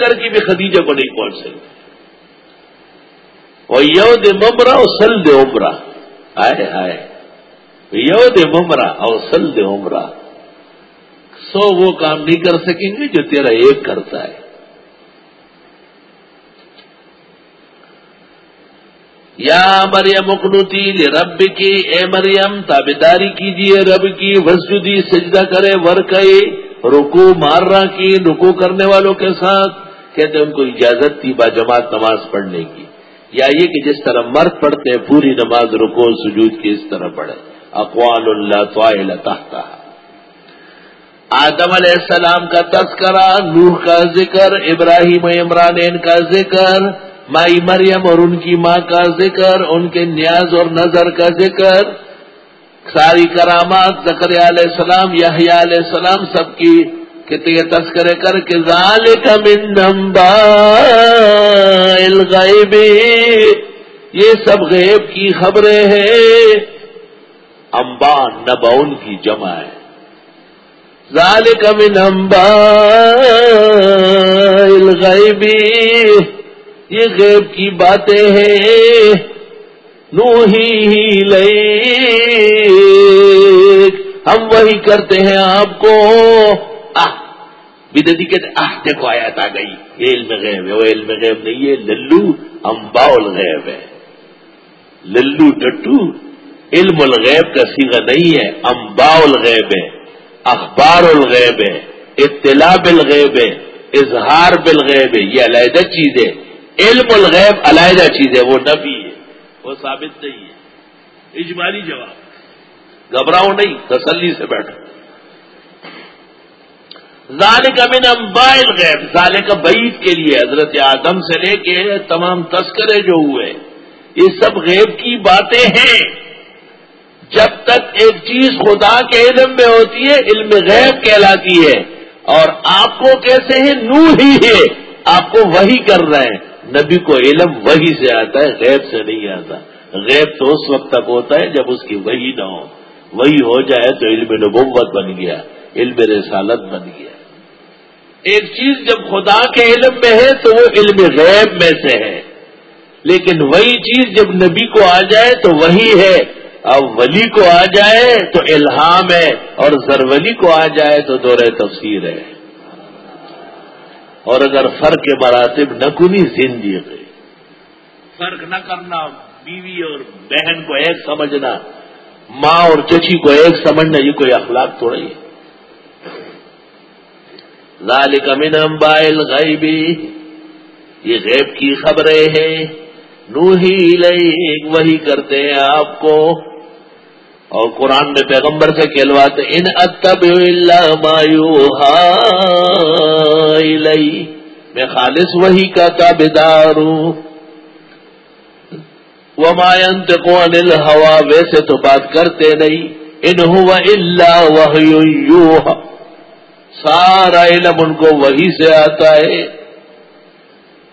کر کے بھی خدیجہ کو نہیں پہنچ سکتے اور یو دے ممرا اور سل دے عمرہ۔ آئے آئے۔ یو دے ممرا اور سل دے عمرہ۔ سو وہ کام نہیں کر سکیں گے جو تیرا ایک کرتا ہے۔ یا مریم اکنوتی رب کی اے مریم تابیداری کیجیے رب کی، وسجدی، سجدہ کرے ورکے رکو مارنا کی رکو کرنے والوں کے ساتھ۔ کہتے ہیں ان کو اجازت تھی با جماعت نماز پڑھنے کی۔ یا یہ کہ جس طرح مرد پڑھتے ہیں، پوری نماز رکو سجود کی اس طرح پڑھے۔ اقوال اللہ تو تحتا آدم علیہ السلام کا تذکرہ، نوح کا ذکر، ابراہیم عمران کا ذکر، مائی مریم اور ان کی ماں کا ذکر، ان کے نیاز اور نظر کا ذکر۔ ساری کرامات زکر علیہ السلام، یحییٰ علیہ السلام، سب کی کہتے یہ تذکرے کر کے نمبا الغیب، یہ سب غیب کی خبریں ہیں۔ امبا نبون کی جمع ہے۔ ذالک من امبا الغیبی یہ غیب کی باتیں ہیں۔ نو ہی لئی ہم وہی کرتے ہیں آپ کو۔ بدتی کہتے آہ، دیکھو آیات آ گئی. یہ علم غیب ہے، وہ علم غیب نہیں ہے، للو امبا الغیب ہے۔ للو ٹٹو علم الغیب کا سیگا نہیں ہے امبا الغیب ہے، اخبار الغیب ہے، اطلاع بالغیب ہے، اظہار بالغیب ہے، یہ علیحدہ چیز ہے۔ علم الغیب علیحدہ چیز ہے، وہ نبی ہے، وہ ثابت نہیں ہے۔ اجمالی جواب۔ گھبراؤ نہیں، تسلی سے بیٹھو۔ ذالک من انباء الغیب، ذالک بعید کے لیے حضرت آدم سے لے کے تمام تذکرے جو ہوئے، یہ سب غیب کی باتیں ہیں۔ جب تک ایک چیز خدا کے علم میں ہوتی ہے، علم غیب کہلاتی ہے۔ اور آپ کو کیسے ہیں؟ نو ہی ہے۔ آپ کو وہی کر رہے ہیں۔ نبی کو علم وہی سے آتا ہے، غیب سے نہیں آتا۔ غیب تو اس وقت تک ہوتا ہے جب اس کی وہی نہ ہو۔ وہی ہو جائے تو علم نبوت بن گیا، علم رسالت بن گیا۔ ایک چیز جب خدا کے علم میں ہے تو وہ علم غیب میں سے ہے۔ لیکن وہی چیز جب نبی کو آ جائے تو وہی ہے۔ اب ولی کو آ جائے تو الہام ہے اور زرولی کو آ جائے تو دور تفسیر ہے۔ اور اگر فرق کے مراتب نہ کنی، زندگی فرق نہ کرنا، بیوی اور بہن کو ایک سمجھنا، ماں اور چچی کو ایک سمجھنا، یہ کوئی اخلاق تھوڑا ہی ہے۔ ذالک من انباء الغیبی یہ غیب کی خبریں ہیں۔ نوہی لیک وہی کرتے ہیں آپ کو۔ اور قرآن میں پیغمبر سے کہلواتے ان اتب اللہ مایوہا الی۔ میں خالص وہی کا تابدار ہوں۔ وما ينطق عن الهوى ویسے تو بات کرتے نہیں۔ ان هو الا وحی سارا علم ان کو وہی سے آتا ہے۔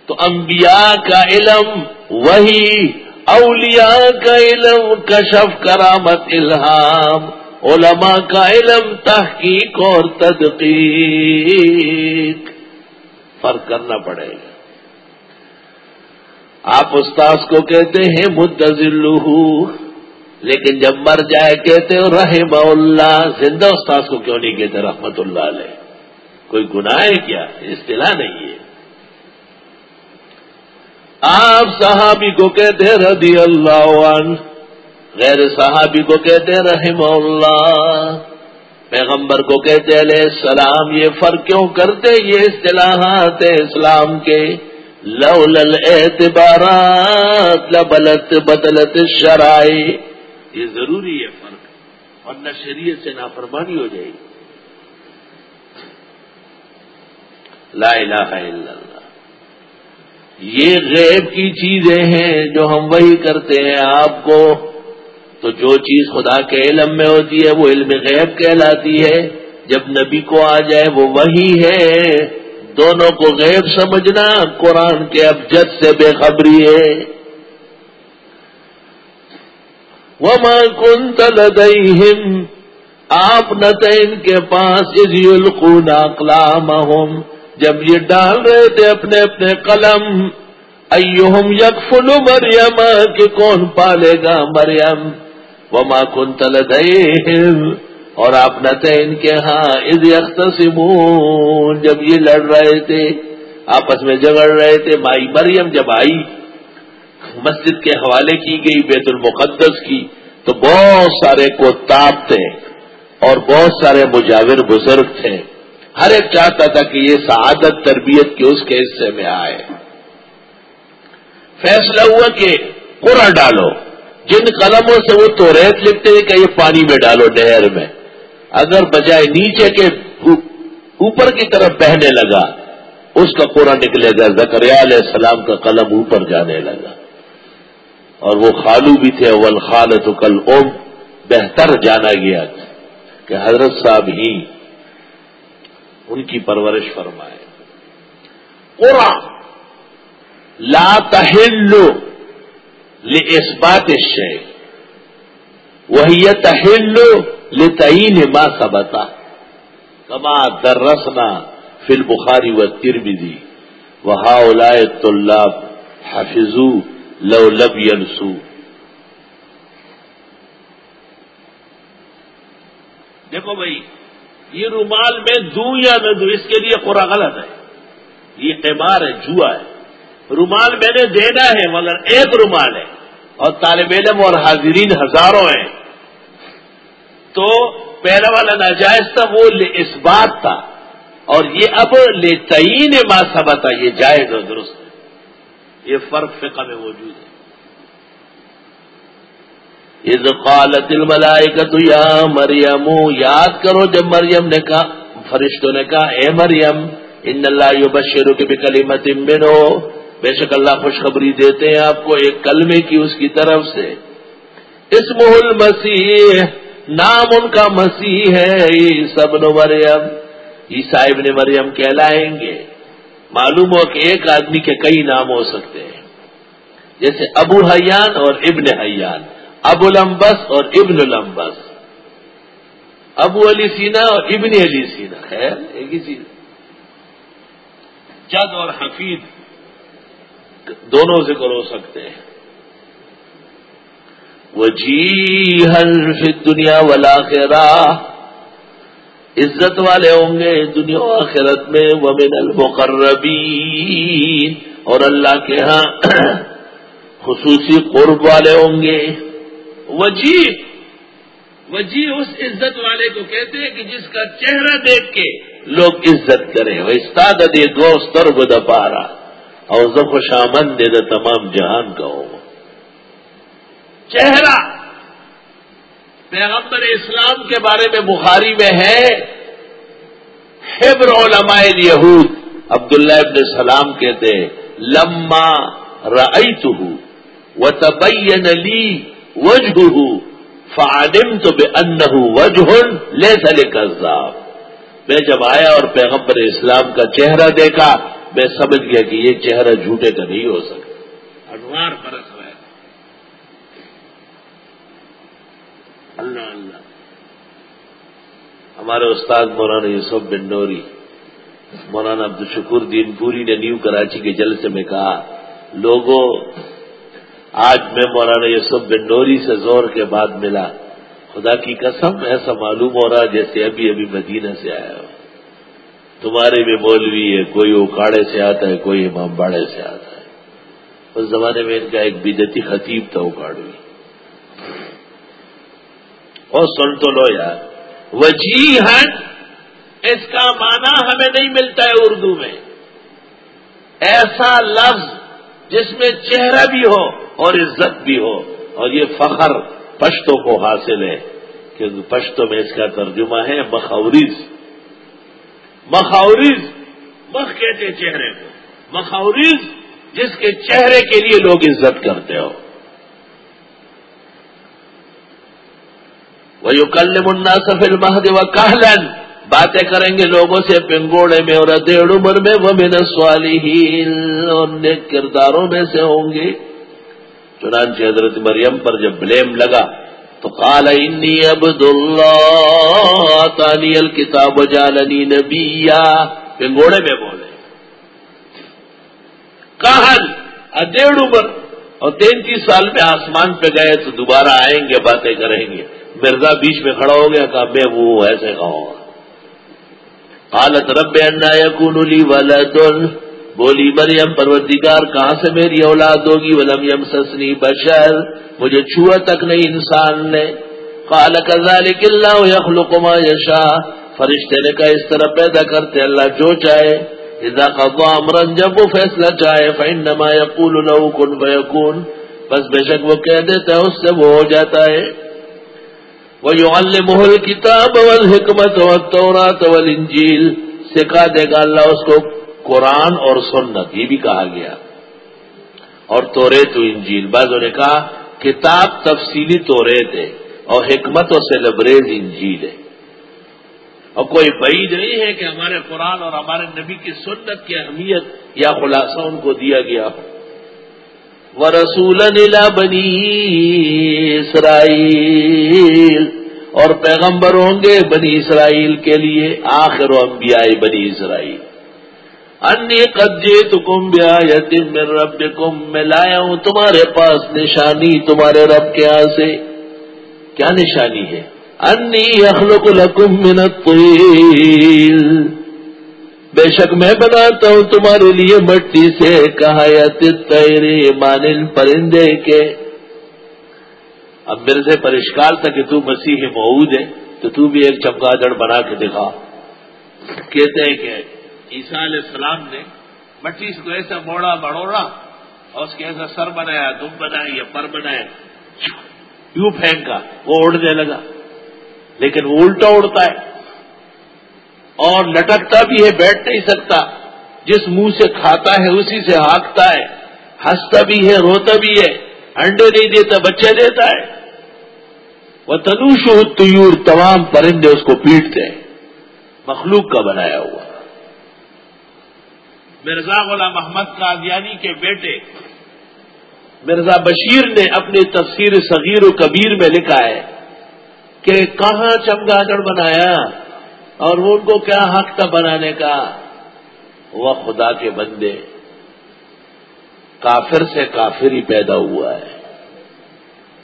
تو انبیاء کا علم وہی، اولیاء کا علم، کشف، کرامت، الہام، علماء کا علم، تحقیق اور تدقیق۔ فرق کرنا پڑے گا۔ آپ استاذ کو کہتے ہیں مدزل لیکن جب مر جائے کہتے ہو رحم اللہ، زندہ استاذ کو کیوں نہیں کہتے رحمت اللہ علیہ؟ کوئی گناہ ہے کیا؟ اصطلاح نہیں ہے۔ آپ صحابی کو کہتے رضی اللہ عنہ۔ غیر صحابی کو کہتے رحم اللہ۔ پیغمبر کو کہتے علیہ السلام، یہ فرق کیوں کرتے یہ اصطلاحات اسلام کے۔ لول اعتبارات لبلت بدلت شرائی یہ ضروری ہے فرق۔ ورنہ شریعت سے نافرمانی ہو جائے گی۔ لا الہ الا اللہ۔ یہ غیب کی چیزیں ہیں جو ہم وہی کرتے ہیں آپ کو۔ تو جو چیز خدا کے علم میں ہوتی ہے، وہ علم غیب کہلاتی ہے۔ جب نبی کو آ جائے، وہ وہی ہے۔ دونوں کو غیب سمجھنا قرآن کے ابجد سے بے خبری ہے۔ وما كنت لديهم آپ نہ تھے ان کے پاس اکلام جب یہ ڈال رہے تھے اپنے اپنے قلم ایوہم یکفل مریم کہ کون پالے گا مریم؟ وما کنت لدیہم اور آپ نہ تھے ان کے ہاں از یختصمون جب یہ لڑ رہے تھے، آپس میں جگڑ رہے تھے، مائی مریم جب آئی۔ مسجد کے حوالے کی گئی، بیت المقدس کی۔ تو بہت سارے کو تاب تھے اور بہت سارے مجاور بزرگ تھے۔ ہر ایک چاہتا تھا کہ یہ سعادت، تربیت کے اس کے حصے میں آئے۔ فیصلہ ہوا کہ قرا ڈالو۔ جن قلموں سے وہ تو ریت لکھتے ہیں کہ یہ پانی میں ڈالو نہر میں۔ اگر بجائے نیچے کے اوپر کی طرف بہنے لگا، اس کا پورا نکلے گا، زکریا علیہ السلام کا قلم اوپر جانے لگا۔ اور وہ خالو بھی تھے، اول خالت کل اوم بہتر جانا گیا تھا کہ حضرت صاحب ہی ان کی پرورش فرمائے۔ قرآن، لا تحل اس بات شے وہی تحل لتعین ما سبتا کما درسنا فل بخاری و تربی وہا طلاب حفظو لو لب ینسو دیکھو بھائی، یہ رومال میں دوں یا نہ دوں، اس کے لیے قرآن غلط ہے۔ یہ قیمار ہے، جوا ہے۔ رومال میں نے دینا ہے، مگر ایک رومال ہے۔ اور طالب علم اور حاضرین ہزاروں ہیں۔ تو پہلا والا ناجائز تھا، وہ اس بات تھا۔ اور یہ اب لے تعین ما سبتا یہ جائز اور درست۔ یہ فرق فقہ میں موجود ہے۔ از قالت الملائکت یا مریم یاد کرو جب مریم نے کہا، فرشتوں نے کہا، اے مریم، ان اللہ یبشرو کے بھی کلی منو۔ بے شک اللہ خوشخبری دیتے ہیں آپ کو ایک کلمے کی اس کی طرف سے۔ اسم المسیح، نام ان کا مسیح ہے سب نو مریم۔ عیسائی ابن مریم کہلائیں گے۔ معلوم ہو کہ ایک آدمی کے کئی نام ہو سکتے ہیں۔ جیسے ابو حیان اور ابن حیان، ابو لمبس اور ابن لمبس۔ ابو علی سینا اور ابن علی سینا۔ خیر، ایک ہی چیز۔ جد اور حفیظ دونوں ذکر ہو سکتے ہیں۔ وہ جی ہر دنیا والا عزت والے ہوں گے دنیا و آخرت میں، ومن المقربین۔ اور اللہ کے ہاں خصوصی قرب والے ہوں گے۔ وجی وجی اس عزت والے کو کہتے ہیں کہ جس کا چہرہ دیکھ کے لوگ عزت کریں۔ وہ استاد دے دوست اور بد پارا۔ اور ذب و شامن دے دا تمام جہان کا ہو۔ چہرہ پیغمبر اسلام کے بارے میں بخاری میں ہے۔ حبر علماء یہود عبداللہ ابن سلام کہتے لما رأیت و تبین لی وجہ فعلم تو بے ان وجہ لے سلے میں جب آیا اور پیغمبر اسلام کا چہرہ دیکھا، میں سمجھ گیا کہ یہ چہرہ جھوٹے کا نہیں ہو سکتا۔ انوار برس۔ اللہ اللہ. ہمارے استاد مولانا یوسف بن نوری، مولانا عبد الشکور دین پوری نے نیو کراچی کے جلسے میں کہا، لوگوں، آج میں مولانا یوسف بن نوری سے زور کے بعد ملا۔ خدا کی قسم، ایسا معلوم ہو رہا جیسے ابھی ابھی مدینہ سے آیا ہو۔ تمہارے بھی مولوی ہے، کوئی اکاڑے سے آتا ہے، کوئی امام باڑے سے آتا ہے۔ اس زمانے میں ان کا ایک بدتی خطیب تھا اکاڑوی اور سن تو لو یار. وجی اس کا معنی ہمیں نہیں ملتا ہے اردو میں. ایسا لفظ جس میں چہرہ بھی ہو اور عزت بھی ہو، اور یہ فخر پشتوں کو حاصل ہے کیونکہ پشتوں میں اس کا ترجمہ ہے مخوریز مخوریز مخ کہتے چہرے کو. مخوریز جس کے چہرے کے لیے لوگ عزت کرتے ہو. وہ یو کل منا سفل مہد و کہلن باتیں کریں گے لوگوں سے پنگوڑے میں اور ادیڑ عمر میں۔ وہ من سوالی ہی کرداروں میں سے ہوں گے۔ چنانچہ حضرت مریم پر جب بلیم لگا تو قال انی عبد اللہ تانی الکتاب جالنی نبیا۔ پنگوڑے میں بولے۔ کہل ڈیڑھ عمر اور تینتیس سال میں آسمان پہ گئے تو دوبارہ آئیں گے، باتیں کریں گے۔ مرزا بیچ میں کھڑا ہو گیا، کہا، میں وہ ایسے کہوں گا حالت رب انا یقون لی ولد بولی، مریم، پروردگار، کہاں سے میری اولاد ہوگی؟ ولم یم سسنی بشر۔ مجھے چھوا تک نہیں انسان نے۔ کال کذالک اللہ یخلق ما یشا فرشتے نے کہا، اس طرح پیدا کرتے، اللہ جو چاہے۔ اذا قضا امرا جب وہ فیصلہ چاہے، فانما یقول له کن بس بے شک وہ کہہ دیتا ہے، اس سے وہ ہو جاتا ہے۔ وَيُعَلِّمُهُ الْكِتَابَ وَالْحِكْمَةَ وَالتَّوْرَاةَ وَالْإِنْجِيلَ سکھا دے گا اللہ اس کو قرآن اور سنت، یہ بھی کہا گیا۔ اور توریت و انجیل بعضوں نے کہا کتاب تفصیلی توریت ہے اور حکمت و سیلبریز انجیل ہے۔ اور کوئی بعید نہیں ہے کہ ہمارے قرآن اور ہمارے نبی کی سنت کی اہمیت یا خلاصہ ان کو دیا گیا ہو۔ و رسول بنی اسرائیل۔ اور پیغمبر ہوں گے بنی اسرائیل کے لیے آخر و انبیاء بنی اسرائیل۔ انی قدے تو کم بیا یتیم میں رب کم میں لایا ہوں تمہارے پاس نشانی تمہارے رب کے یہاں سے۔ کیا نشانی ہے؟ انی اخلق لکم من الطیل۔ بے شک میں بناتا ہوں تمہارے لیے مٹی سے کہا یا تیرے مانن پرندے کے۔ اب میرے سے پرشکار تھا کہ تو مسیح مود ہے، تو تو بھی ایک چمگادڑ بنا کے دکھا۔ کہتے ہیں کہ عیسیٰ علیہ السلام نے مٹی کو ایسا موڑا بڑوڑا اور اس کے ایسا سر بنایا، دم بنایا، یا پر بنایا۔ یوں پھینکا، وہ اڑنے لگا۔ لیکن وہ الٹا اڑتا ہے۔ اور لٹکتا بھی ہے، بیٹھ نہیں سکتا۔ جس منہ سے کھاتا ہے، اسی سے ہانکتا ہے۔ ہنستا بھی ہے، روتا بھی ہے۔ انڈے نہیں دیتا بچے دیتا ہے۔ وہ تنوش تیور تمام پرندے اس کو پیٹتے ہیں۔ مخلوق کا بنایا ہوا۔ مرزا غلام محمد قادیانی کے بیٹے مرزا بشیر نے اپنی تفسیر صغیر و کبیر میں لکھا ہے کہ کہاں چمگادڑ بنایا؟ اور وہ ان کو کیا حق تھا بنانے کا؟ وہ خدا کے بندے۔ کافر سے کافر ہی پیدا ہوا ہے۔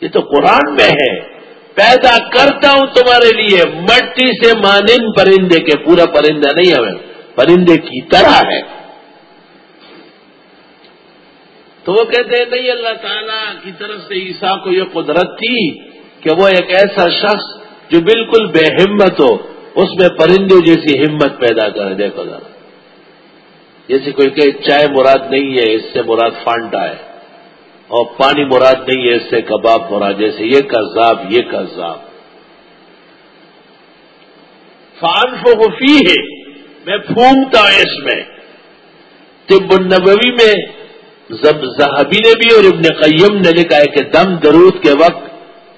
یہ تو قرآن میں ہے۔ پیدا کرتا ہوں تمہارے لیے۔ مٹی سے مانند پرندے کے، پورا پرندہ نہیں ہمیں پرندے کی طرح ہے۔ تو وہ کہتے ہیں، نہیں، اللہ تعالیٰ کی طرف سے عیسیٰ کو یہ قدرت تھی کہ وہ ایک ایسا شخص جو بالکل بے ہمت ہو اس میں پرندے جیسی ہمت پیدا کرے دیکھو ذرا جیسے کوئی کہ چائے مراد نہیں ہے، اس سے مراد فانٹا ہے۔ اور پانی مراد نہیں ہے، اس سے کباب مراد جیسے یہ کذاب یہ کذاب۔ فان فو فی ہے میں پھونکتا ہوں اس میں۔ طب النبوی میں زہبی نے بھی اور ابن قیم نے لکھا ہے کہ دم درود کے وقت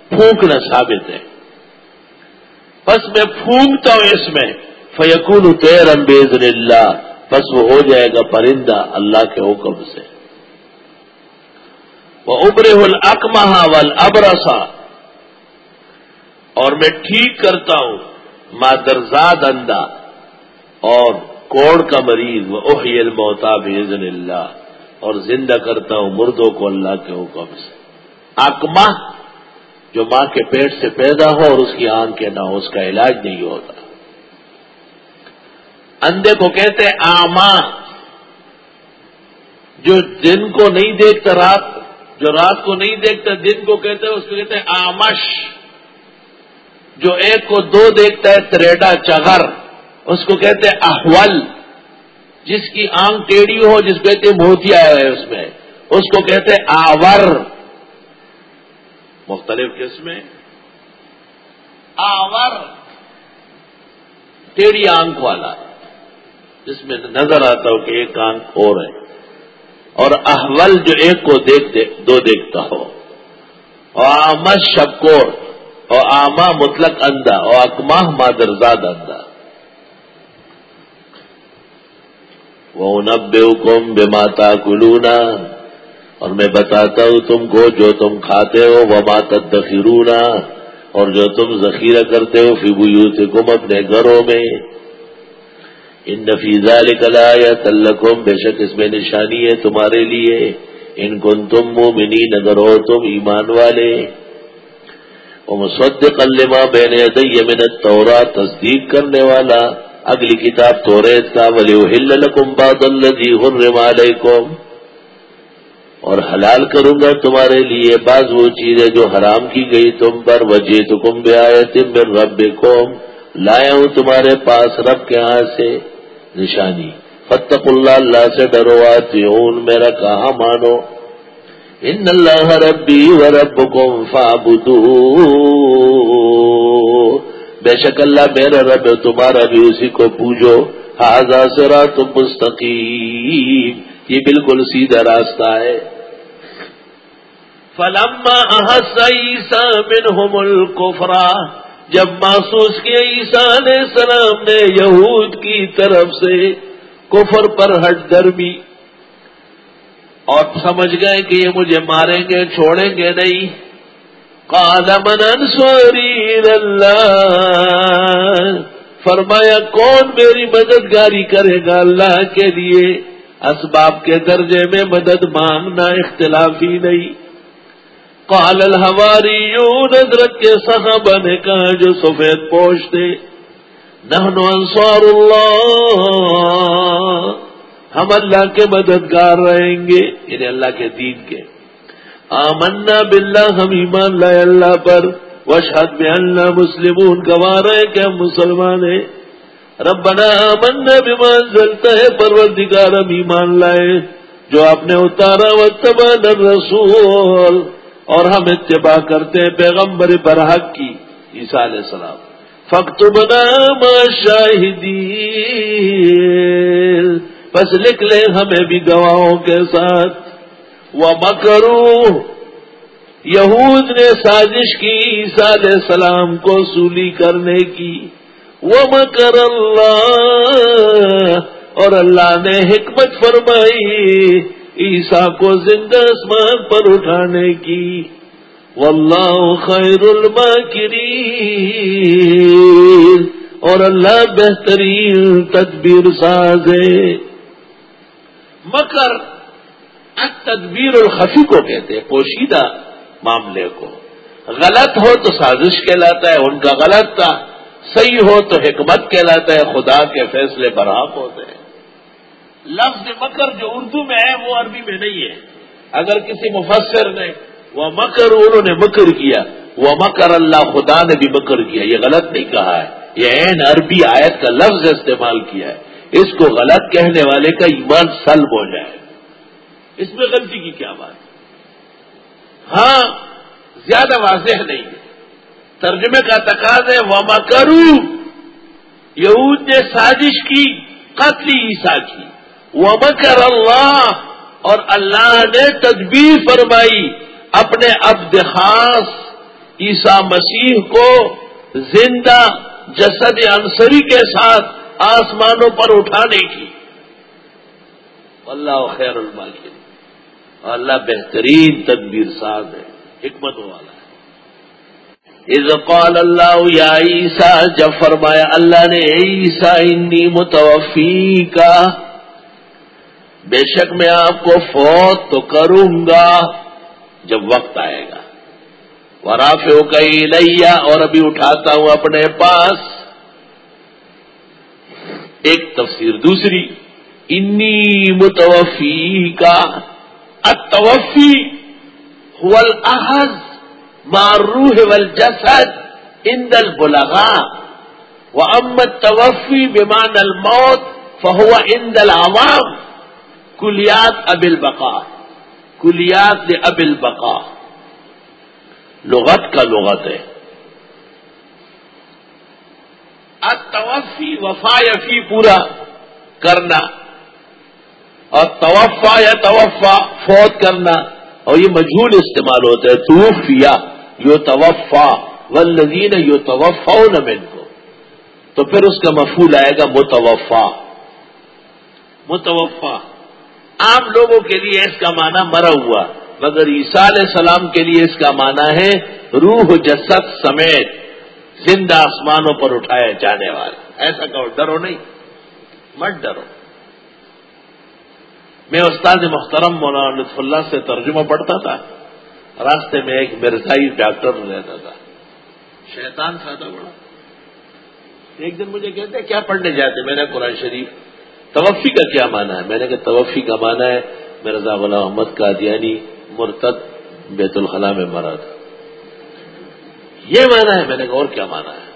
پھونکنا ثابت ہے۔ بس میں پھونکتا ہوں اس میں۔ فیقون تیر امبیز اللہ بس وہ ہو جائے گا پرندہ اللہ کے حکم سے۔ وہ ابر الکمہ ول ابرسا اور میں ٹھیک کرتا ہوں مادرزاد اندھا اور کوڑ کا مریض۔ وہ اوہیل موتا بزن اللہ اور زندہ کرتا ہوں مردوں کو اللہ کے حکم سے۔ اکما جو ماں کے پیٹ سے پیدا ہو اور اس کی آنکھ کے نہ ہو، اس کا علاج نہیں ہوتا۔ اندھے کو کہتے آما، جو دن کو نہیں دیکھتا رات، جو رات کو نہیں دیکھتا دن کو کہتے اس کو کہتے ہیں آمش۔ جو ایک کو دو دیکھتا ہے، تریڈا چگر اس کو کہتے ہیں احول۔ جس کی آنکھ ٹیڑھی ہو، جس کو کہتے موتیا ہے اس میں۔ اس کو کہتے ہیں آور۔ مختلف قسمیں۔ آور۔ ٹیڑھی آنکھ والا۔ جس میں نظر آتا ہو کہ ایک آنکھ اور ہے۔ اور احول جو ایک کو دیکھ دو دیکھتا ہو۔ اور آمد شبکور۔ اور آما مطلق اندھا۔ اور اکماہ مادرزاد اندھا۔ وہ نبے حکم بے ماتا کلونا اور میں بتاتا ہوں تم کو جو تم کھاتے ہو وہ مات دخیرونا اور جو تم ذخیرہ کرتے ہو فبو سے کم اپنے گھروں میں۔ ان نفیزہ لکلا یا تلقم بے شک اس میں نشانی ہے تمہارے لیے۔ ان کن تم مومنی نگر ہو تم ایمان والے۔ مسد قلما بین من التورا تصدیق کرنے والا۔ اگلی کتاب توریت کا ولی لکم باد الذی حرم علیکم اور حلال کروں گا تمہارے لیے، بعض وہ چیزیں جو حرام کی گئی تم پر۔ وجہ تو کم بے آئے تم رب قوم لایا ہوں تمہارے پاس رب کے ہاں سے نشانی۔ فتق اللہ اللہ سے ڈرو آتی ہوں میرا کہاں مانو۔ ان اللہ ربی و رب کم فابدو بے شک اللہ میرا رب، تمہارا بھی اسی کو پوجو۔ حاضا سرا تم مستقیم۔ یہ بالکل سیدھا راستہ ہے۔ فلما احس عیسیٰ منہم الکفرا جب محسوس کیا عیسیٰ علیہ السلام نے یہود کی طرف سے کفر پر ہٹ درمی۔ اور سمجھ گئے کہ یہ مجھے ماریں گے، چھوڑیں گے نہیں۔ قال من انصوری اللہ فرمایا، کون میری مددگاری کرے گا اللہ کے لیے؟ اسباب کے درجے میں مدد مانگنا اختلافی نہیں۔ قال الحواریون حضرت کے صحابہ نے کہا، جو سفید پوش تھے۔ نحن انصار اللہ۔ ہم اللہ کے مددگار رہیں گے یعنی اللہ کے دین کے۔ آمنا باللہ، ہم ایمان لائے اللہ پر۔ وشحد میں اللہ مسلمون گوا رہے کہ ہم مسلمان ہیں۔ ربنا آمنا بمان زلتا ہے پروردگار ہم ایمان لائے، جو آپ نے اتارا و تبان الرسول، اور ہم اتباع کرتے ہیں پیغمبر برحق کی، عیسیٰ علیہ السلام۔ فخت بنا شاہدی بس لکھ لیں ہمیں بھی گواہوں کے ساتھ۔ وہ مکرو یہود نے سازش کی، عیسیٰ علیہ السلام کو سولی کرنے کی۔ وہ مکر اللہ اور اللہ نے حکمت فرمائی عیسیٰ کو زندہ اسمان پر اٹھانے کی۔ واللہ خیر الماکرین اور اللہ بہترین تدبیر ساز ہے۔ مکر تدبیر الخفی کو کہتے ہیں، پوشیدہ معاملے کو۔ غلط ہو تو سازش کہلاتا ہے، ان کا غلط تھا۔ صحیح ہو تو حکمت کہلاتا ہے، خدا کے فیصلے برحق ہوتے ہیں۔ لفظ مکر جو اردو میں ہے، وہ عربی میں نہیں ہے۔ اگر کسی مفسر نے وہ مکر انہوں نے مکر کیا، وہ مکر اللہ، خدا نے بھی مکر کیا۔ یہ غلط نہیں کہا ہے۔ یہ عین عربی آیت کا لفظ استعمال کیا ہے۔ اس کو غلط کہنے والے کا ایمان سلب ہو جائے۔ اس میں غلطی کی کیا بات ہاں زیادہ واضح نہیں ہے۔ ترجمے کا تقاض ہے وہ مکرو یہود نے سازش کی، قتل عیسا کی۔ ومکر اللہ اور اللہ نے تدبیر فرمائی اپنے عبد خاص عیسا مسیح کو زندہ جسد انصری کے ساتھ آسمانوں پر اٹھانے کی۔ اللہ خیر الما اللہ بہترین تدبیر ساز ہے حکمت والا۔ ہے از قال اللہ یا عیسیٰ، جب فرمایا، اللہ نے عیسیٰ، انی متوفی کا بے شک میں آپ کو فوت تو کروں گا جب وقت آئے گا۔ وراف ہو کئی لیا اور ابھی اٹھاتا ہوں اپنے پاس۔ ایک تفسیر دوسری، انی متوفی کا اتوفی احز معروح والجسد اند البلغا و امت توفی الموت فہو اند العوام. کلیات ابل بقا کلیات ابل بقا لغت کا لغت ہے توفی وفا یفی پورا کرنا. اور توفا یا توفا فوت کرنا. اور یہ مجھول استعمال ہوتا ہے توفیا یو توفا ولزین یو توفا نمن کو تو پھر اس کا مفول آئے گا متوفا۔ متوفا۔ عام لوگوں کے لیے اس کا معنی مرا ہوا، مگر عیسیٰ علیہ السلام کے لیے اس کا معنی ہے روح جسد سمیت، زندہ آسمانوں پر اٹھائے جانے والے۔ ایسا کہو، ڈرو نہیں۔ مت ڈرو۔ میں استاد محترم مولانا لطف اللہ سے ترجمہ پڑھتا تھا، راستے میں ایک مرزائی ڈاکٹر رہتا تھا۔ شیطان تھا تھا بڑا۔ ایک دن مجھے کہتے کیا پڑھنے جاتے؟ میں نے قرآن شریف۔ توفی کا کیا مانا ہے؟ میں نے کہا، توفی کا مانا ہے، مرزا غلام محمد کا دیانی مرتد بیت الخلاء میں مرا تھا۔ یہ مانا ہے، میں نے کہا، اور کیا مانا ہے؟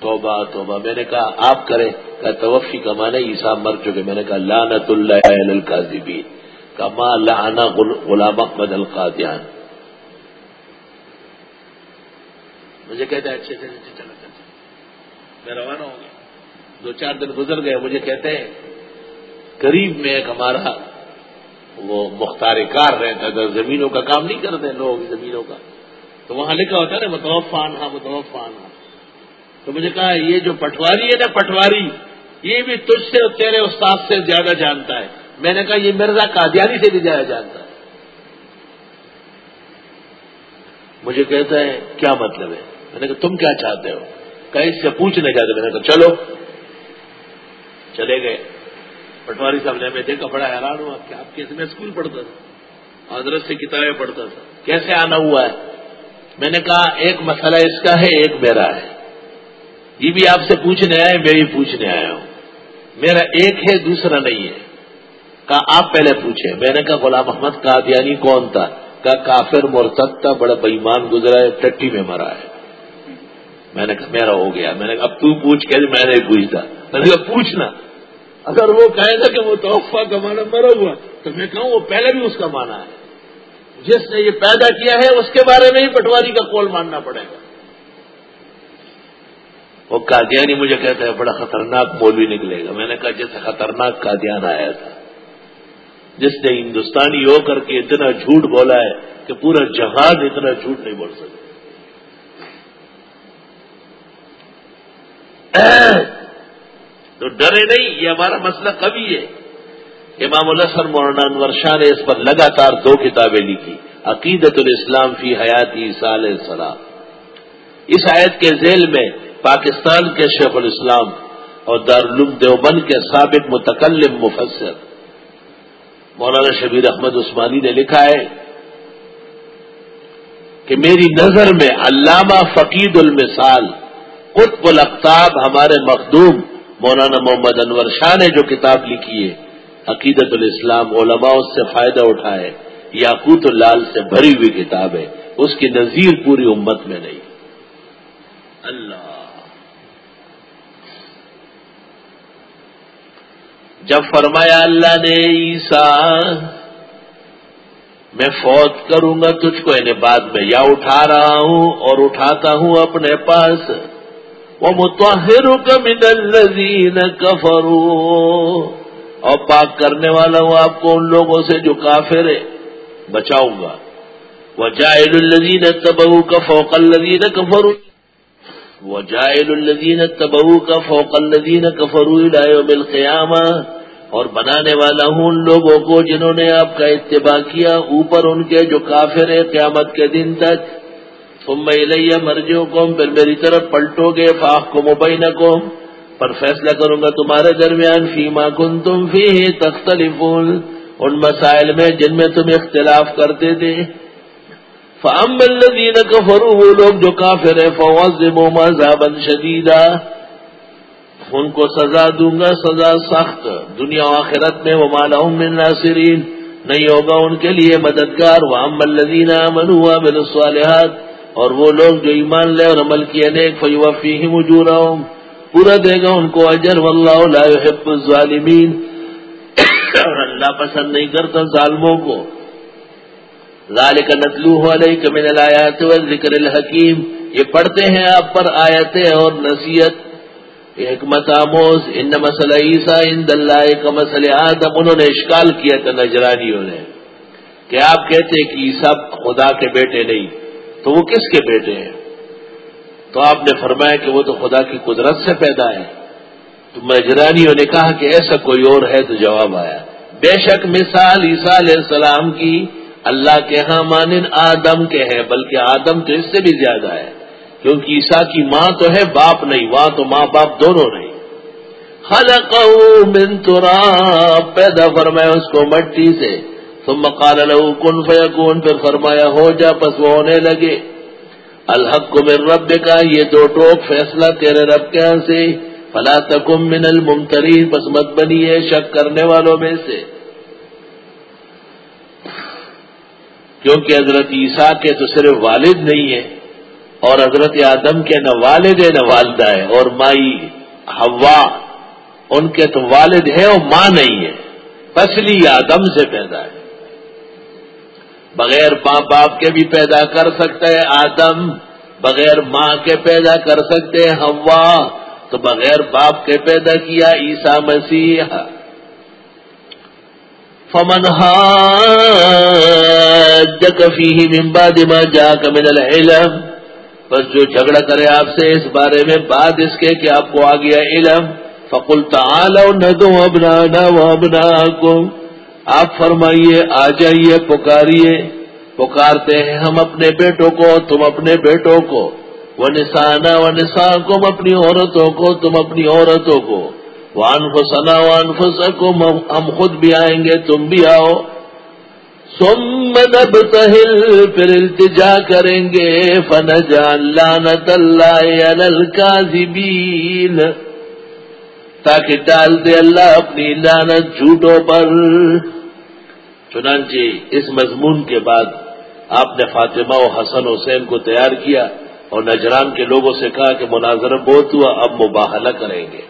توبہ توبہ۔ میں نے کہا، آپ کریں۔ کہ توفی کا مانا عیسا مر چکے۔ میں نے کہا لانت اللہ القاضبین کا ماں لانا غلام احمد القادیان۔ مجھے کہتے ہیں، اچھے سے چلو چلو۔ میں روانہ ہوں گا دو چار دن گزر گئے، مجھے کہتے ہیں، قریب میں ایک ہمارا وہ مختار کار رہتا تھا۔ زمینوں کا کام نہیں کرتے لوگ، زمینوں کا۔ تو وہاں لکھا ہوتا ہے نا متوفان ہاں متوفان ہاں تو مجھے کہا، یہ جو پٹواری ہے نا پٹواری یہ بھی تجھ سے اور تیرے استاد سے زیادہ جانتا ہے۔ میں نے کہا، یہ مرزا قادیانی سے بھی زیادہ جانتا ہے۔ مجھے کہتا ہے، کیا مطلب ہے؟ میں نے کہا، تم کیا چاہتے ہو؟ کہ اس سے پوچھنے جاتے میں نے کہا، چلو۔ چلے گئے۔ پٹواری صاحب نے میں دیکھا، بڑا حیران ہوا کہ آپ کیسے میں اسکول پڑھتا تھا؟ حضرت سے کتابیں پڑھتا تھا۔ کیسے آنا ہوا ہے؟ میں نے کہا، ایک مسئلہ اس کا ہے، ایک میرا ہے۔ یہ بھی آپ سے پوچھنے آئے میں بھی پوچھنے آیا ہوں۔ میرا ایک ہے، دوسرا نہیں ہے۔ کہا آپ پہلے پوچھیں۔ میں نے کہا، غلام محمد قادیانی کون تھا؟ کہا کافر، مرتد تھا، بڑا بےمان گزرا ہے، ٹٹی میں مرا ہے۔ میں نے کہا، میرا ہو گیا۔ میں نے کہا، اب تو پوچھ کے میں نہیں پوچھتا۔ میں نے کہا، پوچھنا۔ اگر وہ کہے گا کہ وہ توفہ کا مانا مرا ہوا، تو میں کہوں، وہ پہلے بھی اس کا مانا ہے۔ جس نے یہ پیدا کیا ہے، اس کے بارے میں ہی پٹواری کا کول ماننا پڑے گا۔ وہ قادیانی مجھے کہتا ہے بڑا خطرناک مولوی نکلے گا۔ میں نے کہا، جیسے خطرناک قادیان آیا تھا، جس نے ہندوستانی ہو کر کے اتنا جھوٹ بولا ہے کہ پورا جہاز اتنا جھوٹ نہیں بول سکتا۔ تو ڈرے نہیں، یہ ہمارا مسئلہ کبھی ہے۔ امام الحسن مولانا انور شاہ نے اس پر لگاتار دو کتابیں لکھی عقیدت الاسلام فی حیاتی سال سلام اس آیت کے ذیل میں پاکستان کے شیخ الاسلام اور دارالعلوم دیوبند کے سابق متکلم مفسر مولانا شبیر احمد عثمانی نے لکھا ہے کہ میری نظر میں علامہ فقید المثال، قطب القتاب ہمارے مخدوم مولانا محمد انور شاہ نے جو کتاب لکھی ہے، عقیدت الاسلام، علماء اس سے فائدہ اٹھائے، یاقوت اللال سے بھری ہوئی کتاب ہے، اس کی نظیر پوری امت میں نہیں۔ اللہ۔ جب فرمایا اللہ نے عیسا میں فوت کروں گا، تجھ کو انہیں بعد میں یا اٹھا رہا ہوں اور اٹھاتا ہوں اپنے پاس۔ وہ متحر من الذین کفروا اور پاک کرنے والا ہوں آپ کو ان لوگوں سے جو کافر ہے بچاؤں گا۔ وہ جائل الزین تبو کا فوق الدین کفرو وہ جائل الزین تبو کا فوق الدین کفرو ڈایو القیامہ اور بنانے والا ہوں ان لوگوں کو جنہوں نے آپ کا اتباع کیا اوپر ان کے جو کافر ہے قیامت کے دن تک۔ تم میں لیا مرضیوں کو پھر میری طرف پلٹو گے فاق کو مبین کو پر فیصلہ کروں گا تمہارے درمیان، فیما کن تم فی تختلف ان مسائل میں جن میں تم اختلاف کرتے تھے۔ فام الدین کفرو وہ لوگ جو کافر ہے فوز مذہبن شدیدہ ان کو سزا دوں گا، سزا سخت۔ دنیا و آخرت میں وہ مالا من ناصرین۔ نہیں ہوگا ان کے لیے مددگار۔ وہ ام امن ہوا بل اور وہ لوگ جو ایمان لے اور عمل کیے نیک فیوفی ہی مجورا پورا دے گا ان کو اجر۔ واللہ لا يحب الظالمین اور اللہ پسند نہیں کرتا ظالموں کو۔ ذالک نتلوہ علیک من الآیات والذکر الحکیم یہ پڑھتے ہیں آپ پر آیتیں اور نصیحت۔ حکمت آموز، ان مسئلہ عیسیٰ ان اللہ کا مسئلہ آدم، انہوں نے اشکال کیا تھا نجرانیوں نے، کہ آپ کہتے کہ عیسیٰ خدا کے بیٹے نہیں، تو وہ کس کے بیٹے ہیں؟ تو آپ نے فرمایا کہ وہ تو خدا کی قدرت سے پیدا ہے۔ تو مجرانیوں نے کہا کہ ایسا کوئی اور ہے تو جواب آیا۔ بے شک مثال عیسیٰ علیہ السلام کی اللہ کے ہاں مانن آدم کے ہیں بلکہ آدم تو اس سے بھی زیادہ ہے۔ کیونکہ عیسیٰ کی ماں تو ہے، باپ نہیں، وہاں تو ماں باپ دونوں نہیں۔ من تراب، پیدا فرمایا اس کو مٹی سے۔ ثم قال له کن فیکون، پھر فرمایا ہو جا، پس وہ ہونے لگے۔ الحق من رب کا یہ دو ٹوک فیصلہ تیرے رب کے ہاں سے۔ فلا تکم من الممترین، پس مت بنی ہے شک کرنے والوں میں سے۔ کیونکہ حضرت عیسیٰ کے تو صرف والد نہیں ہے اور حضرت آدم کے نہ والد ہے نہ والدہ ہے اور مائی ہوا ان کے تو والد ہے اور ماں نہیں ہے۔ فصلی آدم سے پیدا ہے۔ بغیر ماں باپ کے بھی پیدا کر سکتے ہیں آدم، بغیر ماں کے پیدا کر سکتے ہیں ہوا تو بغیر باپ کے پیدا کیا عیسا مسیح۔ فمن جکفی ممبا دما جا کمن العلم۔ بس جو جھگڑا کرے آپ سے اس بارے میں بعد اس کے کہ آپ کو آ گیا علم فکل تعالو نہ دو ابنا ابنا کو آپ فرمائیے، آ جائیے، پکاریے۔ پکارتے ہیں ہم اپنے بیٹوں کو، تم اپنے بیٹوں کو۔ وہ نسانا و نسا کو اپنی عورتوں کو، تم اپنی عورتوں کو۔ وان فسنا وان فسکو ہم خود بھی آئیں گے، تم بھی آؤ۔ سم نب تہل پھر التجا کریں گے فن جان لانت اللہ کا تاکہ ڈال دے اللہ اپنی لانت جھوٹوں پر۔ چنانچہ اس مضمون کے بعد آپ نے فاطمہ و حسن حسین کو تیار کیا اور نجران کے لوگوں سے کہا کہ مناظرہ بہت ہوا، اب مباہلہ کریں گے۔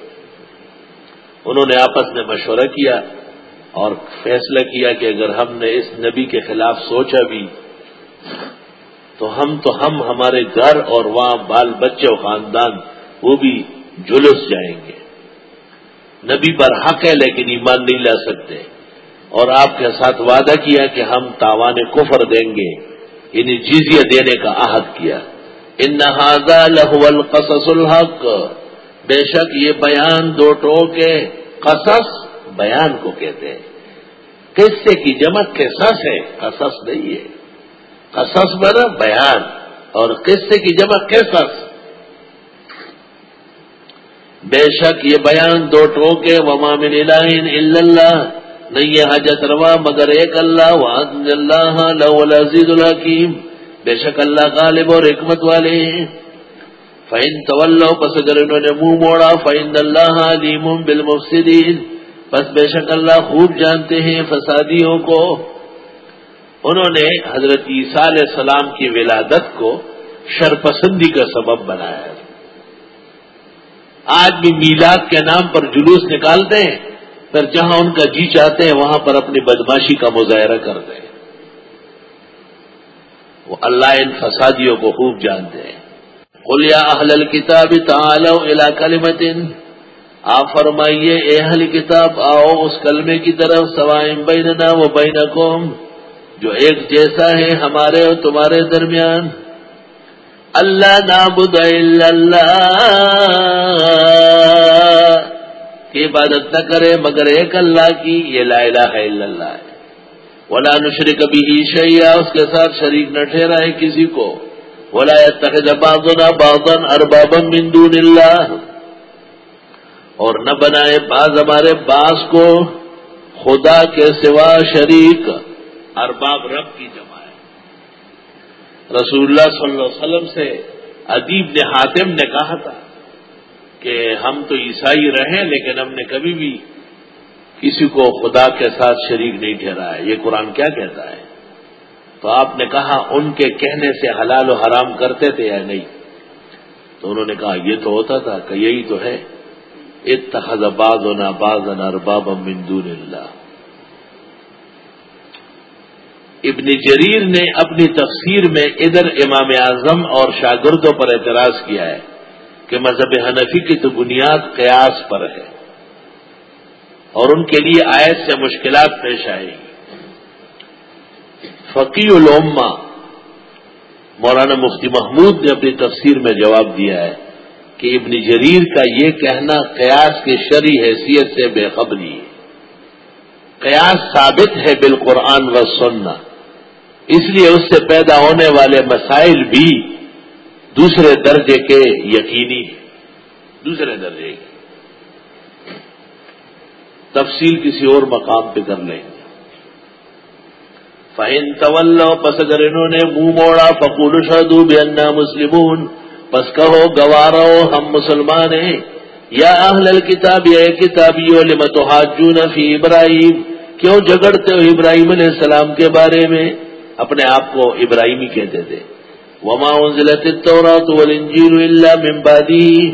انہوں نے آپس میں مشورہ کیا اور فیصلہ کیا کہ اگر ہم نے اس نبی کے خلاف سوچا بھی، تو ہم تو ہم ہمارے گھر اور وہاں بال بچے و خاندان وہ بھی جلس جائیں گے۔ نبی پر حق ہے لیکن ایمان نہیں لا سکتے۔ اور آپ کے ساتھ وعدہ کیا کہ ہم تاوان کفر دیں گے یعنی انہیں جیزیہ دینے کا عہد کیا۔ ان نہادا لہو القصص الحق۔ بے شک یہ بیان دو ٹوکے، قصص بیان کو کہتے ہیں۔ قصے کی جمع قصص ہے، قصص نہیں ہے۔ قصص بنا بیان اور قصے کی جمع قصص۔ بے شک یہ بیان دو ٹوکے، وما من الا اللہ نہیں یہ حجت روا، مگر ایک اللہ وعد اللہ العزیز الحکیم بے شک اللہ غالب اور حکمت والے ہیں۔ فَإِن تَوَلَّوْا، پس اگر انہوں نے منہ موڑا، فَإِنَّ اللَّهَ عَلِيمٌ بِالْمُفْسِدِينَ۔ پس بے شک اللہ خوب جانتے ہیں فسادیوں کو۔ انہوں نے حضرت عیسیٰ علیہ السلام کی ولادت کو شرپسندی کا سبب بنایا آج بھی میلاد کے نام پر جلوس نکالتے ہیں، پھر جہاں ان کا جی چاہتے ہیں، وہاں پر اپنی بدماشی کا مظاہرہ کرتے ہیں۔ وہ اللہ ان فسادیوں کو خوب جانتے ہیں۔ قلیا اہل الکتاب تعالو الى کلمت آپ فرمائیے، اے اہل کتاب، آؤ اس کلمے کی طرف سوائم بیننا و بینکم، جو ایک جیسا ہے ہمارے اور تمہارے درمیان۔ اللہ نابود اللہ۔ کی عبادت نہ کرے مگر ایک اللہ کی، یہ لا الہ الا اللہ ہے۔ ولا نشر کبھی عیشیا اس کے ساتھ شریک نہ ٹھہرائے کسی کو۔ ولا تخذ بعضنا بعضا اربابا من دون اللہ۔ اور نہ بنائے بعض ہمارے باس کو خدا کے سوا شریک ارباب رب کی جمع رسول اللہ صلی اللہ علیہ وسلم سے ادیب نے حاتم نے کہا تھا کہ ہم تو عیسائی رہے لیکن ہم نے کبھی بھی کسی کو خدا کے ساتھ شریک نہیں ٹھہرا ہے یہ قرآن کیا کہتا ہے؟ تو آپ نے کہا ان کے کہنے سے حلال و حرام کرتے تھے یا نہیں؟ تو انہوں نے کہا یہ تو ہوتا تھا کہ یہی تو ہے۔ اتخذ باز و ناباز ارباب من دون اللہ۔ ابن جریر نے اپنی تفسیر میں ادھر امام اعظم اور شاگردوں پر اعتراض کیا ہے کہ مذہب حنفی کی تو بنیاد قیاس پر ہے اور ان کے لیے آیت سے مشکلات پیش آئے گی۔ فقی العما مولانا مفتی محمود نے اپنی تفسیر میں جواب دیا ہے۔ کہ ابن جریر کا یہ کہنا قیاس کی شرع حیثیت سے بے خبری ہے۔ قیاس ثابت ہے بالقرآن و سننا اس لیے اس سے پیدا ہونے والے مسائل بھی دوسرے درجے کے یقینی دوسرے درجے کے۔ تفصیل کسی اور مقام پہ کر لیں۔ گے فہن طول پس اگر انہوں نے منہ موڑا فکول شدو بے مسلمون۔ پس کہو گوارو، ہم مسلمان ہیں۔ یا اہل الکتاب، یا کتابی لم تحاجون فی ابراہیم؟ کیوں جگڑتے ہو ابراہیم علیہ السلام کے بارے میں؟ اپنے آپ کو ابراہیمی کہتے تھے۔ وما انزلت التورات والانجیل الا من بعدی۔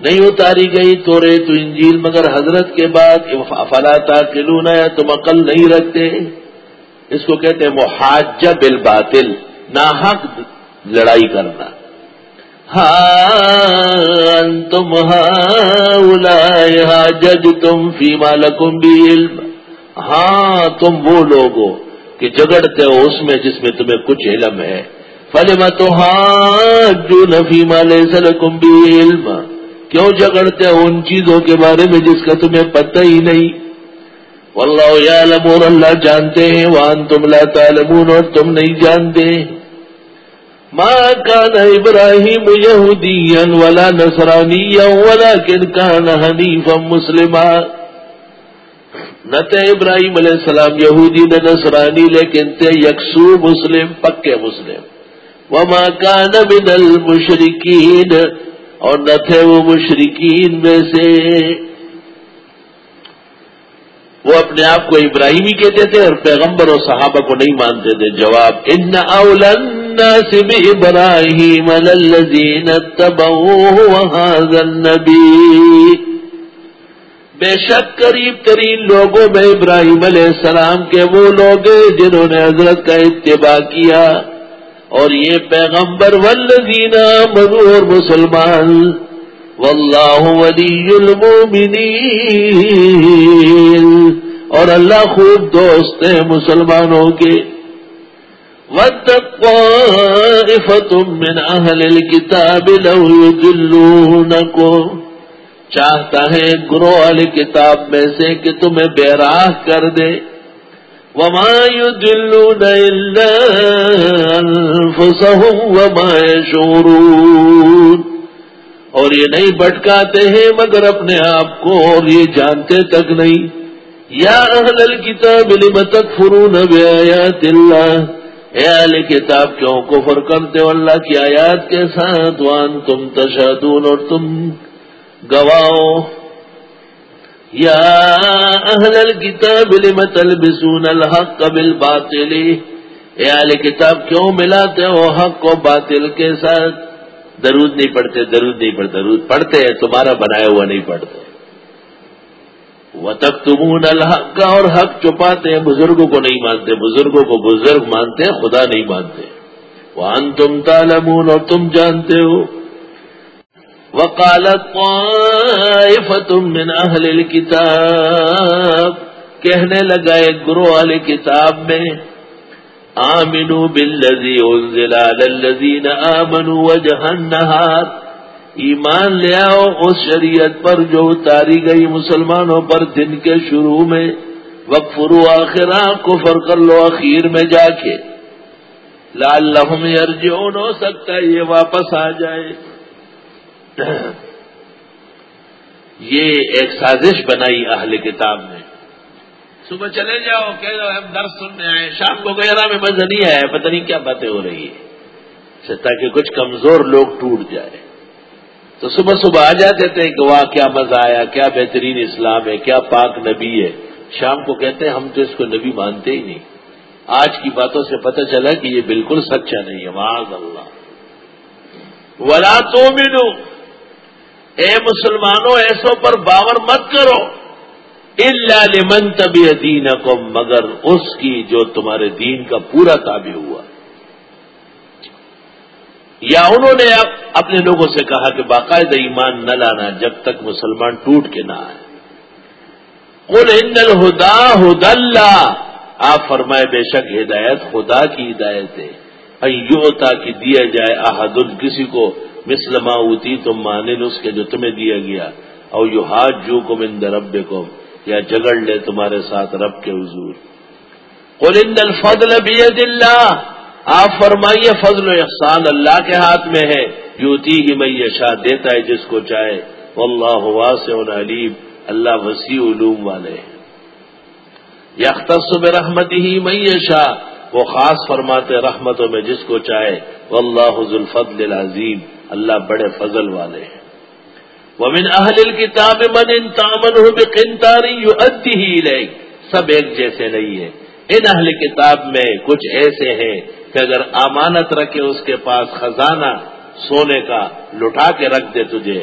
نہیں اتاری گئی تورے تو انجیل، مگر حضرت کے بعد۔ افلا تاکلون یا تم عقل نہیں رکھتے؟ اس کو کہتے ہیں محاجہ بالباطل، ناحق لڑائی کرنا۔ ہاں تم ہاں جج تم فی مالکم بھی علم ہاں تم وہ لوگ ہو کہ جگڑتے ہو اس میں جس میں تمہیں کچھ علم ہے۔ فلم تو ہاں جو نفی مال سلکم بھی علم کیوں جگڑتے ہو ان چیزوں کے بارے میں جس کا تمہیں پتہ ہی نہیں؟ واللہ یعلم اور اللہ جانتے ہیں۔ وان تم لا تعلمون اور تم نہیں جانتے۔ ما كان ابراهيم يهوديا ولا نصرانيا ولكن كان حنيفا مسلما. نہ تھے ابراہیم علیہ السلام یہودی نہ نصرانی لیکن تھے یکسو مسلم، پکے مسلم. وما كان من المشركين اور نہ تھے وہ مشرقین میں سے. وہ اپنے آپ کو ابراہیمی کہتے تھے اور پیغمبر اور صحابہ کو نہیں مانتے تھے. جواب ان اولن الناس بإبراهيم للذين اتبعوه وهذا النبي. بے شک قریب ترین لوگوں میں ابراہیم علیہ السلام کے وہ لوگ جنہوں نے حضرت کا اتباع کیا اور یہ پیغمبر والذین منو اور مسلمان. واللہ ولی المومنین اور اللہ خوب دوست ہے مسلمانوں کے. من أهل الكتاب لو يدلونكم چاہتا ہے گرو والی کتاب میں سے کہ تمہیں بیراہ کر دے۔ وما يدلون إلا أنفسهم وما يشعرون۔ اور یہ نہیں بٹکاتے ہیں مگر اپنے آپ کو اور یہ جانتے تک نہیں۔ یا اہل الكتاب لم تکفرون بآیات اللہ؟ اے علی کتاب کیوں کفر کرتے ہو اللہ کی آیات کے ساتھ؟ وان تم تشادون اور تم گواؤ یا اہل الكتاب لم تلبسون الحق بالباطل؟ اے علی کتاب کیوں ملاتے ہو حق کو باطل کے ساتھ؟ درود نہیں پڑھتے، درود نہیں پڑھتے، درود پڑھتے ہیں، تمہارا بنایا ہوا نہیں پڑھتے۔ وہ تک تمون الحق کا اور حق چھپاتے ہیں، بزرگوں کو نہیں مانتے، بزرگوں کو بزرگ مانتے ہیں، خدا نہیں مانتے۔ وہ ان تم تالمون اور تم جانتے ہو۔ وکالت تم من اہل کتاب کہنے لگا ایک گرو والے کتاب میں آمنو بلزی انزل على الذين آمنوا وجه ایمان لے آؤ، اس شریعت پر جو اتاری گئی مسلمانوں پر دن کے شروع میں وقفرو آخرا، کفر کر لو، اخیر میں جا کے۔ لال لحم ارجون ہو سکتا ہے یہ واپس آ جائے۔ یہ ایک سازش بنائی اہل کتاب نے۔ صبح چلے جاؤ کہ ہم درس سننے آئے شام کو گہرا میں مزہ نہیں آیا، پتہ نہیں کیا باتیں ہو رہی ہے تاکہ کچھ کمزور لوگ ٹوٹ جائے۔ تو صبح صبح آ جاتے تھے کہ واہ، کیا مزہ آیا، کیا بہترین اسلام ہے، کیا پاک نبی ہے۔ شام کو کہتے ہیں، ہم تو اس کو نبی مانتے ہی نہیں۔ آج کی باتوں سے پتہ چلا کہ یہ بالکل سچا نہیں ہے۔ معاذ اللہ۔ ولا تو مینو اے مسلمانوں، ایسوں پر باور مت کرو۔ اللہ لمن تبھی دین مگر اس کی جو تمہارے دین کا پورا تابع ہوا۔ یا انہوں نے اپنے لوگوں سے کہا کہ باقاعدہ ایمان نہ لانا جب تک مسلمان ٹوٹ کے نہ آئے۔ کل ہند الہدا ہد اللہ آپ فرمائے بے شک ہدایت خدا کی ہدایت ہے۔ یوتا کی دیا جائے احد کسی کو مسلما ہوتی تم مانے اس کے جو تمہیں دیا گیا۔ اور یو ہاتھ جو کو مند رب کو یا جگڑ لے تمہارے ساتھ رب کے حضور۔ قل ان الفضل بید اللہ آپ فرمائیے، فضل و احسان اللہ کے ہاتھ میں ہے یوتی ہی میں یشا دیتا ہے جس کو چاہے۔ اللہ واسع علیم، اللہ وسیع علوم والے ہیں۔ یختص رحمت ہی میشا وہ خاص فرماتے رحمتوں میں جس کو چاہے۔ وہ اللہ حضل فضل اللہ بڑے فضل والے ہیں۔ ومن اہل الكتاب من ان تامن ہو بقنتاری یؤدی سب ایک جیسے نہیں ہے ان اہل کتاب میں کچھ ایسے ہیں کہ اگر امانت رکھے اس کے پاس خزانہ سونے کا لٹا کے رکھ دے تجھے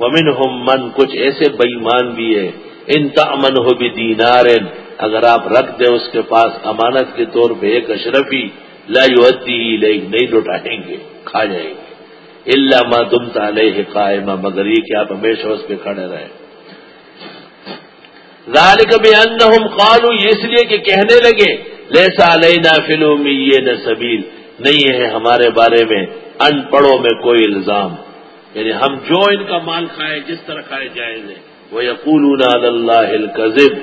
ومن ہم من کچھ ایسے بےمان بھی ہے ان تامن ہو بھی دینار اگر آپ رکھ دیں اس کے پاس امانت کے طور پہ ایک اشرفی، لا ہی لے نہیں لٹائیں گے، کھا جائیں گے۔ اللہ ما دم تالے قائمہ مگر یہ کہ آپ ہمیشہ اس پہ کھڑے رہے لال کبھی ان قالو اس لیے کہ کہنے لگے لیسا لینا فلوم یہ نہ سبیل۔ نہیں ہے ہمارے بارے میں ان پڑھوں میں کوئی الزام۔ یعنی ہم جو ان کا مال کھائے، جس طرح کھائے جائز ہے۔ وہ یقول اللہ القزب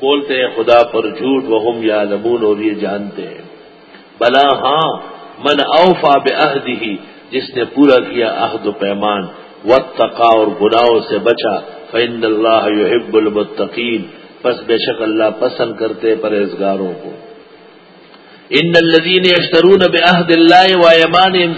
بولتے ہیں خدا پر جھوٹ وہ ہم یا نمون اور یہ جانتے ہیں۔ بلا ہاں من اوفا بے ہی جس نے پورا کیا عہد و پیمان۔ و تقا اور گناہوں سے بچا۔ فعند اللہ یحب المتقین پس بے شک اللہ پسند کرتے پرہزگاروں کو۔ ان الدین اشترون بعہد اللہ و ایمان ان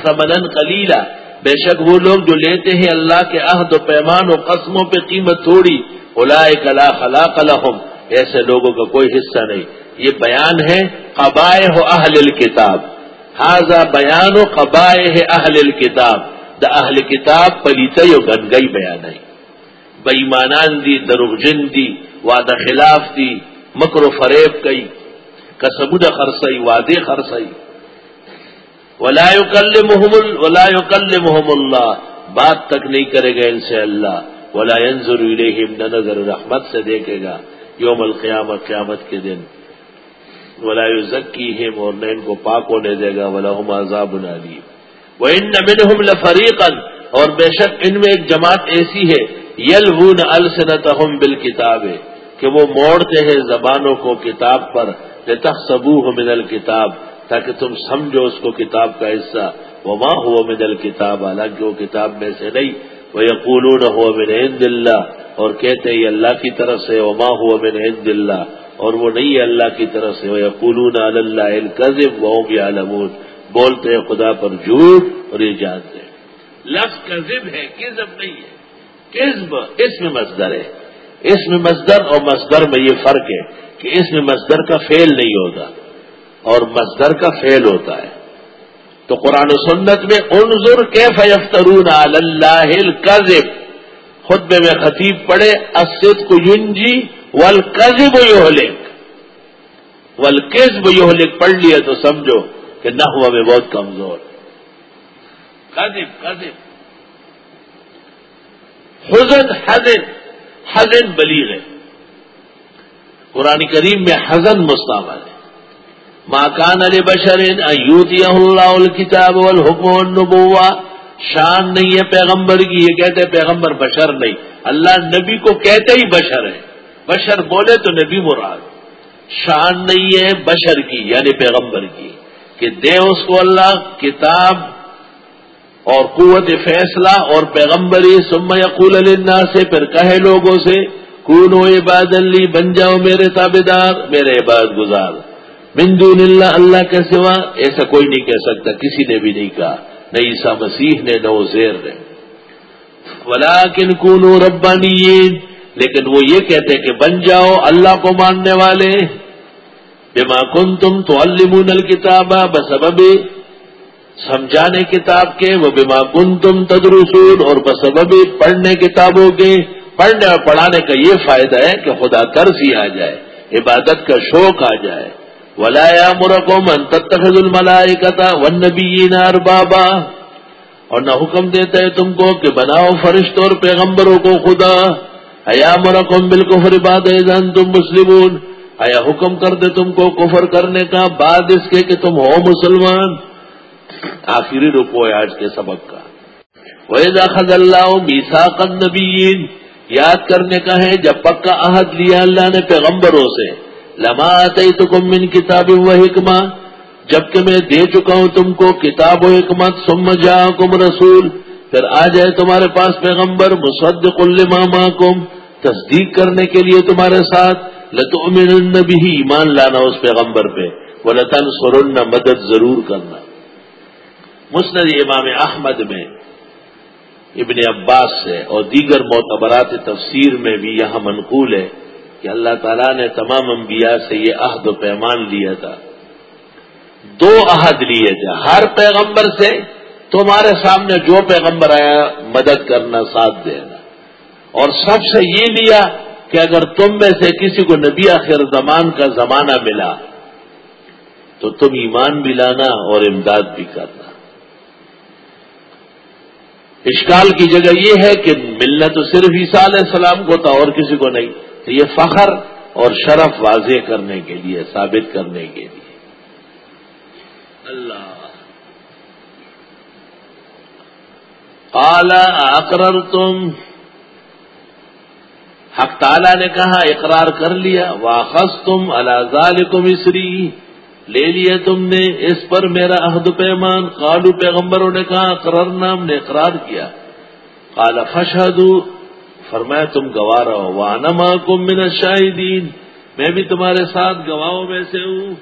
کلیلہ بے شک وہ لوگ جو لیتے ہیں اللہ کے عہد و پیمان و قسموں پہ قیمت تھوڑی اولائے کلا خلاق لهم۔ ایسے لوگوں کا کوئی حصہ نہیں۔ یہ بیان ہے قبائے ہو اہل الکتاب حاضا بیان و قبائے ہے اہل الکتاب دا اہل کتاب پلیت و گنگئی بیان ہے بئیمانان دی، دروغجن دی، وعدہ خلاف دی، مکر و فریب کئی۔ کسبود خرسئی واد خرسئی ولا محمل ولا محم اللہ بات تک نہیں کرے گا ان سے اللہ. ولا الیہم نہ نظر، رحمت سے دیکھے گا. یوم القیامت، قیامت کے دن. ولا ذکی اور نہ ان کو پاک ہونے دے گا. ولا عذاب علی وہ ان نمن لفریقن اور بے شک ان میں ایک جماعت ایسی ہے. یل ون السنت بال کتاب کہ وہ موڑتے ہیں زبانوں کو کتاب پر سبو ہو من الکتاب، تاکہ تم سمجھو اس کو کتاب کا حصہ۔ وہ ماں ہو من الکتاب، حالانکہ وہ کتاب میں سے نہیں۔ وہ یقول ہو من عند اللہ اور کہتے ہیں اللہ کی طرف سے وہ ماں ہو من عند اللہ اور وہ نہیں ہے اللہ کی طرف سے۔ وہ یقولون اللہ کزب وہ بھی بولتے ہیں خدا پر جھوٹ اور یہ جانتے ہیں۔ لفظ کزب ہے کزب نہیں ہے۔ کزب اس میں مزدر ہے۔ اس میں مزدر اور مزدر میں یہ فرق ہے کہ اس میں مزدر کا فیل نہیں ہوتا اور مزدر کا فیل ہوتا ہے۔ تو قرآن و سنت میں انظر کے فیفترون اللہ کزب خطبے میں خطیب پڑے اسد کو یونجی ول کزب یوہلک ول کزب یوہلک پڑھ لیا تو سمجھو کہ نہ ہوا میں بہت کمزور۔ کزب کزب حزن حزن حزن بلیغ ہے۔ قرآن کریم میں حزن مستعمل ہے۔ ماکان علی بشرین ایوتی اللہ الکتاب والحکم والنبوہ۔ شان نہیں ہے پیغمبر کی، یہ کہتے پیغمبر بشر نہیں۔ اللہ نبی کو کہتے ہی بشر ہے بشر بولے تو نبی مراد۔ شان نہیں ہے بشر کی یعنی پیغمبر کی، کہ دے اس کو اللہ کتاب اور قوت فیصلہ اور پیغمبری سم یقول اللہ سے پھر کہے لوگوں سے کون و عباد لی، بن جاؤ میرے تابے دار میرے عباد گزار۔ دون اللہ اللہ کے سوا، ایسا کوئی نہیں کہہ سکتا، کسی نے بھی نہیں کہا، نہ عیسا مسیح نے، نہ زیر نے۔ ولا کن کون ربانی لیکن وہ یہ کہتے کہ بن جاؤ اللہ کو ماننے والے۔ بما کن تم تو المون الکتاب بسبب سمجھانے کتاب کے، وہ بما کن تم تدرسون، اور بسبب پڑھنے کتابوں کے۔ پڑھنے اور پڑھانے کا یہ فائدہ ہے کہ خدا قرض ہی آ جائے، عبادت کا شوق آ جائے۔ ولایا مرکم انتخذ الملائی کتا ون نبی بابا اور نہ حکم دیتا ہے تم کو کہ بناؤ فرشت اور پیغمبروں کو خدا۔ ایا مرکم بالکفر بعد ایزان تم مسلمون۔ آیا حکم کر دے تم کو کفر کرنے کا، بعد اس کے کہ تم ہو مسلمان۔ آخری رکو ہے آج کے سبق کا۔ ویزا خز اللہ میسا نبی یاد کرنے کا ہے جب پکا عہد لیا اللہ نے پیغمبروں سے، لما آتے تو کم من کتاب و حکمہ جبکہ میں دے چکا ہوں تم کو کتاب و حکمت سم جا کم رسول، پھر آ جائے تمہارے پاس پیغمبر مصدق الما کم تصدیق کرنے کے لیے تمہارے ساتھ، لتؤمنن بھی ایمان لانا اس پیغمبر پہ وہ لطن سرن مدد ضرور کرنا۔ مسند امام احمد میں ابن عباس سے اور دیگر معتبرات تفسیر میں بھی یہاں منقول ہے کہ اللہ تعالیٰ نے تمام انبیاء سے یہ عہد و پیمان لیا تھا۔ دو عہد لیے تھے۔ ہر پیغمبر سے تمہارے سامنے جو پیغمبر آیا، مدد کرنا، ساتھ دینا۔ اور سب سے یہ لیا کہ اگر تم میں سے کسی کو نبی آخر زمان کا زمانہ ملا، تو تم ایمان بھی لانا اور امداد بھی کرنا۔ اشکال کی جگہ یہ ہے کہ ملنا تو صرف عیسیٰ علیہ السلام کو تھا، اور کسی کو نہیں۔ تو یہ فخر اور شرف واضح کرنے کے لیے، ثابت کرنے کے لیے۔ اللہ۔ کالا اقرر تم حق تعالی نے کہا، اقرار کر لیا۔ واخذ تم اللہ کو مصری لے لیا تم نے، اس پر میرا عہد پیمان۔ قالو پیغمبروں نے کہا، اقرار نام نے اقرار کیا۔ کالا فشد فرمایا، تم گوا رہو۔ وانما کم من شاہدین میں بھی تمہارے ساتھ گواہوں میں سے ہوں۔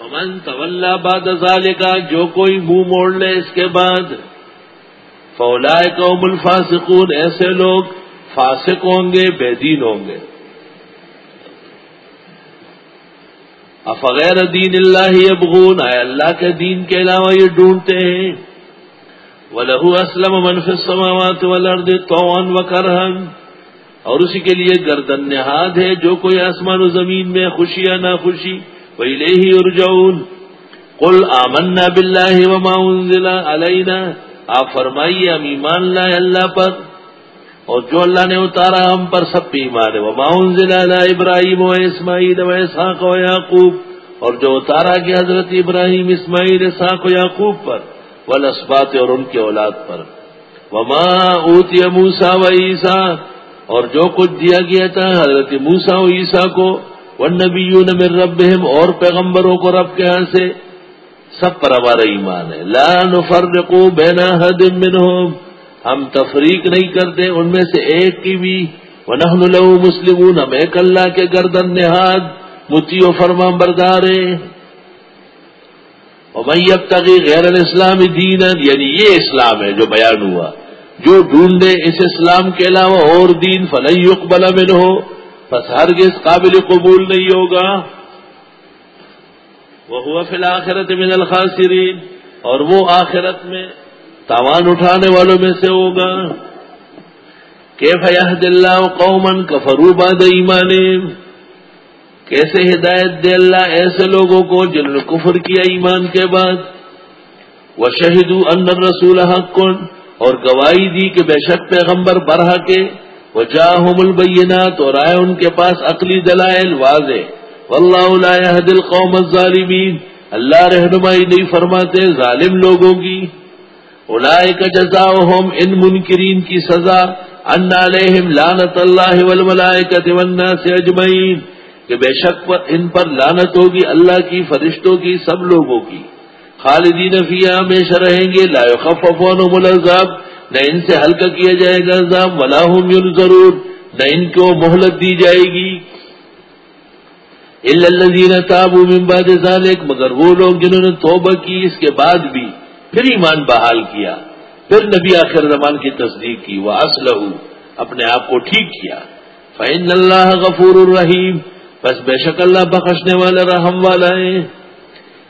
امن طول باد کا جو کوئی منہ موڑ لے اس کے بعد۔ فولائے قوم الفاسقون۔ ایسے لوگ فاسق ہوں گے، بے دین ہوں گے۔ افغیر دین اللہ ابغون آئے اللہ کے دین کے علاوہ یہ ڈھونڈتے ہیں. وہ لہو اسلم منف سماوات والارض طوعا وکرہن اور اسی کے لیے گردن نہاد ہے جو کوئی آسمان و زمین میں خوشی یا نہ خوشی وہ لے ہی ارجون کل آمنا بلّہ وما انزل علینا آپ فرمائیے، ہم ایمان لائے اللہ پر؟ اور جو اللہ نے اتارا ہم پر سب پہ ایمان ہے۔ وہ معاون ضلع ابراہیم و اسماعیل و اسحاق و یعقوب اور جو اتارا گیا حضرت ابراہیم، اسماعیل، اسحاق و یعقوب پر وہ لسبات اور ان کے اولاد پر۔ وما اوتی موسا و عیسیٰ اور جو کچھ دیا گیا تھا حضرت موسا و عیسیٰ کو وہ نبیون من ربہم اور پیغمبروں کو رب کے یہاں سے، سب پر ہمارا ایمان ہے۔ لا نفرقو بین حد منہم ہم تفریق نہیں کرتے، ان میں سے ایک کی بھی۔ ونحن لو مسلمون ہم ایک اللہ کے گردن نہاد، متی و فرما بردارے اب تغی غیر الاسلام دین یعنی یہ اسلام ہے جو بیان ہوا، جو ڈھونڈے اس اسلام کے علاوہ اور دین فلئی يقبل من ہو بس ہرگز قابل قبول نہیں ہوگا۔ وہ ہوا فی الآخرت من الخاسرین اور وہ آخرت میں تاوان اٹھانے والوں میں سے ہوگا۔ کہ فیاحد اللہ قومن کفرو باد ایمان کیسے ہدایت دے اللہ ایسے لوگوں کو جنہوں نے کفر کیا ایمان کے بعد؟ وہ شہید اندر رسول حق اور گواہی دی کہ بے شک پیغمبر برہ کے وہ جاہم البینات اور آئے ان کے پاس عقلی دلائل واضح۔ واللہ لا دل قوم الظالمین۔ اللہ رہنمائی نہیں فرماتے، ظالم لوگوں کی۔ اولائے کا جزا ان منکرین کی سزا، ان علیہم لانت اللہ والملائکت والناس اجمعین، کہ بے شک پر ان پر لانت ہوگی اللہ کی، فرشتوں کی، سب لوگوں کی۔ خالدین فیہ ہمیشہ رہیں گے، لا يخفف عنهم العذاب، نہ ان سے ہلکا کیا جائے گا عذاب، ولا هم ينظرون نہ ان کو مہلت دی جائے گی۔ الذین تابوا من بعد ذلك مگر وہ لوگ جنہوں نے توبہ کی اس کے بعد بھی پھر ایمان بحال کیا، پھر نبی آخر زمان کی تصدیق کی وہ اسلح اپنے آپ کو ٹھیک کیا۔ فعن اللہ غفور الرحیم بس بے شک اللہ بخشنے والا، رحم والا ہے۔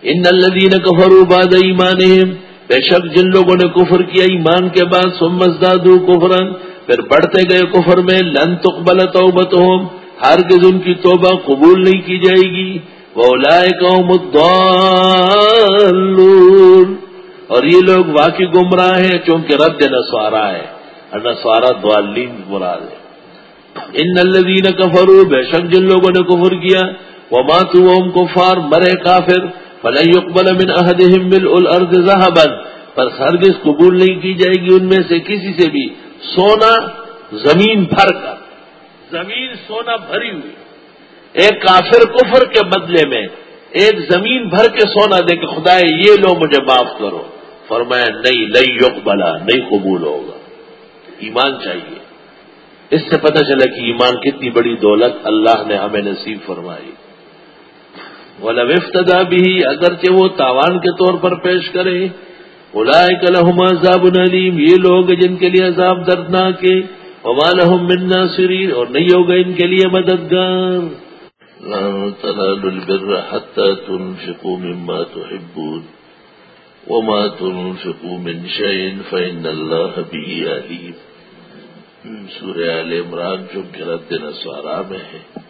ان الدین کفر بعد ایمان بے شک جن لوگوں نے کفر کیا ایمان کے بعد سمجھداد کفرن پھر بڑھتے گئے کفر میں، لن تقبل توبتهم۔ ہرگز ان کی توبہ قبول نہیں کی جائے گی۔ وہ لائے قوم اور یہ لوگ واقعی گمراہ ہیں چونکہ رد نسوارا ہے۔ اور نسوارا دوالین مراد ہے۔ ان الدین کفرو بے شک جن لوگوں نے کفر کیا وہ ماتو اوم کفار، مرے کافر، فلن يقبل من احدهم ملء ذهبا پر ہرگز قبول نہیں کی جائے گی ان میں سے کسی سے بھی۔ سونا زمین بھر کر۔ زمین سونا بھری ہوئی۔ ایک کافر کفر کے بدلے میں، ایک زمین بھر کے سونا دے کہ خدا یہ لو مجھے معاف کرو۔ فرمایا، نہیں لئی یق بلا نہیں قبول ہوگا۔ ایمان چاہیے۔ اس سے پتہ چلا کہ ایمان کتنی بڑی دولت اللہ نے ہمیں نصیب فرمائی۔ والا وفتدا بھی اگرچہ وہ تاوان کے طور پر پیش کرے۔ بلائے کلحم عذاب العلیم یہ لوگ جن کے لیے عذاب دردناک ہے۔ ومالحم من ناصرین، اور نہیں ہوگا ان کے لیے مددگار۔ لن تنالوا البر حتى تنفقوا مما تحبون۔ وما تنفقوا من شيء فإن الله به عليم. سورہ آل عمران جو کہ رد نسوارا میں ہے،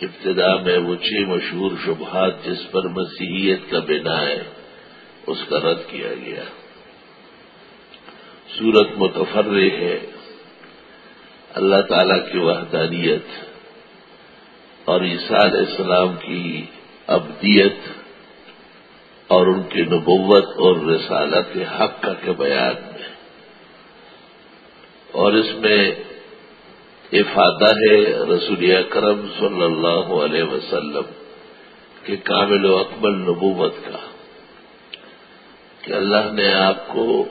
ابتدا میں وہ چھ مشہور شبہات جس پر مسیحیت کا بنا ہے، اس کا رد کیا گیا۔ سورت متفر ہے، اللہ تعالی کی وحدانیت اور عیسیٰ علیہ السلام کی ابدیت اور ان کی نبوت اور رسالت حق کا کے بیان میں اور اس میں افادہ ہے رسول اکرم صلی اللہ علیہ وسلم کے کامل و اکمل نبوت کا، کہ اللہ نے آپ کو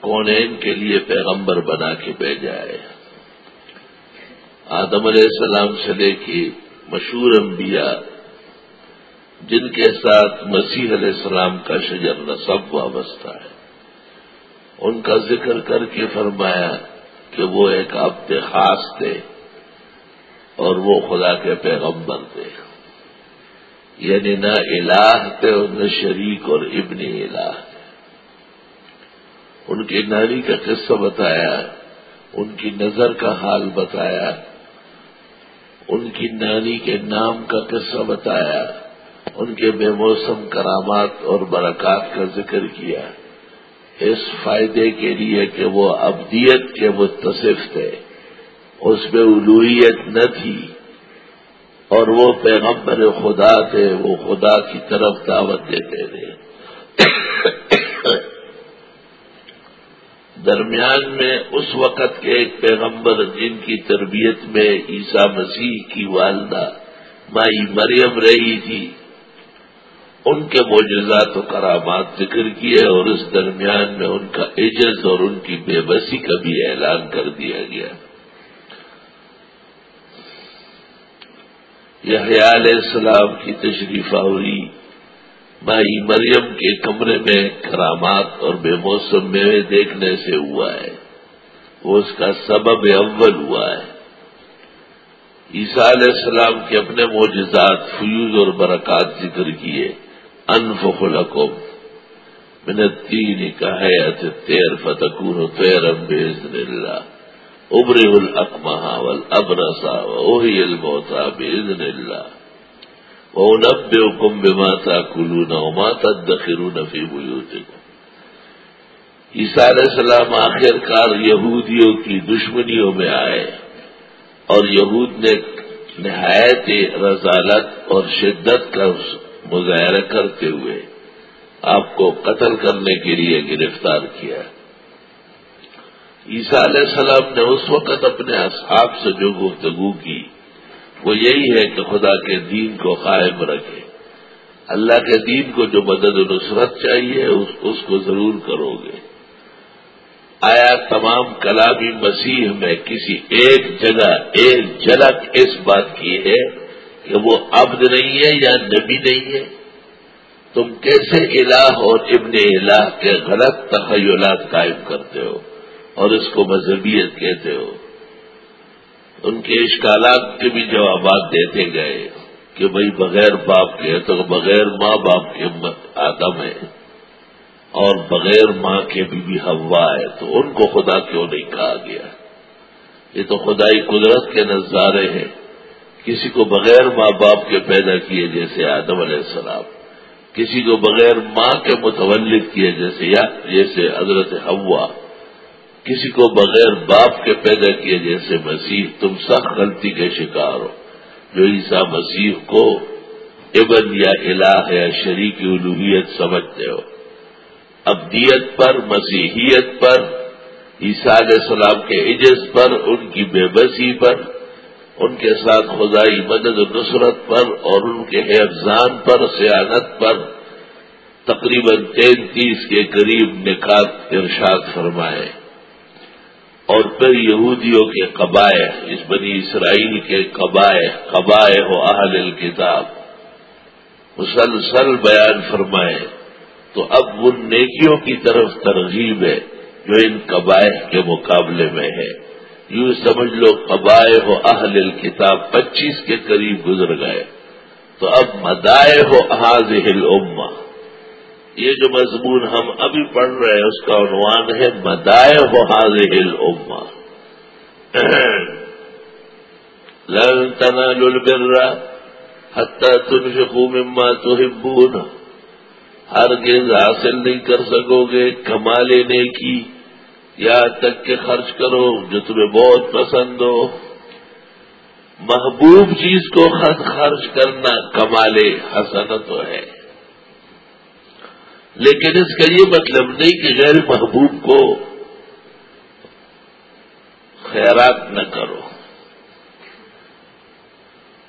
کونین کے لیے پیغمبر بنا کے بھیجا ہے۔ آدم علیہ السلام سے لے کے مشہور انبیاء جن کے ساتھ مسیح علیہ السلام کا شجر نصب وابستہ ہے۔ ان کا ذکر کر کے فرمایا کہ وہ ایک عبد خاص تھے اور وہ خدا کے پیغمبر تھے۔ یعنی نہ الہ تھے اور نہ شریک اور ابن الہ۔ تھے ان کی ناری کا قصہ بتایا، ان کی نظر کا حال بتایا، ان کی نانی کے نام کا قصہ بتایا۔ ان کے بے موسم کرامات اور برکات کا ذکر کیا۔ اس فائدے کے لیے کہ وہ ابدیت کے متصف تھے۔ اس میں الوحیت نہ تھی۔ اور وہ پیغمبر خدا تھے، وہ خدا کی طرف دعوت دیتے تھے۔ درمیان میں اس وقت کے ایک پیغمبر جن کی تربیت میں عیسیٰ مسیح کی والدہ مائی مریم رہی تھی ان کے معجزات و کرامات ذکر کیے اور اس درمیان میں ان کا عجز اور ان کی بے بسی کا بھی اعلان کر دیا گیا۔ یہ حیال السلام کی تشریف آوری، مائی مریم کے کمرے میں کرامات اور بے موسم میوے دیکھنے سے ہوا ہے۔ وہ اس کا سبب اول ہوا ہے۔ عیسیٰ علیہ السلام کے اپنے معجزات، فیوز اور برکات ذکر کیے۔ انفخ لکم من الدین کا حیات تیر فتکون تیرم بیزن اللہ ابرئ الاقمہ والابرسا ووہی الموتا بیزن اللہ وَأُنَبِّئُكُمْ بِمَا تَأْكُلُونَ وَمَا تَدَّخِرُونَ فِي بُيُوتِكُمْ. عیسیٰ علیہ السلام آخر کار یہودیوں کی دشمنیوں میں آئے. اور یہود نے نہایت رضالت اور شدت کا مظاہرہ کرتے ہوئے آپ کو قتل کرنے کے لیے گرفتار کیا۔ عیسیٰ علیہ السلام نے اس وقت اپنے اصحاب سے جو گفتگو کی، وہ یہی ہے کہ خدا کے دین کو قائم رکھے۔ اللہ کے دین کو جو مدد و نصرت چاہیے، اس کو ضرور کرو گے آیا تمام کلامی مسیح میں کسی ایک جگہ، ایک جھلک اس بات کی ہے؟ کہ وہ عبد نہیں ہے یا نبی نہیں ہے؟ تم کیسے الہ اور ابن الہ کے غلط تخیلات قائم کرتے ہو اور اس کو مذہبیت کہتے ہو؟ ان کے اشکالات کے بھی جوابات دیتے گئے کہ بھائی بغیر باپ کے تو بغیر ماں باپ کے آدم ہے اور بغیر ماں کے بھی, بھی ہوا ہے تو ان کو خدا کیوں نہیں کہا گیا؟ یہ تو خدائی قدرت کے نظارے ہیں۔ کسی کو بغیر ماں باپ کے پیدا کیے جیسے آدم علیہ السلام، کسی کو بغیر ماں کے متولد کیے جیسے یا جیسے حضرت ہوا کسی کو بغیر باپ کے پیدا کیے جیسے مسیح، تم سخت غلطی کے شکار ہو۔ جو عیسیٰ مسیح کو ابن یا الہ یا شریک الوحیت سمجھتے ہو۔ ابدیت پر، مسیحیت پر، عیسیٰ علیہ السلام کے عجز پر، ان کی بے بسی پر ان کے ساتھ خدائی مدد و نصرت پر اور ان کے حفظان پر سیاحت پر تقریباً تینتیس کے قریب نکات ارشاد فرمائے۔ اور پھر یہودیوں کے قبائے اس بنی اسرائیل کے قبائے قبائے ہو اہل الکتاب۔ مسلسل بیان فرمائے۔ تو اب ان نیکیوں کی طرف ترغیب ہے جو ان قبائے کے مقابلے میں ہے۔ یوں سمجھ لو قبائے ہو اہل الکتاب پچیس کے قریب گزر گئے۔ تو اب مدائے ہو احاظ الما یہ جو مضمون ہم ابھی پڑھ رہے ہیں، اس کا عنوان ہے مدائے ہو حاض الما لن تنالوا البر حتى تنفقوا مما تحبون۔ ہرگز حاصل نہیں کر سکو گے کما لینے کی یا تک کہ خرچ کرو جو تمہیں بہت پسند ہو۔ محبوب چیز کو خرچ کرنا کمالے حسن تو ہے۔ لیکن اس کا یہ مطلب نہیں کہ غیر محبوب کو خیرات نہ کرو۔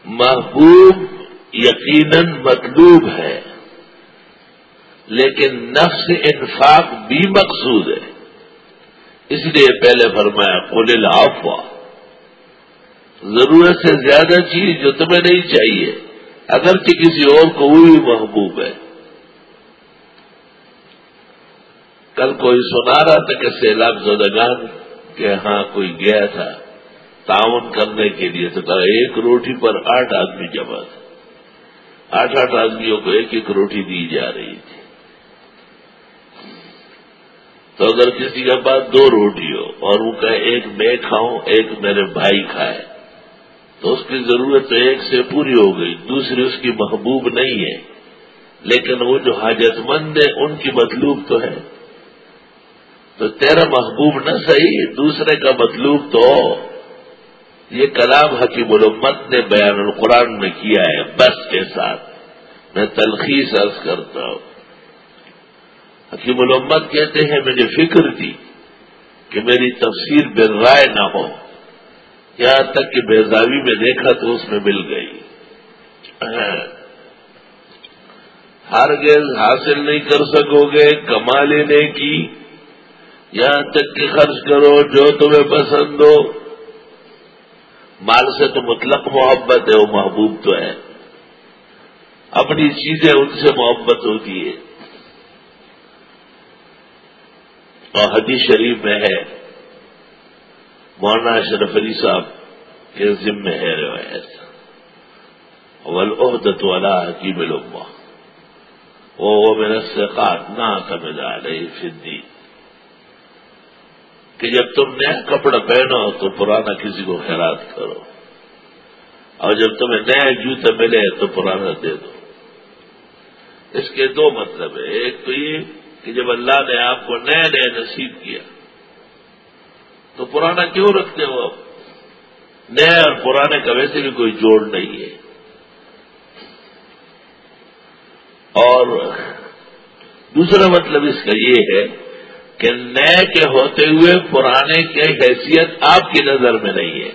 محبوب یقیناً مطلوب ہے، لیکن نفس انفاق بھی مقصود ہے۔ اس لیے پہلے فرمایا، قل العفو۔ ضرورت سے زیادہ چیز جو تمہیں نہیں چاہیے، اگرچہ کسی اور کو وہ بھی محبوب ہے۔ کل کوئی سنا رہا تھا کہ سیلاب زدگان کے ہاں کوئی گیا تھا، تعاون کرنے کے لیے تو کہا ایک روٹی پر آٹھ آدمی جمع تھے۔ آٹھ آٹھ آدمیوں کو ایک ایک روٹی دی جا رہی تھی۔ تو اگر کسی کے پاس دو روٹی ہو اور وہ کہے ایک میں کھاؤں، ایک میرے بھائی کھائے، تو اس کی ضرورت تو ایک سے پوری ہو گئی، دوسری اس کی محبوب نہیں ہے۔ لیکن وہ جو حاجت مند ہے، ان کی مطلوب تو ہے۔ تو تیرا محبوب نہ صحیح، دوسرے کا مطلوب تو یہ کلام حکیم الامت نے بیان القرآن میں کیا ہے، بس کے ساتھ۔ میں تلخیص عرض کرتا ہوں۔ حکیم الامت کہتے ہیں، مجھے فکر تھی کہ میری تفسیر بے رائے نہ ہو۔ یہاں تک کہ بیزاوی میں دیکھا تو اس میں مل گئی۔ ہر گیز حاصل نہیں کر سکو گے کما لینے کی یہاں تک کہ خرچ کرو جو تمہیں پسند ہو۔ مال سے تو مطلق محبت ہے، وہ محبوب تو ہے۔ اپنی چیزیں ان سے محبت ہوتی ہے۔ اور حدیث شریف میں ہے۔ مولانا اشرف علی صاحب کے ذمے ہے روایت۔ ولعدت والا حکیم الما وہ میرا سقات نہ سمجھ آ رہی فدی کہ جب تم نیا کپڑا پہنو تو پرانا کسی کو خیرات کرو۔ اور جب تمہیں نیا جوتا ملے تو پرانا دے دو۔ اس کے دو مطلب ہے ایک تو یہ کہ جب اللہ نے آپ کو نئے نئے نصیب کیا، تو پرانا کیوں رکھتے ہو اب نئے اور پرانے کا ویسے بھی کوئی جوڑ نہیں ہے۔ اور دوسرا مطلب اس کا یہ ہے کہ نئے کے ہوتے ہوئے پرانے کی حیثیت آپ کی نظر میں نہیں ہے،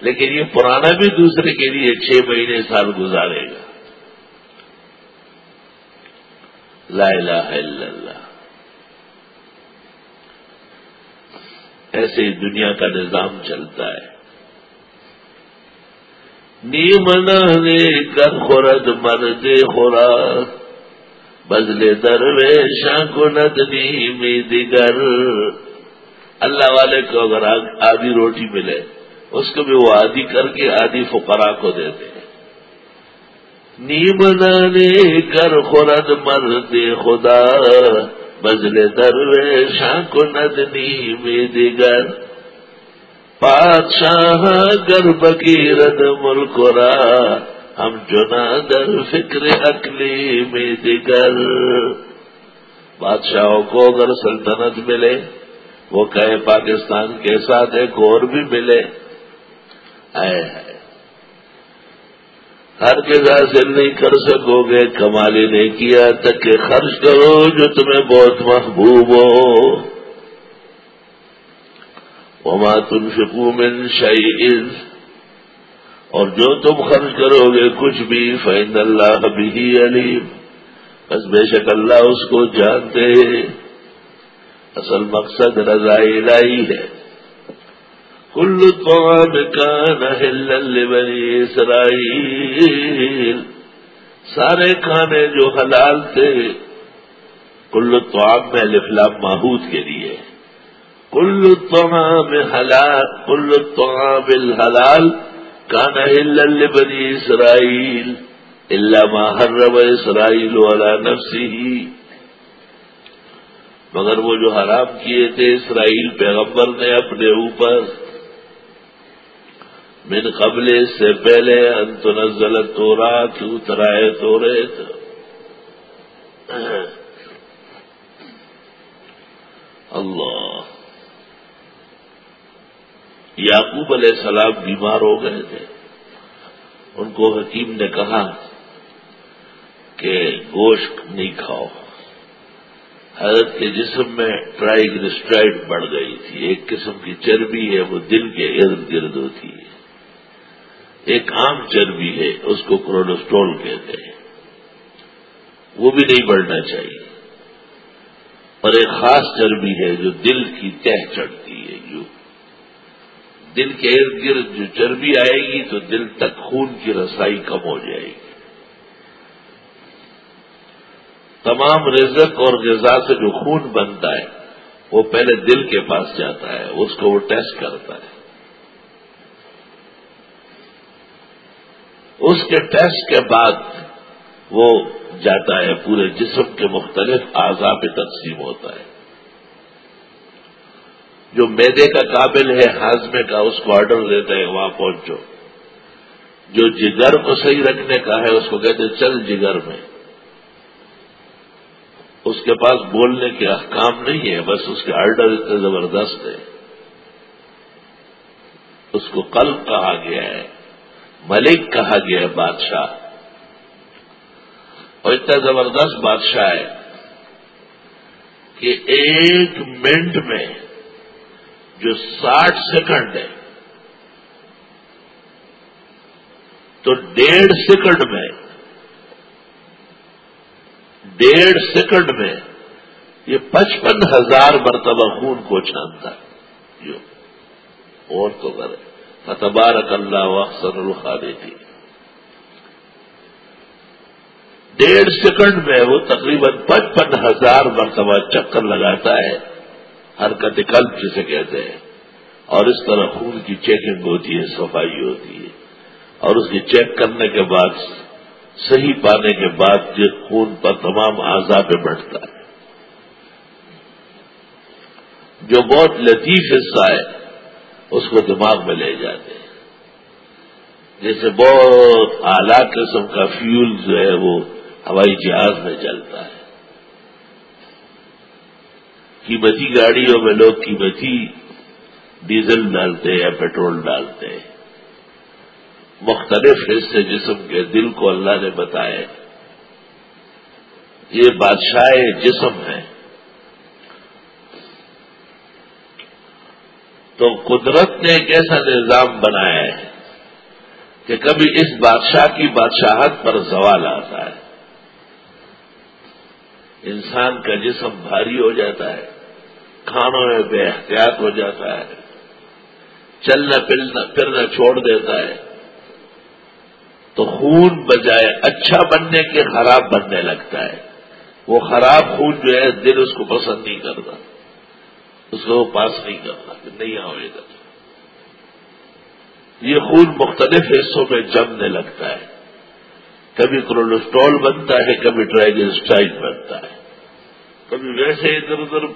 لیکن یہ پرانا بھی دوسرے کے لیے چھ مہینے سال گزارے گا۔ لا الہ الا اللہ۔ ایسے ہی دنیا کا نظام چلتا ہے۔ نیم نے کر خورد مرد خورا بدلے دروے کو ند نیم دیگر۔ اللہ والے کو اگر آدھی روٹی ملے، اس کو بھی وہ آدھی کر کے آدھی فقرا کو دیتے ہیں نیم نے کر خورد مرد خدا بزل دروے شاہ کو ندنی میں دیگر۔ بادشاہ گر بکیرد ملک را، ہم چنا در فکر اکلی میں دیگر۔ بادشاہوں کو اگر سلطنت ملے، وہ کہے پاکستان کے ساتھ ایک اور بھی ملے۔ آئے ہر کے حاصل نہیں کر سکو گے کمالی نہیں کیا تک کہ خرچ کرو جو تمہیں بہت محبوب ہو۔ وما تنفقوا من شيء، اور جو تم خرچ کرو گے کچھ بھی فین اللہ بھی علیم۔ بس بے شک اللہ اس کو جانتے اصل مقصد رضا الہی ہے۔ کل طعام کان حلل بنی اسرائیل سارے کھانے جو حلال تھے، کل طعام میں لفلام ماحود کے لیے۔ کل طعام حلال، کل طعام الحلال کان حلل بنی اسرائیل اللہ ما حرم اسرائیل والا نفسی ہی مگر وہ جو حرام کیے تھے، اسرائیل پیغمبر نے اپنے اوپر من قبل سے پہلے انت نزل تو رات اترائے تو ریت اللہ۔ یعقوب علیہ السلام بیمار ہو گئے تھے۔ ان کو حکیم نے کہا کہ گوشت نہیں کھاؤ۔ حضرت کے جسم میں ٹرائیگلسٹرائڈ بڑھ گئی تھی۔ ایک قسم کی چربی ہے، وہ دل کے ارد گرد ہوتی ہے۔ ایک عام چربی ہے، اس کو کروڈوسٹول کہتے ہیں۔ وہ بھی نہیں بڑھنا چاہیے۔ اور ایک خاص چربی ہے جو دل کی تہ چڑھتی ہے جو دل کے ارد گرد جو چربی آئے گی تو دل تک خون کی رسائی کم ہو جائے گی۔ تمام رزق اور غذا سے جو خون بنتا ہے، وہ پہلے دل کے پاس جاتا ہے، اس کو وہ ٹیسٹ کرتا ہے۔ اس کے ٹیسٹ کے بعد وہ جاتا ہے، پورے جسم کے مختلف اعضاء پہ تقسیم ہوتا ہے۔ جو میدے کا قابل ہے، ہاضمے کا، اس کو آرڈر دیتا ہے وہاں پہنچو۔ جو جگر کو صحیح رکھنے کا ہے، اس کو کہتے چل جگر میں۔ اس کے پاس بولنے کے احکام نہیں ہے بس اس کے آرڈر اتنے زبردست ہے اس کو قلب کہا گیا ہے۔ ملک کہا گیا ہے بادشاہ۔ اور اتنا زبردست بادشاہ ہے کہ ایک منٹ میں جو ساٹھ سیکنڈ ہے، تو ڈیڑھ سیکنڈ میں، ڈیڑھ سیکنڈ میں یہ پچپن ہزار مرتبہ خون کو چھانتا ہے۔ جو اور تو کرے فتبارک اللہ اکثر الخالے ڈیڑھ سیکنڈ میں وہ تقریباً پچپن ہزار مرتبہ چکر لگاتا ہے، حرکت قلب جسے کہتے ہیں، اور اس طرح خون کی چیکنگ ہوتی ہے، صفائی ہوتی ہے۔ اور اس کی چیک کرنے کے بعد، صحیح پانے کے بعد جس خون پر تمام اعضا پہ بڑھتا ہے۔ جو بہت لطیف حصہ ہے اس کو دماغ میں لے جاتے ہیں۔ جیسے بہت اعلی قسم کا فیول جو ہے وہ ہوائی جہاز میں چلتا ہے۔ قیمتی گاڑیوں میں لوگ قیمتی ڈیزل ڈالتے ہیں یا پیٹرول ڈالتے ہیں۔ مختلف حصے جسم کے دل کو اللہ نے بتائے یہ بادشاہ جسم ہے تو قدرت نے ایک ایسا نظام بنایا ہے کہ کبھی اس بادشاہ کی بادشاہت پر زوال آتا ہے۔ انسان کا جسم بھاری ہو جاتا ہے، کھانوں میں بے احتیاط ہو جاتا ہے، چلنا پلنا پھرنا چھوڑ دیتا ہے۔ تو خون بجائے اچھا بننے کے خراب بننے لگتا ہے۔ وہ خراب خون جو ہے، دل اس کو پسند نہیں کرتا۔ اس کو پاس نہیں کرنا کہ نہیں آؤ ادھر یہ خون مختلف حصوں میں جمنے لگتا ہے۔ کبھی کولسٹرول بنتا ہے، کبھی ٹرائیگسٹائل بنتا ہے۔ کبھی ویسے ادھر ادھر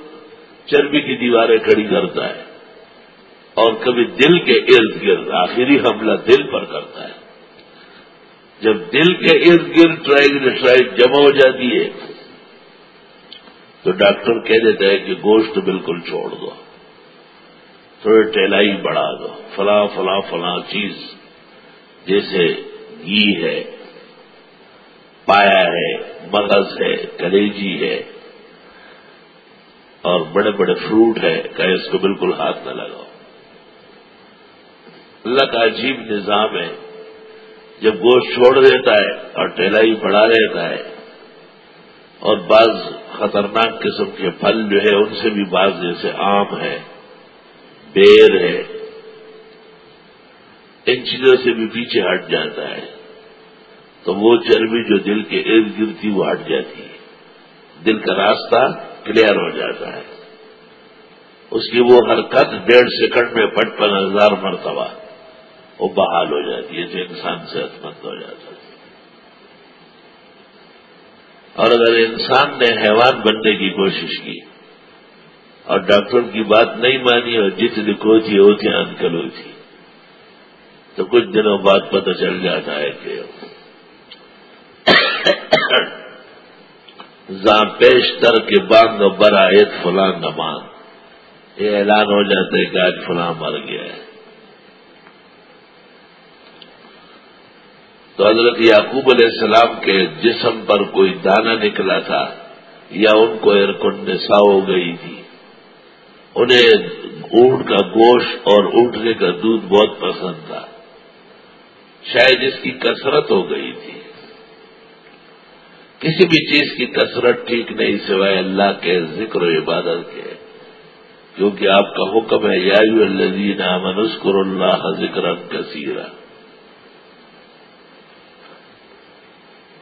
چربی کی دیواریں کھڑی کرتا ہے۔ اور کبھی دل کے ارد گرد، آخری حملہ دل پر کرتا ہے۔ جب دل کے ارد گرد ٹرائیگسٹائل جمع ہو جاتی ہے تو ڈاکٹر کہہ دیتا ہے کہ گوشت بالکل چھوڑ دو تھوڑی ٹیلائی بڑھا دو، فلاں فلاں فلاں چیز، جیسے گھی ہے، پایا ہے، مغز ہے کلیجی ہے، اور بڑے بڑے فروٹ ہے کہ اس کو بالکل ہاتھ نہ لگاؤ۔ اللہ کا عجیب نظام ہے، جب گوشت چھوڑ دیتا ہے اور ٹیلائی بڑھا دیتا ہے اور بعض خطرناک قسم کے پھل جو ہے ان سے بھی بعض جیسے آم ہے، بیر ہے، ان چیزوں سے بھی پیچھے ہٹ جاتا ہے۔ تو وہ چربی جو دل کے ارد گرد تھی وہ ہٹ جاتی ہے۔ دل کا راستہ کلیئر ہو جاتا ہے۔ اس کی وہ حرکت ڈیڑھ سیکنڈ میں پچپن ہزار مرتبہ وہ بحال ہو جاتی ہے، جو انسان صحت مند ہو جاتا ہے۔ اور اگر انسان نے حیوان بننے کی کوشش کی اور ڈاکٹر کی بات نہیں مانی اور جتنی کوچی ہوتی انکل ہوتی تو کچھ دنوں بعد پتہ چل جاتا ہے کہ پیش تر کے بانگ برایت فلاں نمان یہ اعلان ہو جاتا ہے کہ آج فلاں مر گیا ہے۔ تو حضرت یعقوب علیہ السلام کے جسم پر کوئی دانہ نکلا تھا یا ان کو ایئر سا ہو گئی تھی۔ انہیں اونٹ کا گوشت اور اونٹنے کا دودھ بہت پسند تھا۔ شاید اس کی کثرت ہو گئی تھی۔ کسی بھی چیز کی کثرت ٹھیک نہیں سوائے اللہ کے ذکر و عبادت کے۔ کیونکہ آپ کا حکم ہے، یا الذین منسکر اللہ ذکر کثیرہ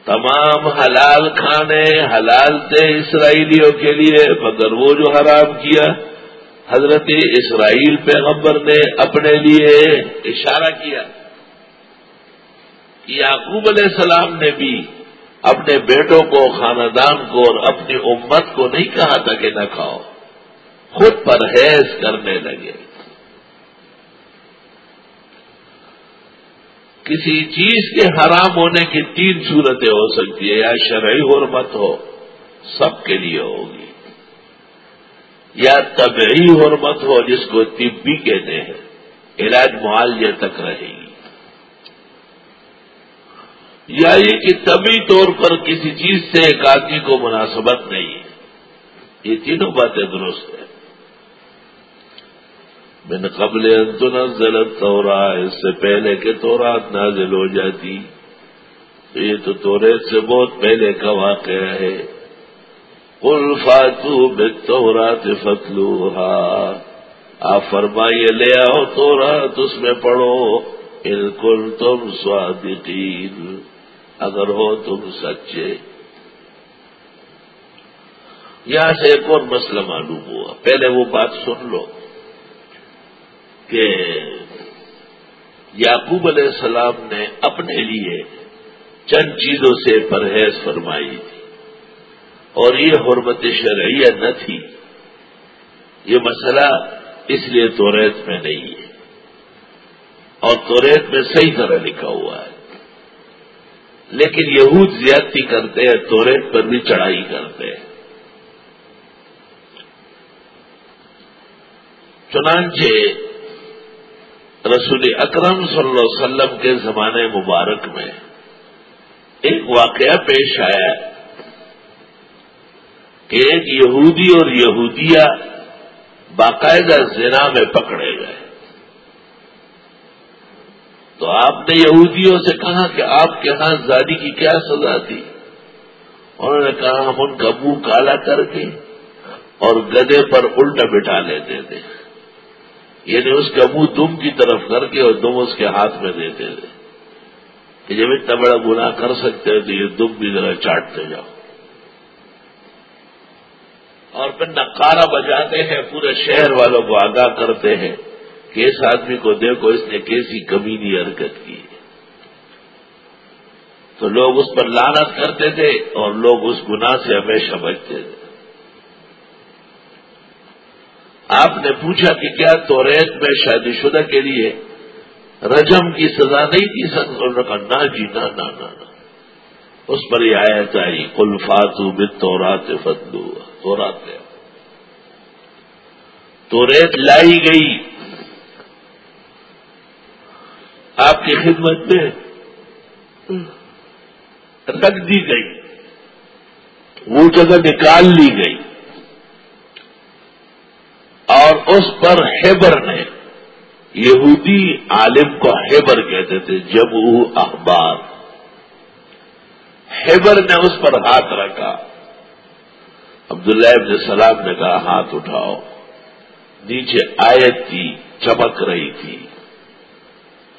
تمام حلال کھانے، حلال تھے اسرائیلیوں کے لیے، مگر وہ جو حرام کیا، حضرت اسرائیل پیغمبر نے اپنے لیے اشارہ کیا کہ یعقوب علیہ السلام نے بھی اپنے بیٹوں کو، خاندان کو اور اپنی امت کو نہیں کہا تھا کہ نہ کھاؤ، خود پرہیز کرنے لگے۔ کسی چیز کے حرام ہونے کی تین صورتیں ہو سکتی ہے یا شرعی حرمت ہو، سب کے لیے ہوگی۔ یا طبعی حرمت ہو، جس کو طبی کہتے ہیں۔ علاج معالجے تک رہے گی۔ یا یہ کہ طبی طور پر کسی چیز سے ایک آدمی کو مناسبت نہیں ہے۔ یہ تینوں باتیں درست ہیں۔ من قبل ان تنزل تورا اس سے پہلے کہ تورات نازل ہو جاتی۔ تو یہ تو توریت سے بہت پہلے کا واقعہ ہے۔ کل فاتو بتورات فتلو آپ فرمائیے، لے آؤ تورات، اس میں پڑھو۔ بالکل تم سوادقین اگر ہو تم سچے۔ یہاں سے ایک اور مسئلہ معلوم ہوا۔ پہلے وہ بات سن لو۔ کہ یعقوب علیہ السلام نے اپنے لیے چند چیزوں سے پرہیز فرمائی تھی۔ اور یہ حرمت شرعیہ نہ تھی۔ یہ مسئلہ اس لیے توریت میں نہیں ہے۔ اور توریت میں صحیح طرح لکھا ہوا ہے۔ لیکن یہود زیادتی کرتے ہیں، توریت پر بھی چڑھائی کرتے ہیں۔ چنانچہ رسول اکرم صلی اللہ علیہ وسلم کے زمانے مبارک میں ایک واقعہ پیش آیا کہ ایک یہودی اور یہودیہ باقاعدہ زنا میں پکڑے گئے۔ تو آپ نے یہودیوں سے کہا کہ آپ کے ہاں زادی کی کیا سزا تھی؟ انہوں نے کہا ہم ان کا منہ کالا کر کے اور گدے پر الٹا بٹھا لیتے تھے۔ یعنی اس کا منہ دم کی طرف کر کے اور دم اس کے ہاتھ میں دیتے تھے کہ جب اتنا بڑا گناہ کر سکتے ہیں تو یہ دم بھی ذرا چاٹتے جاؤ۔ اور پھر نقارہ بجاتے ہیں، پورے شہر والوں کو آگاہ کرتے ہیں کہ اس آدمی کو دیکھو، اس نے کیسی کمینی حرکت کی۔ تو لوگ اس پر لانت کرتے تھے اور لوگ اس گناہ سے ہمیشہ بچتے تھے۔ آپ نے پوچھا کہ کیا تو ریت میں شادی شدہ کے لیے رجم کی سزا نہیں تھی سن؟ کہا نہ جی نہ نہ اس پر یہ آیا چاہیے کل فاتو بت تو رات فتلو تو رات تو ریت لائی گئی۔ آپ کی خدمت میں رکھ دی گئی۔ وہ جگہ نکال لی گئی۔ اور اس پر ہیبر نے یہودی عالم کو ہیبر کہتے تھے جب وہ اخبار ہیبر نے اس پر ہاتھ رکھا۔ عبداللہ ابن سلام نے کہا، ہاتھ اٹھاؤ۔ نیچے آیت تھی چمک رہی تھی۔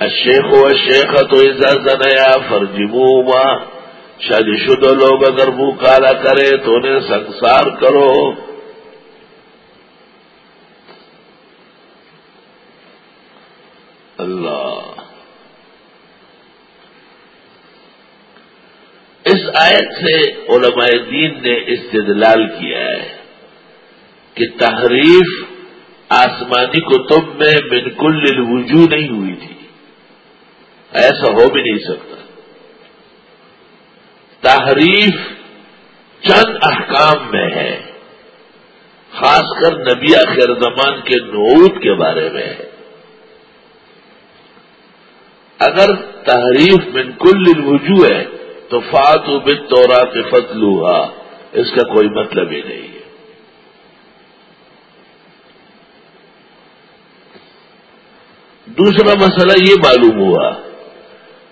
اشیخ و شیخ تو عزت نیا فرجمو شادی شدہ لوگ اگر منہ کالا کرے، تو انہیں سنسار کرو۔ اللہ۔ اس آیت سے علماء دین نے استدلال کیا ہے کہ تحریف آسمانی کتب میں بالکل الوجو نہیں ہوئی تھی۔ ایسا ہو بھی نہیں سکتا۔ تحریف چند احکام میں ہے، خاص کر نبی آخر زمان کے نوت کے بارے میں ہے۔ اگر تحریف من کل الوجو ہے، تو فاتو بت تو رات اس کا کوئی مطلب ہی نہیں ہے۔ دوسرا مسئلہ یہ معلوم ہوا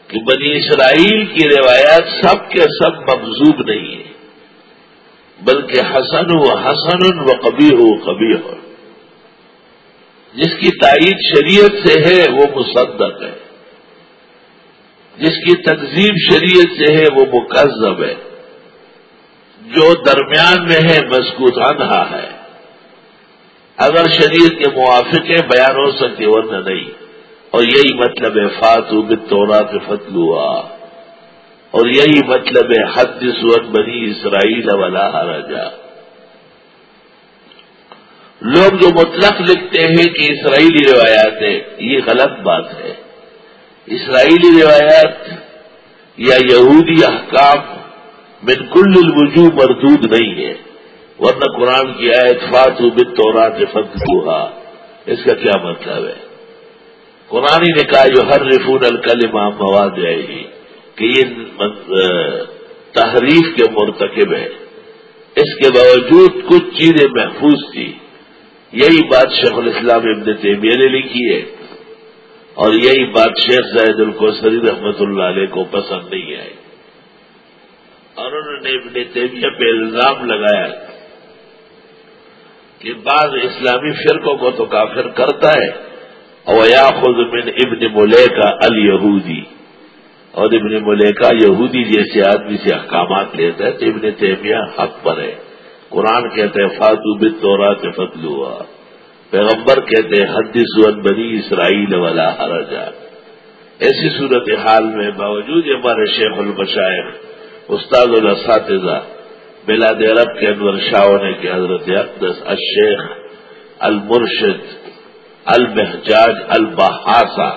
کہ بنی اسرائیل کی روایات سب کے سب مقزوب نہیں ہے بلکہ حسن و حسن و کبھی ہو کبھی ہو جس کی تائید شریعت سے ہے، وہ مصدق ہے۔ جس کی تنظیم شریعت سے ہے وہ مقزب ہے۔ جو درمیان میں ہے مضبوط انہا ہے۔ اگر شریعت کے موافق ہے بیان ہو سکتے ورنہ نہیں۔ اور یہی مطلب ہے، فاتو بتورا کے فتلوا اور یہی مطلب ہے حد سور بنی اسرائیل والا راجا لوگ جو مطلق لکھتے ہیں کہ اسرائیلی روایات ہے یہ غلط بات ہے۔ اسرائیلی روایات یا یہودی احکام بالکل الوجو مردود نہیں ہے، ورنہ قرآن کی آیت فاتو بت تو رات اس کا کیا مطلب ہے؟ قرآن نے کہا جو ہر رفون الکل امام مواد جائے گی کہ یہ تحریف کے مرتکب ہے اس کے باوجود کچھ چیزیں محفوظ تھی یہی بات شیخ الاسلام ابن تیمیہ نے لکھی ہے۔ اور یہی بات شیخ زید القوسری رحمت اللہ علیہ کو پسند نہیں آئی۔ اور انہوں نے ابن تیمیہ پہ الزام لگایا کہ بعض اسلامی فرقوں کو تو کافر کرتا ہے۔ اور یا خود من ابن ملے کا الہودی اور ابن ملے کا یہودی جیسے آدمی سے احکامات لیتا ہے تو ابن تیمیہ حق پر ہے۔ قرآن کہتے ہیں فاتو بت تو رات ہوا پیغمبر کہتے ہیں حد سورت بنی اسرائیل والا حرجا ایسی صورت حال میں باوجود ہمارے شیخ المشائق استاد الاساتذہ، بلاد عرب کے انور شاہ نے کہ حضرت اقدس، الشیخ، المرشد، المحجاج البحاسا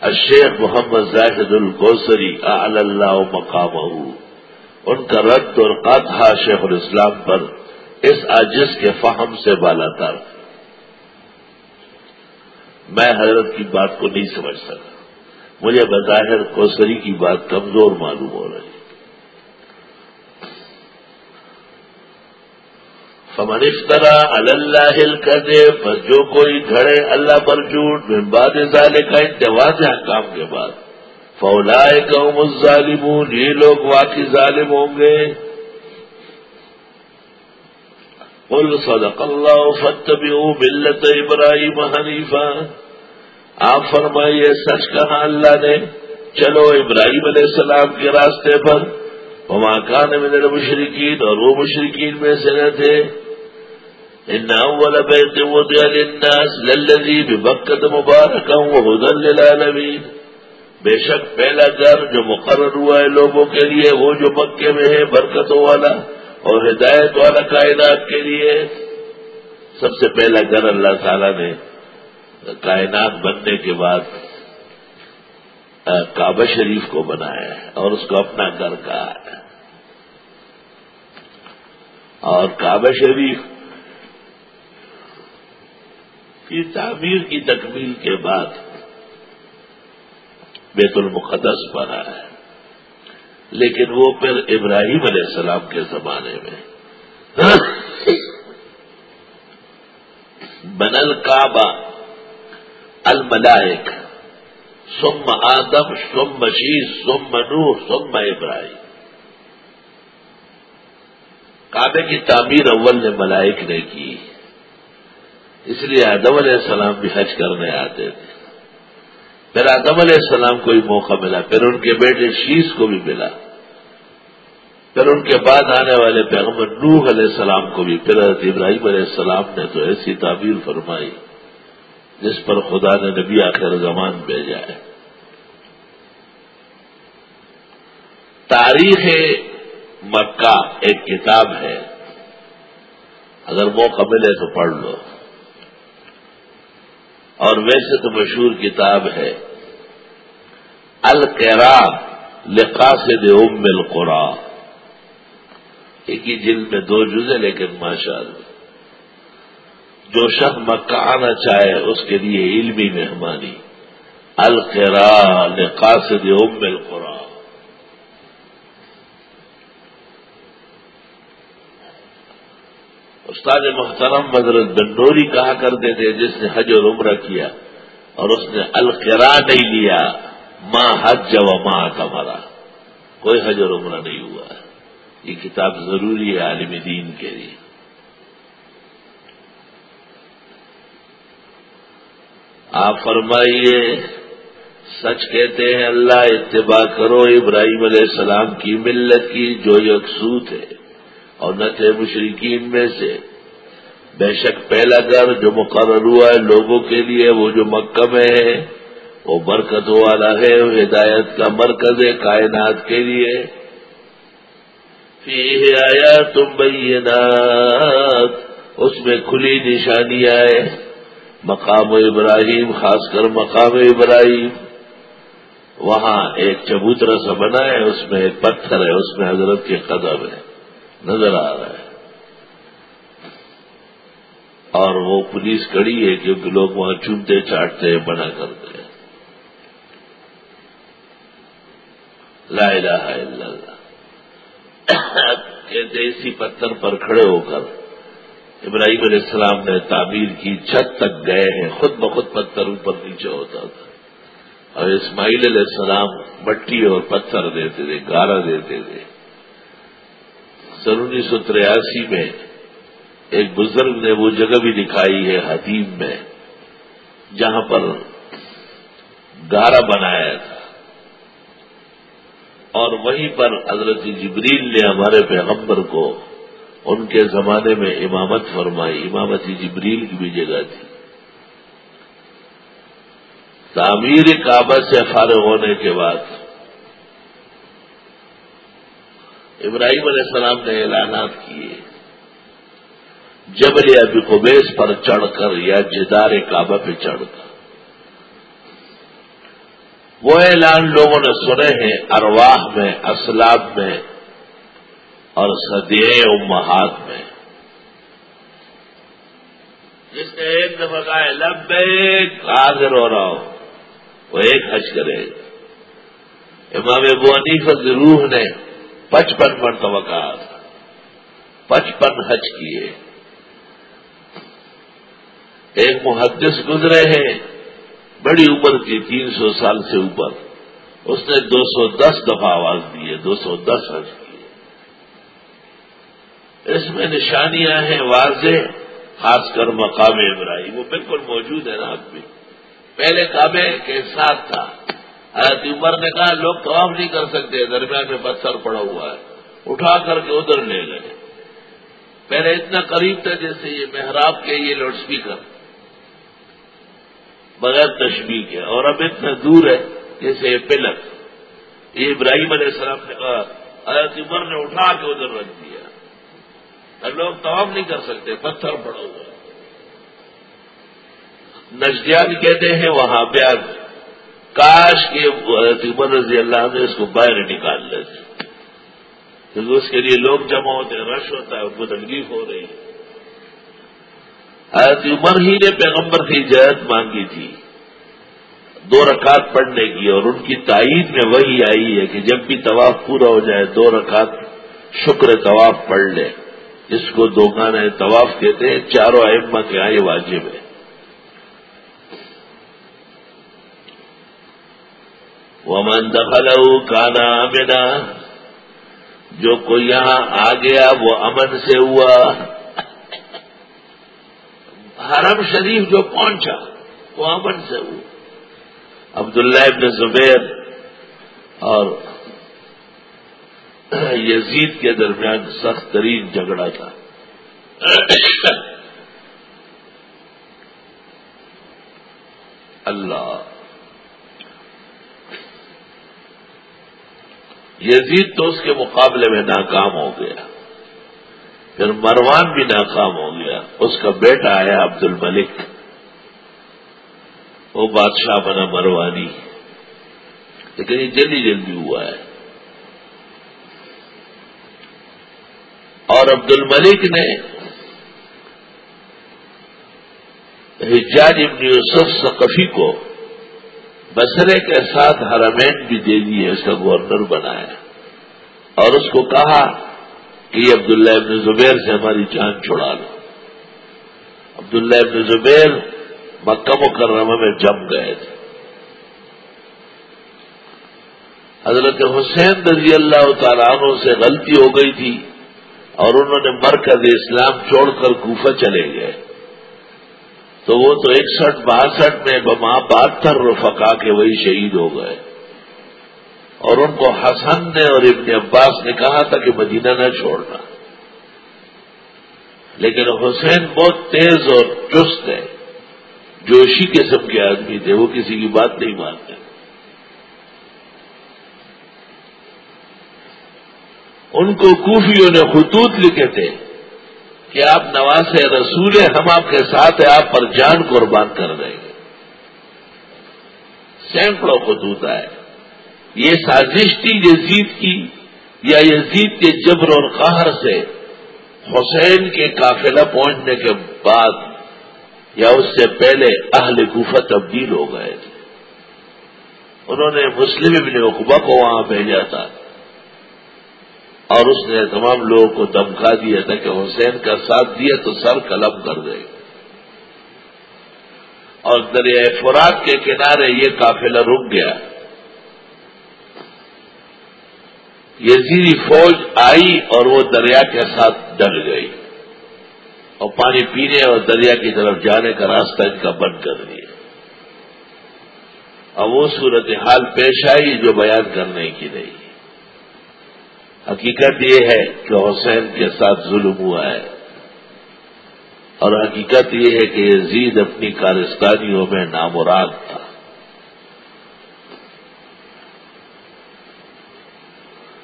الشیخ محمد زاہد الگوسری اللہ مقام ان کا رد اور قاتحہ ہاں شیخ الاسلام پر اس عجز کے فہم سے بالا تر۔ میں حضرت کی بات کو نہیں سمجھ سکا مجھے بظاہر کوسری کی بات کمزور معلوم ہو رہی۔ فمن افطرا اللہ کر دے بس جو کوئی گھڑے اللہ پر جھوٹ باد ظالے کا انتواز ہے کام کے بعد فولائے قوم الظالمون، یہ لوگ واقعی ظالم ہوں گے۔ قل صدق اللہ فتبعوا ملت ابراہیم حنیفہ آپ فرمائیے، سچ کہا اللہ نے، چلو ابراہیم علیہ السلام کے راستے پر۔ وہاں کان میں مشرقین اور وہ مشرقین میں سے نہ تھے۔ ان اول بیت وضع للناس للذی ببکت مبارکا وہدن للعالمین۔ بے شک پہلا گھر جو مقرر ہوا ہے لوگوں کے لیے، وہ جو مکے میں ہے برکتوں والا اور ہدایت والا کائنات کے لیے۔ سب سے پہلا گھر اللہ تعالی نے۔ کائنات بننے کے بعد کعبہ شریف کو بنایا ہے اور اس کو اپنا گھر کہا ہے۔ اور کعبہ شریف کی تعمیر کی تکمیل کے بعد بیت المقدس بنا ہے۔ لیکن وہ پھر ابراہیم علیہ السلام کے زمانے میں بنل کعبہ الملائک سم آدم سم مشید سم نوح سم ابراہیم۔ کعبے کی تعمیر اول نے ملائک نے کی، اس لیے آدم علیہ السلام بھی حج کرنے آتے تھے۔ پھر آدم علیہ السلام کو بھی موقع ملا، پھر ان کے بیٹے شیش کو بھی ملا۔ پھر ان کے بعد آنے والے پیغمبر نوح علیہ السلام کو بھی، پھر حضرت ابراہیم علیہ السلام نے تو ایسی تعبیر فرمائی۔ جس پر خدا نے نبی آخر زمان بھیجا ہے۔ تاریخ مکہ ایک کتاب ہے۔ اگر موقع ملے تو پڑھ لو۔ اور ویسے تو مشہور کتاب ہے۔ القرا لقاصد ام القرا ایک ہی جلد میں دو جزے لیکن ماشاء اللہ جو شخص مکہ آنا چاہے، اس کے لیے علمی مہمانی۔ القرا لقاصد ام القرا استاد محترم حضرت ڈنڈوری کہا کرتے تھے، جس نے حج اور عمرہ کیا اور اس نے القرا نہیں لیا ماں حج و ماں کمرا کوئی حج اور عمرہ نہیں ہوا۔ یہ کتاب ضروری ہے عالم دین کے لیے۔ آپ فرمائیے، سچ کہتے ہیں، اللہ اتباع کرو، ابراہیم علیہ السلام کی ملت کی جو یکسوت ہے، اور نہ تھے مشرقین میں سے۔ بے شک پہلا گھر جو مقرر ہوا ہے لوگوں کے لیے، وہ جو مکہ میں ہے، وہ برکت والا ہے، ہدایت کا مرکز ہے کائنات کے لیے۔ آیا تم بینات، اس میں کھلی نشانی آئے مقام ابراہیم، خاص کر مقام ابراہیم۔ وہاں ایک چبوترا سا بنا ہے، اس میں ایک پتھر ہے، اس میں حضرت کے قدم ہے۔ نظر آ رہا ہے۔ اور وہ پولیس کڑی ہے کیونکہ لوگ وہاں چومتے، چاٹتے ہیں بنا کرتے ہیں۔ لا الہ الا اللہ۔ کہتے اسی پتھر پر کھڑے ہو کر ابراہیم علیہ السلام نے تعمیر کی، چھت تک گئے ہیں، خود بخود پتھر اوپر نیچے ہوتا تھا۔ اور اسماعیل علیہ السلام مٹی اور پتھر دیتے تھے، گارا دیتے تھے۔ سن انیس سو تریاسی میں ایک بزرگ نے وہ جگہ بھی دکھائی ہے حدیم میں، جہاں پر گارا بنایا تھا۔ اور وہیں پر حضرت جبریل نے ہمارے پیغمبر کو ان کے زمانے میں امامت فرمائی، امامت جبریل کی بھی جگہ تھی۔ تعمیر کعبہ سے فارغ ہونے کے بعد ابراہیم علیہ السلام نے اعلانات کیے۔ جبل ابی قبیس پر چڑھ کر یا جدار کعبہ پہ چڑھ کر۔ وہ اعلان لوگوں نے سنے ہیں، ارواح میں، اسلاب میں اور سدے امہات میں۔ جس نے ایک دفعہ کہا ہے لب حاضر ہو رہا ہو وہ ایک حج کرے۔ امام ابو حنیفت روح نے پچپن مرتبہ کہا پچپن حج کیے۔ ایک محدث گزرے ہیں۔ بڑی عمر کی، تین سو سال سے اوپر۔ اس نے دو سو دس دفعہ آواز دی ہے، دو سو دس حج۔ اس میں نشانیاں ہیں واضح، خاص کر مقام ابراہیم، وہ بالکل موجود ہے نا اب بھی۔ پہلے کعبے کے ساتھ تھا۔ حضرت عمر نے کہا، لوگ طواف نہیں کر سکتے، درمیان میں پتھر پڑا ہوا ہے۔ اٹھا کر کے ادھر لے گئے۔ پہلے اتنا قریب تھا جیسے یہ محراب کے یہ لاؤڈ اسپیکر بغیر تشبیح کے۔ اور اب اتنا دور ہے جیسے یہ پلک۔ یہ ابراہیم علیہ السلام نے کہا، حضرت عمر نے اٹھا کے ادھر رکھ دیا۔ لوگ طواف نہیں کر سکتے، پتھر پڑا ہوا نجدیات کہتے ہیں، وہاں بیاض کاش کے عمر رضی اللہ نے اس کو باہر نکال لیتے کیونکہ اس کے لیے لوگ جمع ہوتے ہیں، رش ہوتا ہے، ان کو تکلیف ہو رہی ہے۔ حضرت عمر ہی نے پیغمبر کی اجازت مانگی تھی، دو رکعت پڑھنے کی، اور ان کی تائید میں وہی آئی ہے کہ جب بھی طواف پورا ہو جائے، دو رکعت شکر طواف پڑھ لے۔ جس کو دو گانے طواف کہتے ہیں، چاروں ائمہ کے آئے، واجب ہے۔ ومن دخلو کانا بنا جو کوئی یہاں آ گیا، وہ امن سے ہوا۔ حرم شریف جو پہنچا، وہ امن سے ہوا۔ عبداللہ ابن زبیر اور یزید کے درمیان سخت ترین جھگڑا تھا۔ اللہ۔ یزید تو اس کے مقابلے میں ناکام ہو گیا۔ پھر مروان بھی ناکام ہو گیا۔ اس کا بیٹا آیا عبد الملک وہ بادشاہ بنا مروانی۔ لیکن یہ جلدی جلدی ہوا ہے۔ اور عبد الملک نے حجاج ابن یوسف ثقفی کو بسرے کے ساتھ حرمین بھی دے دی ہے اس کا گورنر بنایا۔ اور اس کو کہا کہ یہ عبداللہ ابن زبیر سے ہماری جان چھڑا لو۔ عبداللہ ابن زبیر مکہ مکرمہ میں جم گئے تھے۔ حضرت حسین رضی اللہ تعالیٰ عنہ سے غلطی ہو گئی تھی۔ اور انہوں نے مرکز اسلام چھوڑ کر کوفہ چلے گئے۔ تو وہ تو اکسٹھ، باسٹھ میں بما بہتر رفقا کے وہی شہید ہو گئے۔ اور ان کو حسن نے اور ابن عباس نے کہا تھا کہ مدینہ نہ چھوڑنا۔ لیکن حسین بہت تیز اور چست ہے۔ جوشی قسم کے آدمی تھے، وہ کسی کی بات نہیں مانتے۔ ان کو کوفیوں نے خطوط لکھے تھے کہ آپ نواز رسول ہم آپ کے ساتھ ہیں، آپ پر جان قربان کر رہے ہیں سینکڑوں خطوط آئے۔ یہ سازش تھی یزید کی، یا یزید کے جبر اور قہر سے حسین کے قافلہ پہنچنے کے بعد یا اس سے پہلے اہل کوفہ تبدیل ہو گئے تھے۔ انہوں نے مسلم ابن اقبا کو وہاں بھیجا تھا۔ اور اس نے تمام لوگوں کو دمکا دیا تھا کہ حسین کا ساتھ دیا تو سر قلم کر دے۔ اور دریائے فرات کے کنارے یہ قافلہ رک گیا۔ یزیدی فوج آئی اور وہ دریا کے ساتھ ڈل گئی۔ اور پانی پینے اور دریا کی طرف جانے کا راستہ ان کا بند کر دیا۔ اور وہ صورت حال پیش آئی جو بیان کرنے کی نہیں۔ حقیقت یہ ہے کہ حسین کے ساتھ ظلم ہوا ہے۔ اور حقیقت یہ ہے کہ یزید اپنی کارستانیوں میں نامراد تھا۔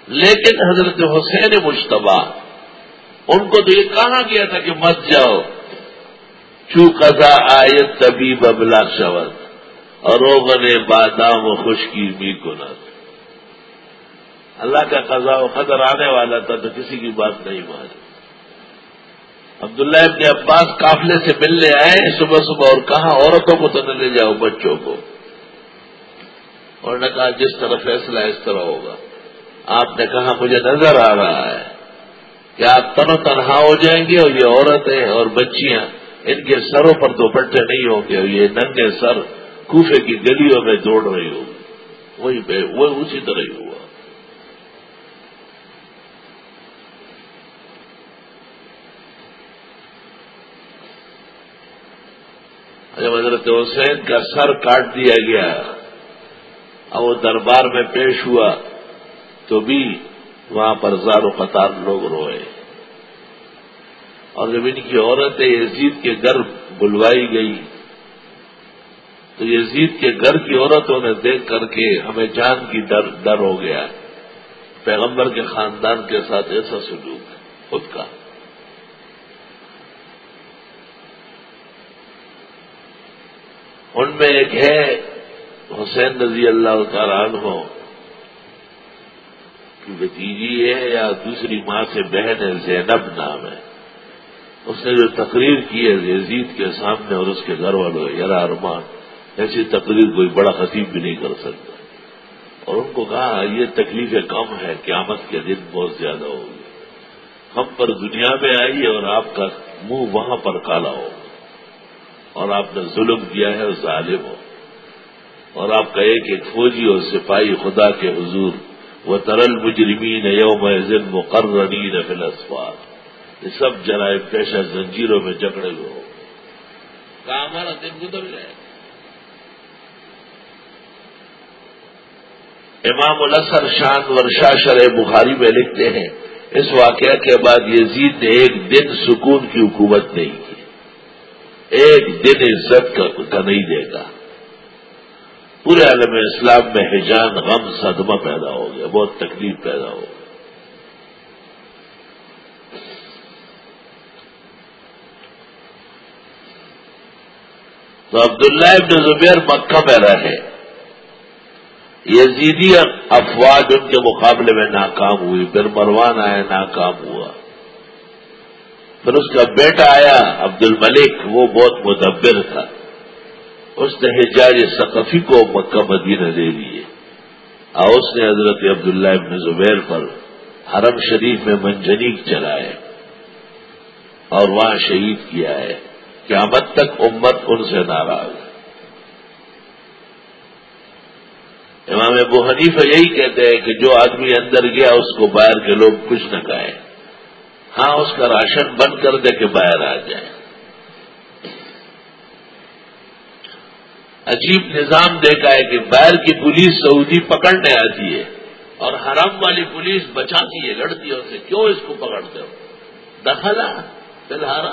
لیکن حضرت حسین مشتبہ ان کو تو یہ کہا گیا تھا کہ مت جاؤ۔ چو قضا آیت تبھی ببلا شبد اور روغن بادام و خشکی بھی نہ اللہ کا قضا و قدر آنے والا تھا تو کسی کی بات نہیں مانی عبداللہ ابن عباس قافلے سے ملنے آئے، صبح صبح اور کہا، عورتوں کو تو نہ لے جاؤ، بچوں کو۔ اور نے کہا، جس طرح فیصلہ اس طرح ہوگا۔ آپ نے کہا، مجھے نظر آ رہا ہے کہ آپ تن و تنہا ہو جائیں گے اور یہ عورتیں اور بچیاں ان کے سروں پر دوپٹے نہیں ہوں گے اور یہ ننگے سر کوفے کی گلیوں میں دوڑ رہی ہوگی وہی وہ اسی طرح ہی ہوا جب حضرت حسین کا سر کاٹ دیا گیا۔ اور وہ دربار میں پیش ہوا تو بھی وہاں پر زار و قطار لوگ روئے۔ اور جب ان کی عورتیں یزید کے گھر بلوائی گئی تو یزید کے گھر کی عورتوں نے دیکھ کر کے ہمیں جان کی ڈر ڈر ہو گیا۔ پیغمبر کے خاندان کے ساتھ ایسا سلوک خود کا۔ ان میں ایک ہے حسین رضی اللہ تعالیٰ عنہ، کی بتیجی ہے یا دوسری ماں سے بہن ہے، زینب نام ہے۔ اس نے جو تقریر کی ہے یزید کے سامنے اور اس کے گھر والوں یار ارمان، ایسی تقریر کوئی بڑا خطیب بھی نہیں کر سکتا۔ اور ان کو کہا، یہ تکلیفیں کم ہے قیامت کے دن بہت زیادہ ہوگی۔ ہم پر دنیا میں آئی اور آپ کا منہ وہاں پر کالا ہو اور آپ نے ظلم کیا ہے ظالم ہو۔ اور آپ کا ایک ایک فوجی اور سپاہی خدا کے حضور وہ ترل مجرمین یوم ذن مقررین فی الاسفار۔ یہ سب جرائم پیشہ زنجیروں میں جکڑے ہوئے ہو کہا ہمارا دن گزر جائے؟ امام الاسر شان ورشا شرح بخاری میں لکھتے ہیں، اس واقعہ کے بعد یزید نے ایک دن سکون کی حکومت نہیں کی۔ ایک دن عزت کا نہیں دے گا۔ پورے عالم اسلام میں حجان غم صدمہ پیدا ہو گیا، بہت تکلیف پیدا ہو گیا۔ تو عبداللہ ابن زبیر مکہ میں رہے۔ یزیدی افواج ان کے مقابلے میں ناکام ہوئی، پھر مروان آیا ناکام ہوا۔ پھر اس کا بیٹا آیا عبد الملک وہ بہت مدبر تھا۔ اس نے حجاج ثقفی کو مکہ مدینہ دے دیے۔ اور اس نے حضرت عبداللہ ابن زبیر پر حرم شریف میں منجنیک چلائے اور وہاں شہید کیا ہے۔ قیامت تک امت ان سے ناراض ہے۔ امام ابو حنیفہ یہی کہتے ہیں کہ جو آدمی اندر گیا، اس کو باہر کے لوگ کچھ نہ کہیں۔ ہاں اس کا راشن بند کر دے کہ باہر آ جائے۔ عجیب نظام دیکھا ہے کہ باہر کی پولیس سعودی پکڑنے آتی ہے اور حرم والی پولیس بچاتی ہے لڑتی ہے اسے کیوں اس کو پکڑتے ہو؟ دخلا فی الحال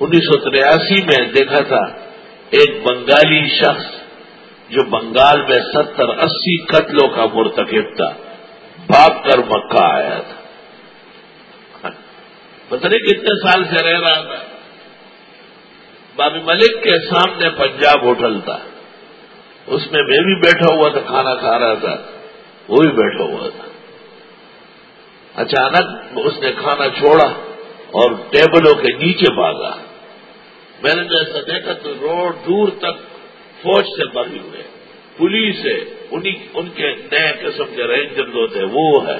انیس سو تریاسی میں دیکھا تھا ایک بنگالی شخص جو بنگال میں ستر اسی قتلوں کا مرتکب تھا۔ بھاگ کر مکہ آیا تھا۔ پتہ نہیں کتنے سال سے رہ رہا تھا۔ بابی ملک کے سامنے پنجاب ہوٹل تھا۔ اس میں میں بھی بیٹھا ہوا تھا، کھانا کھا رہا تھا۔ وہ بھی بیٹھا ہوا تھا۔ اچانک اس نے کھانا چھوڑا اور ٹیبلوں کے نیچے بھاگا۔ میں نے جیسا دیکھا تو روڈ دور تک فوج سے بھری ہوئے۔ پولیس ہے ان کے نئے قسم کے رینجر ہوتے وہ ہے۔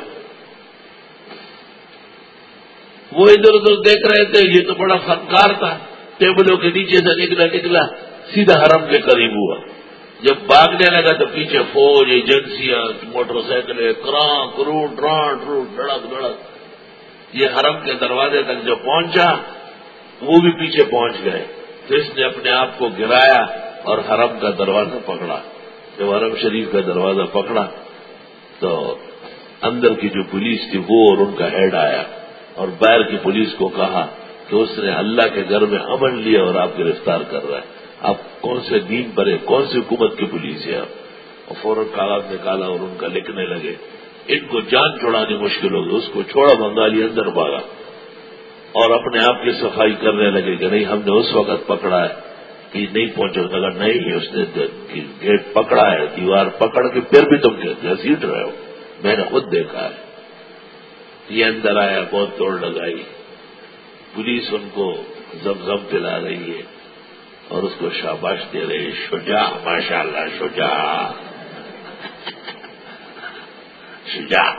وہ ادھر ادھر دیکھ رہے تھے، یہ تو بڑا فنکار تھا۔ ٹیبلوں کے نیچے سے نکلا نکلا، سیدھا حرم کے قریب ہوا۔ جب بھاگنے لگا تو پیچھے فوج، ایجنسیاں، موٹر سائیکلیں، کراں کرو ڈراں ڈرو ڈڑک ڈڑک یہ حرم کے دروازے تک جو پہنچا، وہ بھی پیچھے پہنچ گئے۔ تو اس نے اپنے آپ کو گرایا اور حرم کا دروازہ پکڑا۔ حرم شریف کا دروازہ پکڑا تو اندر کی جو پولیس تھی وہ اور ان کا ہیڈ آیا اور باہر کی پولیس کو کہا کہ اس نے اللہ کے گھر میں امن لیا اور آپ گرفتار کر رہا ہے۔ آپ کون سے دین پر ہے کون سی حکومت کی پولیس ہے آپ؟ اور فوراً کاغذ نکالا اور ان کا لکھنے لگے۔ ان کو جان چھوڑانی مشکل ہوگی اس کو چھوڑا بنگالی اندر بھاگا اور اپنے آپ کی صفائی کرنے لگے کہ نہیں، ہم نے اس وقت پکڑا ہے۔ کہ نہیں پہنچو اگر نہیں، اس نے گیٹ پکڑا ہے، دیوار پکڑ کے پھر بھی تم گھسیٹ رہے ہو۔ میں نے خود دیکھا ہے۔ یہ اندر آیا، بہت دوڑ لگائی۔ پولیس ان کو زمزم پلا رہی ہے اور اس کو شاباش دے رہی شجا ماشاء اللہ شجا شجا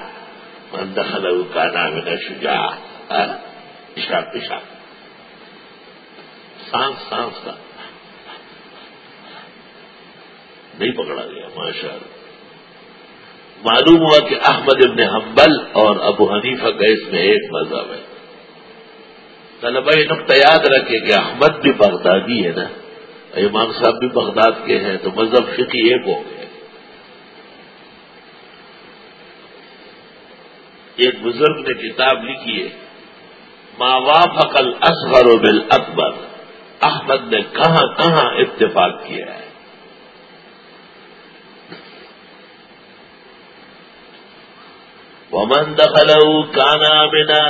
مندخل کا نام ہے شجا پیشاب پیشاب۔ سانس سانس کا نہیں پکڑا گیا ماشاء اللہ معلوم ہوا کہ احمد ابن حنبل اور ابو حنیفہ کا اس میں ایک مذہب ہے۔ طلبا یہ نقطہ یاد رکھے کہ احمد بھی بغدادی ہے نا۔ امام صاحب بھی بغداد کے ہیں، تو مذہب فقی ایک ہو گئے ایک بزرگ نے کتاب لکھی ہے وافق اصغر و بل اکبر احمد نے کہاں کہاں اتفاق کیا ہے؟ ومن دخل کانا بنا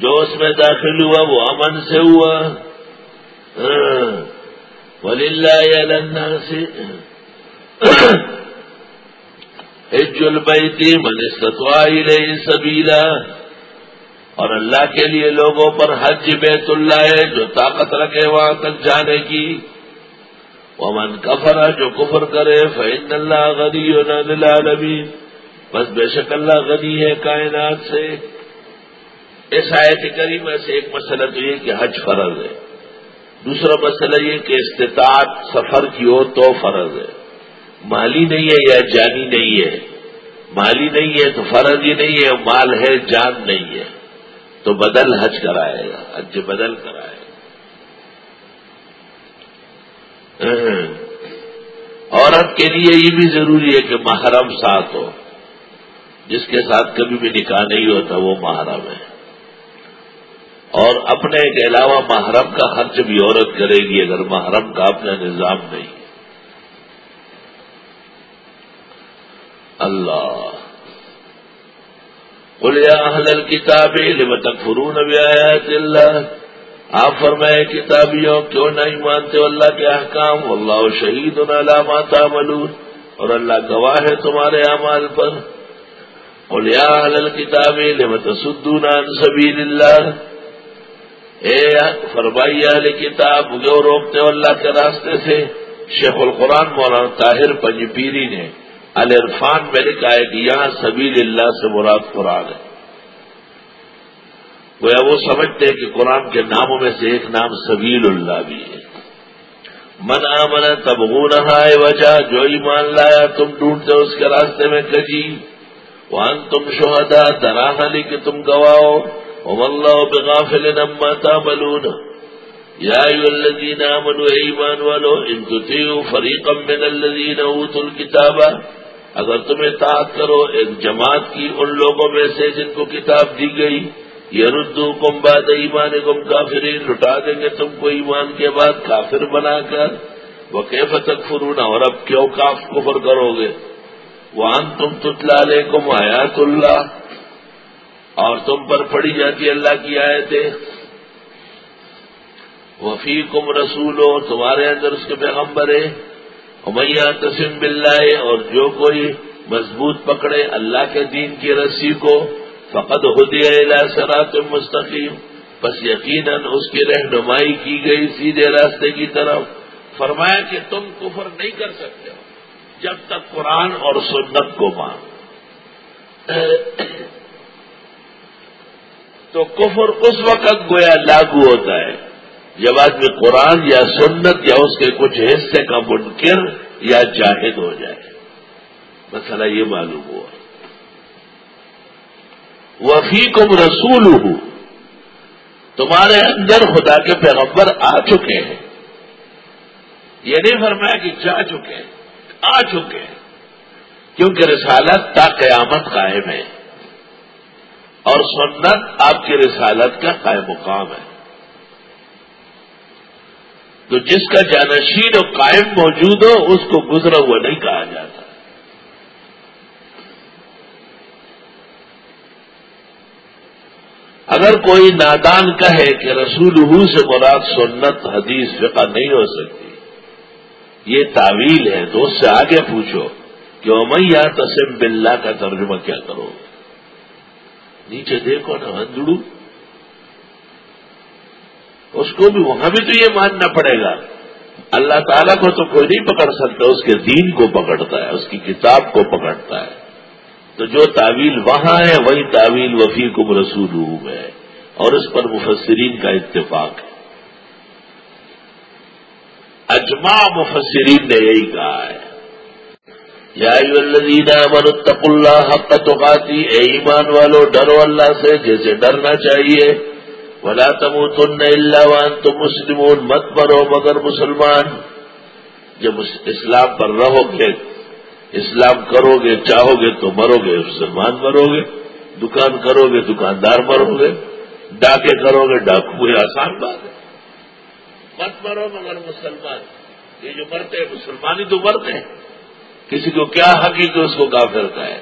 جو اس میں داخل ہوا وہ امن سے ہوا. ولی اللہ سے حج البیتی من استطاع الیہ سبیلا. اور اللہ کے لیے لوگوں پر حج بیت اللہ ہے جو طاقت رکھے وہاں تک جانے کی. وہ من جو کفر کرے فعن اللہ غنی العالمین. بس بے شک اللہ غنی ہے کائنات سے۔ اس آیت کریمہ سے ایک مسئلہ تو یہ کہ حج فرض ہے۔ دوسرا مسئلہ یہ کہ استطاعت سفر کی ہو تو فرض ہے۔ مالی نہیں ہے یا جانی نہیں ہے۔ مالی نہیں ہے تو فرض ہی نہیں ہے، مال ہے، جان نہیں ہے۔ تو بدل حج کرائے گا، حج بدل کرائے۔ گا عورت کے لیے یہ بھی ضروری ہے کہ محرم ساتھ ہو۔ جس کے ساتھ کبھی بھی نکاح نہیں ہوتا، وہ محرم ہے۔ اور اپنے کے علاوہ محرم کا خرچ بھی عورت کرے گی اگر محرم کا اپنا نظام نہیں اللہ۔ اہل الکتاب، لم تکفرون بیاات اللہ؟ آپ فرمائے، کتابیوں کیوں نہیں مانتے؟ اللہ کے احکام اللہ شہید علامات تعملون۔ اور اللہ گواہ ہے تمہارے اعمال پر۔ اہل الکتاب لم تصدون عن سبیل اللہ اے فرمائی اہل کتاب جو روکتے ہو اللہ کے راستے سے۔ شیخ القرآن مولانا طاہر پنجپیری نے الرفان میں نے کہا ہے کہ یہاں سبیل اللہ سے مراد قرآن ہے۔ گویا وہ سمجھتے کہ قرآن کے ناموں میں سے ایک نام سبیل اللہ بھی ہے۔ من آمن تب ہے وجہ جو ایمان لایا، تم ڈھونڈتے اس کے راستے میں کجی۔ وہاں تم شہدا دراہلی کہ تم گواؤ اللہ بغافل نما تعملون. یا الذین آمنوا ایمان والو، ان تطیعوا فریقا من الذین اوتوا الكتاب. اگر تم اطاعت کرو، ایک جماعت کی ان لوگوں میں سے جن کو کتاب دی گئی یہ ردو کم باد ایمان کم کافری لٹا دیں گے تم کو ایمان کے بعد کافر بنا کر. وہ کیف تک اور اب کیوں کاف کفر کرو گے؟ وہاں تم تتلا لے کم حیات اللہ اور تم پر پڑی جاتی اللہ کی آیتیں۔ وفی کم رسول ہو تمہارے اندر اس کے پیغمبر ہے امیہ تسم بلائے اور جو کوئی مضبوط پکڑے اللہ کے دین کی رسی کو فقط ہدیہ سرات مستقیم بس یقیناً اس کی رہنمائی کی گئی سیدھے راستے کی طرف۔ فرمایا کہ تم کفر نہیں کر سکتے۔ جب تک قرآن اور سنت کو مان۔ تو کفر اس وقت گویا لاگو ہوتا ہے جب آدمی قرآن یا سنت یا اس کے کچھ حصے کا منکر یا جاہد ہو جائے۔ مسئلہ یہ معلوم ہوا۔ وفیقم رسول ہوں تمہارے اندر خدا کے پیغمبر آ چکے ہیں۔ یہ نہیں فرمایا کہ جا چکے ہیں۔ آ چکے ہیں۔ کیونکہ رسالت تا قیامت قائم ہے۔ اور سنت آپ کی رسالت کا قائم مقام ہے۔ تو جس کا جانشین و قائم موجود ہو، اس کو گزرا ہوا نہیں کہا جاتا۔ اگر کوئی نادان کہے کہ رسول ہو سے مراد سنت، حدیث، فقہ نہیں ہو سکتی یہ تعویل ہے تو اس سے آگے پوچھو کہ امیہ تسم بلّہ کا ترجمہ کیا کرو؟ نیچے دیکھو نا، ہندڑو۔ اس کو بھی وہاں بھی تو یہ ماننا پڑے گا۔ اللہ تعالیٰ کو تو کوئی نہیں پکڑ سکتا، اس کے دین کو پکڑتا ہے، اس کی کتاب کو پکڑتا ہے۔ تو جو تعویل وہاں ہے، وہی تعویل وفی کم رسول ہے، اور اس پر مفسرین کا اتفاق ہے۔ اجماع مفسرین نے یہی کہا ہے۔ یا منتق اللہ حق توقاتی اے ایمان والو، ڈرو اللہ سے جیسے ڈرنا چاہیے۔ ولا تم تن اللہ تم مسلمون، مت مرو مگر مسلمان۔ جب اسلام پر رہو گے اسلام کرو گے چاہو گے تو مرو گے مسلمان مرو گے دکان کرو گے دکاندار مرو گے ڈاکے کرو گے ڈاکو یہ آسان بات ہے۔ مت مرو مگر مسلمان، یہ جو مرتے ہیں مسلمان ہی تو مرتے ہیں، کسی کو کیا حقیقت اس کو کافر کا ہے۔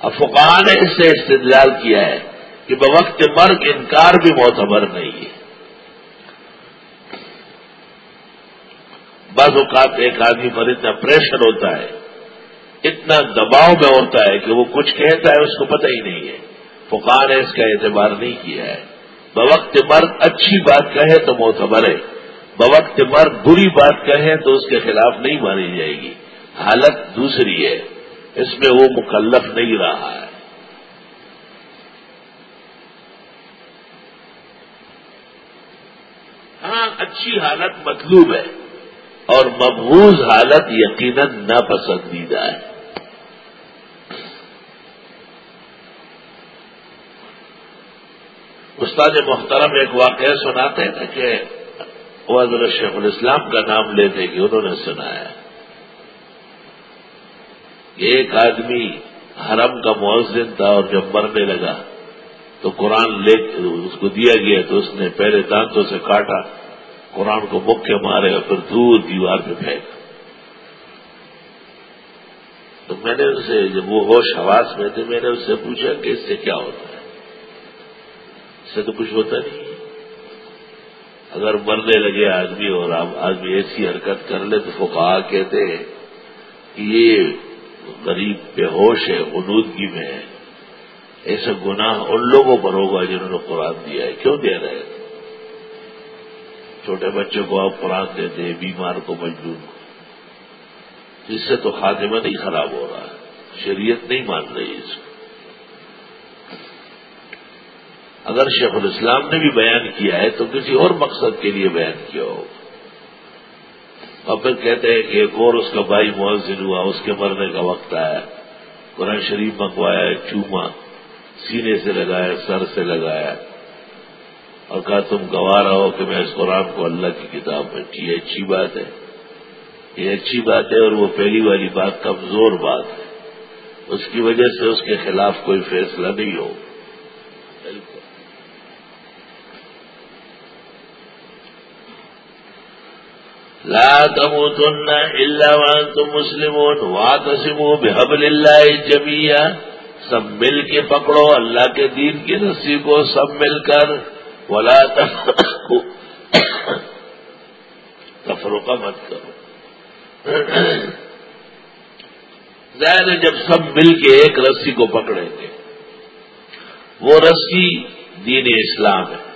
افقان نے اس سے استدلال کیا ہے کہ بوقت مرگ انکار بھی معتبر نہیں ہے۔ بعض اوقات ایک آدمی پر اتنا پریشر ہوتا ہے، اتنا دباؤ میں ہوتا ہے کہ وہ کچھ کہتا ہے، اس کو پتہ ہی نہیں ہے۔ فقار نے اس کا اعتبار نہیں کیا ہے۔ بوقت مرگ اچھی بات کہے تو معتبر ہے بوقت مرگ بری بات کہے تو اس کے خلاف نہیں مانی جائے گی۔ حالت دوسری ہے، اس میں وہ مکلف نہیں رہا ہے۔ ہاں اچھی حالت مطلوب ہے اور مقبوض حالت یقیناً ناپسندیدہ ہے۔ استاد محترم ایک واقعہ سناتے ہیں کہ وہ حضرت شیخ الاسلام کا نام لیتے کہ انہوں نے سنایا۔ ایک آدمی حرم کا مؤذن تھا اور جب مرنے لگا تو قرآن لے اس کو دیا گیا تو اس نے پہلے دانتوں سے کاٹا، قرآن کو مکے مارے اور پھر دور دیوار پہ پھینک تو میں نے اس سے، جب وہ ہوش حواس میں تھے، میں نے اس سے پوچھا کہ اس سے کیا ہوتا ہے؟ اس سے تو کچھ ہوتا نہیں۔ اگر مرنے لگے آدمی اور آدمی ایسی حرکت کر لے تو وہ کہتے ہیں کہ یہ غریب بے ہوش ہے، غنودگی میں ہے۔ ایسا گناہ ان لوگوں پر ہوگا جنہوں نے قرآن دیا ہے۔ کیوں دے رہے چھوٹے بچوں کو آپ قرآن دیتے ہیں، بیمار کو مجبور جس سے تو خاتمہ نہیں خراب ہو رہا ہے۔ شریعت نہیں مان رہی اس کو۔ اگر شیخ الاسلام نے بھی بیان کیا ہے تو کسی اور مقصد کے لیے بیان کیا ہوگا اور پھر کہتے ہیں کہ ایک اور اس کا بھائی مؤذن ہوا، اس کے مرنے کا وقت آیا۔ قرآن شریف منگوایا، چوما، سینے سے لگایا، سر سے لگایا۔ اور کہا، تم گوا رہو کہ میں اس قرآن کو اللہ کی کتاب میں۔ یہ اچھی بات ہے۔ یہ اچھی بات ہے اور وہ پہلی والی بات کمزور بات ہے۔ اس کی وجہ سے اس کے خلاف کوئی فیصلہ نہیں ہو۔ لا تموتن الا وانتم مسلمون. واعتصموا بحبل الله جميعا. سب مل کے پکڑو اللہ کے دین کی رسی کو سب مل کر. ولا تفرقہ مت کرو. ظاہر جب سب مل کے ایک رسی کو پکڑیں گے. وہ رسی دین اسلام ہے.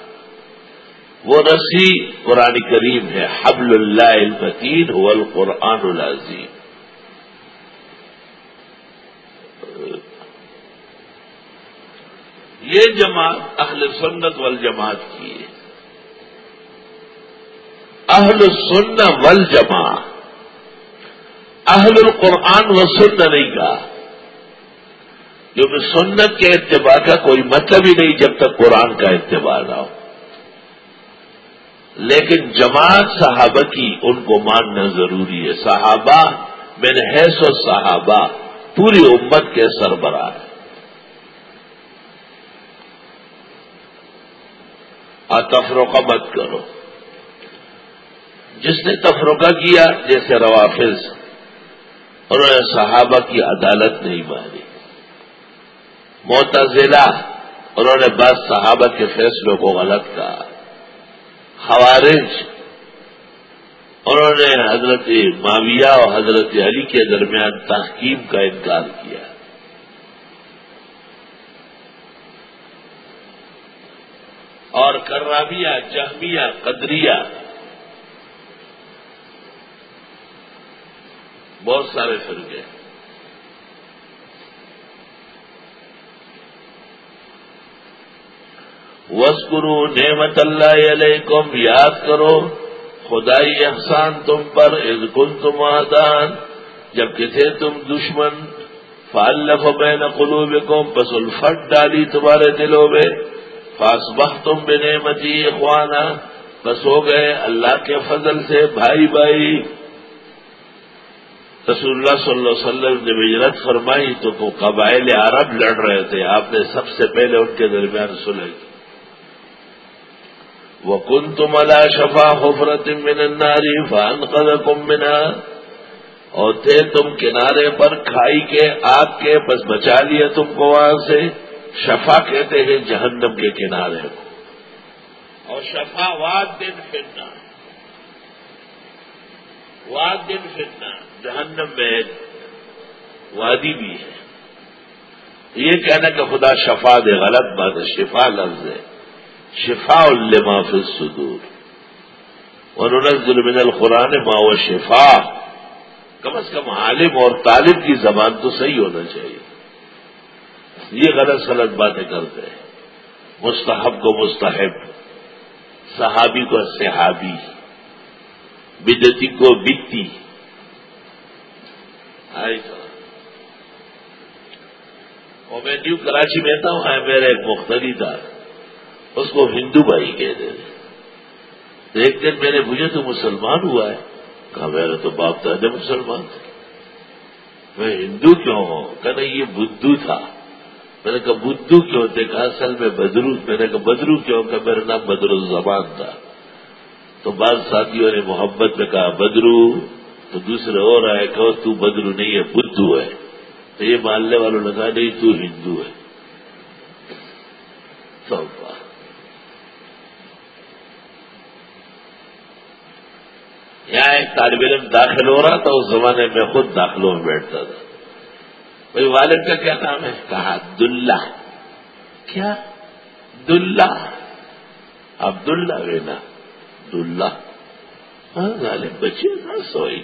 وہ رسی قرآن کریم ہے، حبل اللہ المتین هو القرآن العظیم۔ یہ جماعت اہل سنت وال جماعت کی ہے۔ اہل سنت ول اہل القرآن و سنت نہیں کہا۔ کیونکہ سنت کے اتباع کا کوئی مطلب ہی نہیں جب تک قرآن کا اتباع نہ ہو۔ لیکن جماعت صحابہ کی ان کو ماننا ضروری ہے۔ صحابہ میں حیث و صحابہ پوری امت کے سربراہ ہے اور تفروقہ مت کرو۔ جس نے تفروقہ کیا، جیسے روافظ، انہوں نے صحابہ کی عدالت نہیں مانی۔ معتزلہ، انہوں نے بس صحابہ کے فیصلوں کو غلط کہا۔ خوارج. انہوں نے حضرت معاویہ اور حضرت علی کے درمیان تحقیم کا انکار کیا۔ اور کرابیہ جہمیہ، قدریہ، بہت سارے فرقے۔ ہیں وسکرو نعمت اللہ علیکم، یاد کرو خدائی احسان تم پر از کن تم آدان، جبکہ تھے تم دشمن فالف بین قلوبکم، پس الفٹ ڈالی تمہارے دلوں میں بخ تم بے نعمتی خوانا بس ہو گئے اللہ کے فضل سے بھائی بھائی۔ رسول اللہ صلی اللہ علیہ وسلم نے ہجرت فرمائی تو وہ قبائل عرب لڑ رہے تھے، آپ نے سب سے پہلے ان کے درمیان سلح کی۔ وہ کن تم اللہ شفا حفرت من الناری فان قد منا اور تھے تم کنارے پر کھائی کے آگ کے، بس بچا لیے تم کو وہاں سے۔ شفا کہتے ہیں جہنم کے کنارے۔ کو اور شفا واد دن پھرنا واد دن پھرنا جہنم میں وادی بھی ہے۔ یہ کہنا کہ خدا شفا دے، غلط بات ہے، شفا لفظ ہے۔ شفا الما فی الصدور. وننزل من القرآن ما و شفا کم از کم عالم اور طالب کی زبان تو صحیح ہونا چاہیے. یہ غلط غلط باتیں کرتے ہیں. مستحب کو مستحب، صحابی کو صحابی بدتی کو بتی اور میں نیو کراچی میں تھا وہاں میرا ایک مختلف تھا اس کو ہندو بھائی کہتے تھے ایک دن میں نے مجھے تو مسلمان ہوا ہے۔ کہا، میرا تو باپ دادا مسلمان تھے میں ہندو کیوں ہوں؟ کہ نہیں، یہ بدھو تھا۔ میں نے کہا، بدھو کیوں؟ ہوتے کہا اصل میں بدرو میں نے کہا بدرو کیوں؟ کہ میرا نام بدر الزبان تھا۔ تو بعض ساتھیوں نے محبت میں کہا بدرو تو دوسرے اور آئے کہ تو بدرو نہیں ہے، بدھو ہے۔ تو یہ ماننے والوں نے کہا، نہیں، تو ہندو ہے۔ تو یہاں ایک طالب علم داخل ہو رہا تھا، اس زمانے میں خود داخلوں میں بیٹھتا تھا۔ بھائی والد کا کیا نام ہے؟ کہا، عبداللہ۔ کیا؟ دلہ عبداللہ وینا۔ دلہ ہاں غالب بچے نہ سوئی۔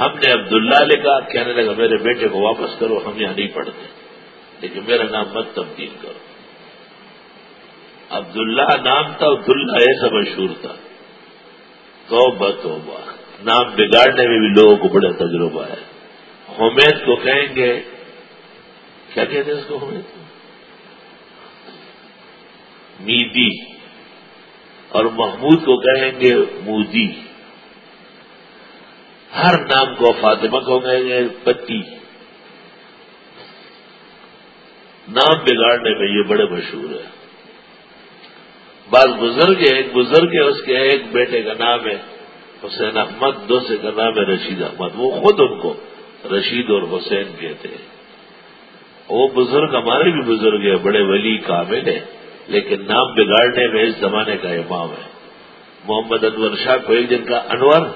ہم نے عبداللہ لکھا کہنے لگا، میرے بیٹے کو واپس کرو، ہم یہاں نہیں پڑھتے۔ لیکن میرا نام مت تبدیل کرو۔ عبداللہ نام تھا، عبداللہ ایسا مشہور تھا۔ توبہ توبہ۔ نام بگاڑنے میں بھی لوگوں کو بڑا تجربہ ہے۔ حمید کو کہیں گے، کیا کہتے ہیں اس کو حمید؟ میدی۔ اور محمود کو کہیں گے، مودی۔ ہر نام کو فاطمہ کو کہیں گے، پتی۔ نام بگاڑنے میں یہ بڑے مشہور ہے۔ بعض بزرگ ہے ایک بزرگ ہے، اس کے ایک بیٹے کا نام ہے حسین احمد، دوسرے کا نام ہے رشید احمد، وہ خود ان کو رشید اور حسین کہتے ہیں۔ وہ بزرگ ہمارے بھی بزرگ ہیں، بڑے ولی کامل ہیں، لیکن نام بگاڑنے میں اس زمانے کا امام ہے محمد انور شاہ کو ایک دن کا انور،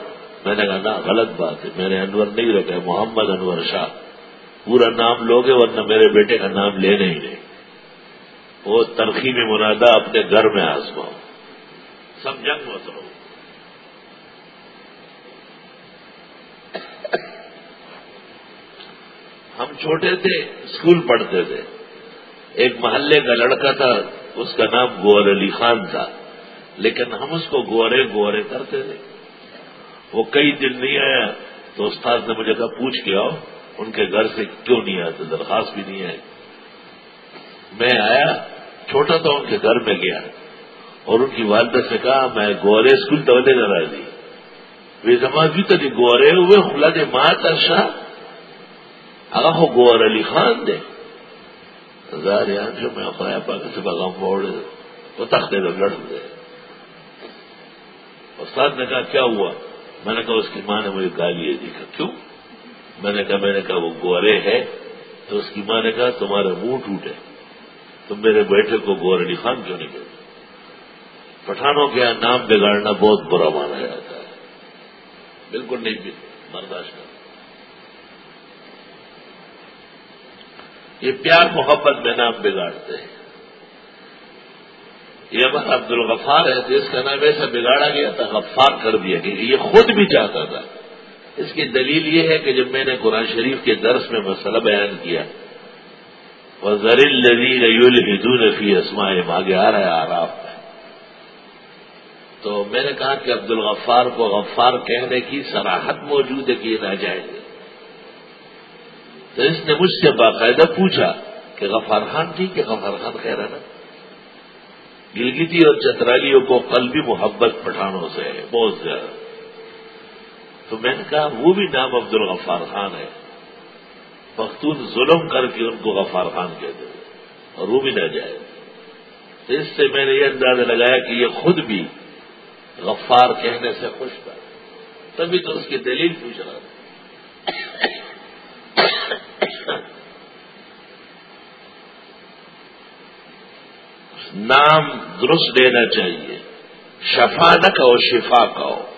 میں نے کہا نا غلط بات ہے میں نے انور نہیں رکھا محمد انور شاہ۔ پورا نام لوگے، ورنہ میرے بیٹے کا نام لے نہیں۔ لے وہ ترقی میں اپنے گھر میں آزماؤ۔ سب جنگ مت رہو ہم چھوٹے تھے اسکول پڑھتے تھے۔ ایک محلے کا لڑکا تھا، اس کا نام گور علی خان تھا۔ لیکن ہم اس کو گورے گورے کرتے تھے۔ وہ کئی دن نہیں آیا، تو استاد نے مجھے کہا، پوچھ کے آؤ، ان کے گھر سے کیوں نہیں آتے درخواست بھی نہیں آئی۔ میں آیا چھوٹا تھا ان کے گھر میں گیا اور ان کی والدہ سے کہا، میں گورے اسکول تو کرا دی وہ زمان بھی تو گورے ہوئے خلا دے ماں ترشا اگر ہو گور علی خان دے۔ ہزار یہاں جو میں خوایا پا کے بگا موڑ وہ تختے کا لڑ دے۔ استاد نے کہا، کیا ہوا؟ میں نے کہا، اس کی ماں نے مجھے گالی دی۔ کہا کیوں؟ میں نے کہا، میں نے کہا، وہ گورے ہے۔ تو اس کی ماں نے کہا، تمہارا منہ ٹوٹے۔ تم میرے بیٹے کو گور علی خان کیوں نہیں کہتے؟ پٹھانوں کے یہاں نام بگاڑنا بہت برا مانا جاتا ہے۔ بالکل نہیں برداشت کرتا یہ پیار محبت میں نام بگاڑتے ہیں۔ یہ ہمارا عبد الغفار ہے جس کا نام ایسا بگاڑا گیا تھا، غفار کر دیا گیا۔ یہ خود بھی چاہتا تھا۔ اس کی دلیل یہ ہے کہ جب میں نے قرآن شریف کے درس میں مسئلہ بیان کیا زر الدین فی اسماء آگے آ رہا ہے آراف میں تو میں نے کہا کہ عبد الغفار کو غفار کہنے کی سراہد موجود ہے کہ یہ نہ جائیں گے تو اس نے مجھ سے باقاعدہ پوچھا کہ غفار خان ٹھیک ہے غفار خان کہہ رہا نا؟ گلگتی اور چترالیوں کو کل بھی محبت پٹھانوں سے ہے، بہت زیادہ۔ تو میں نے کہا وہ بھی نام عبد الغفار خان ہے۔ پختون ظلم کر کے ان کو غفار خان کہتے تھے اور وہ بھی نہ جائے۔ تو اس سے میں نے یہ اندازہ لگایا کہ یہ خود بھی غفار کہنے سے خوش تھا۔ تبھی تو اس کی دلیل پوچھ رہا تھا۔ نام درست دینا چاہیے۔ شفا نہ کہو، شفا کہو۔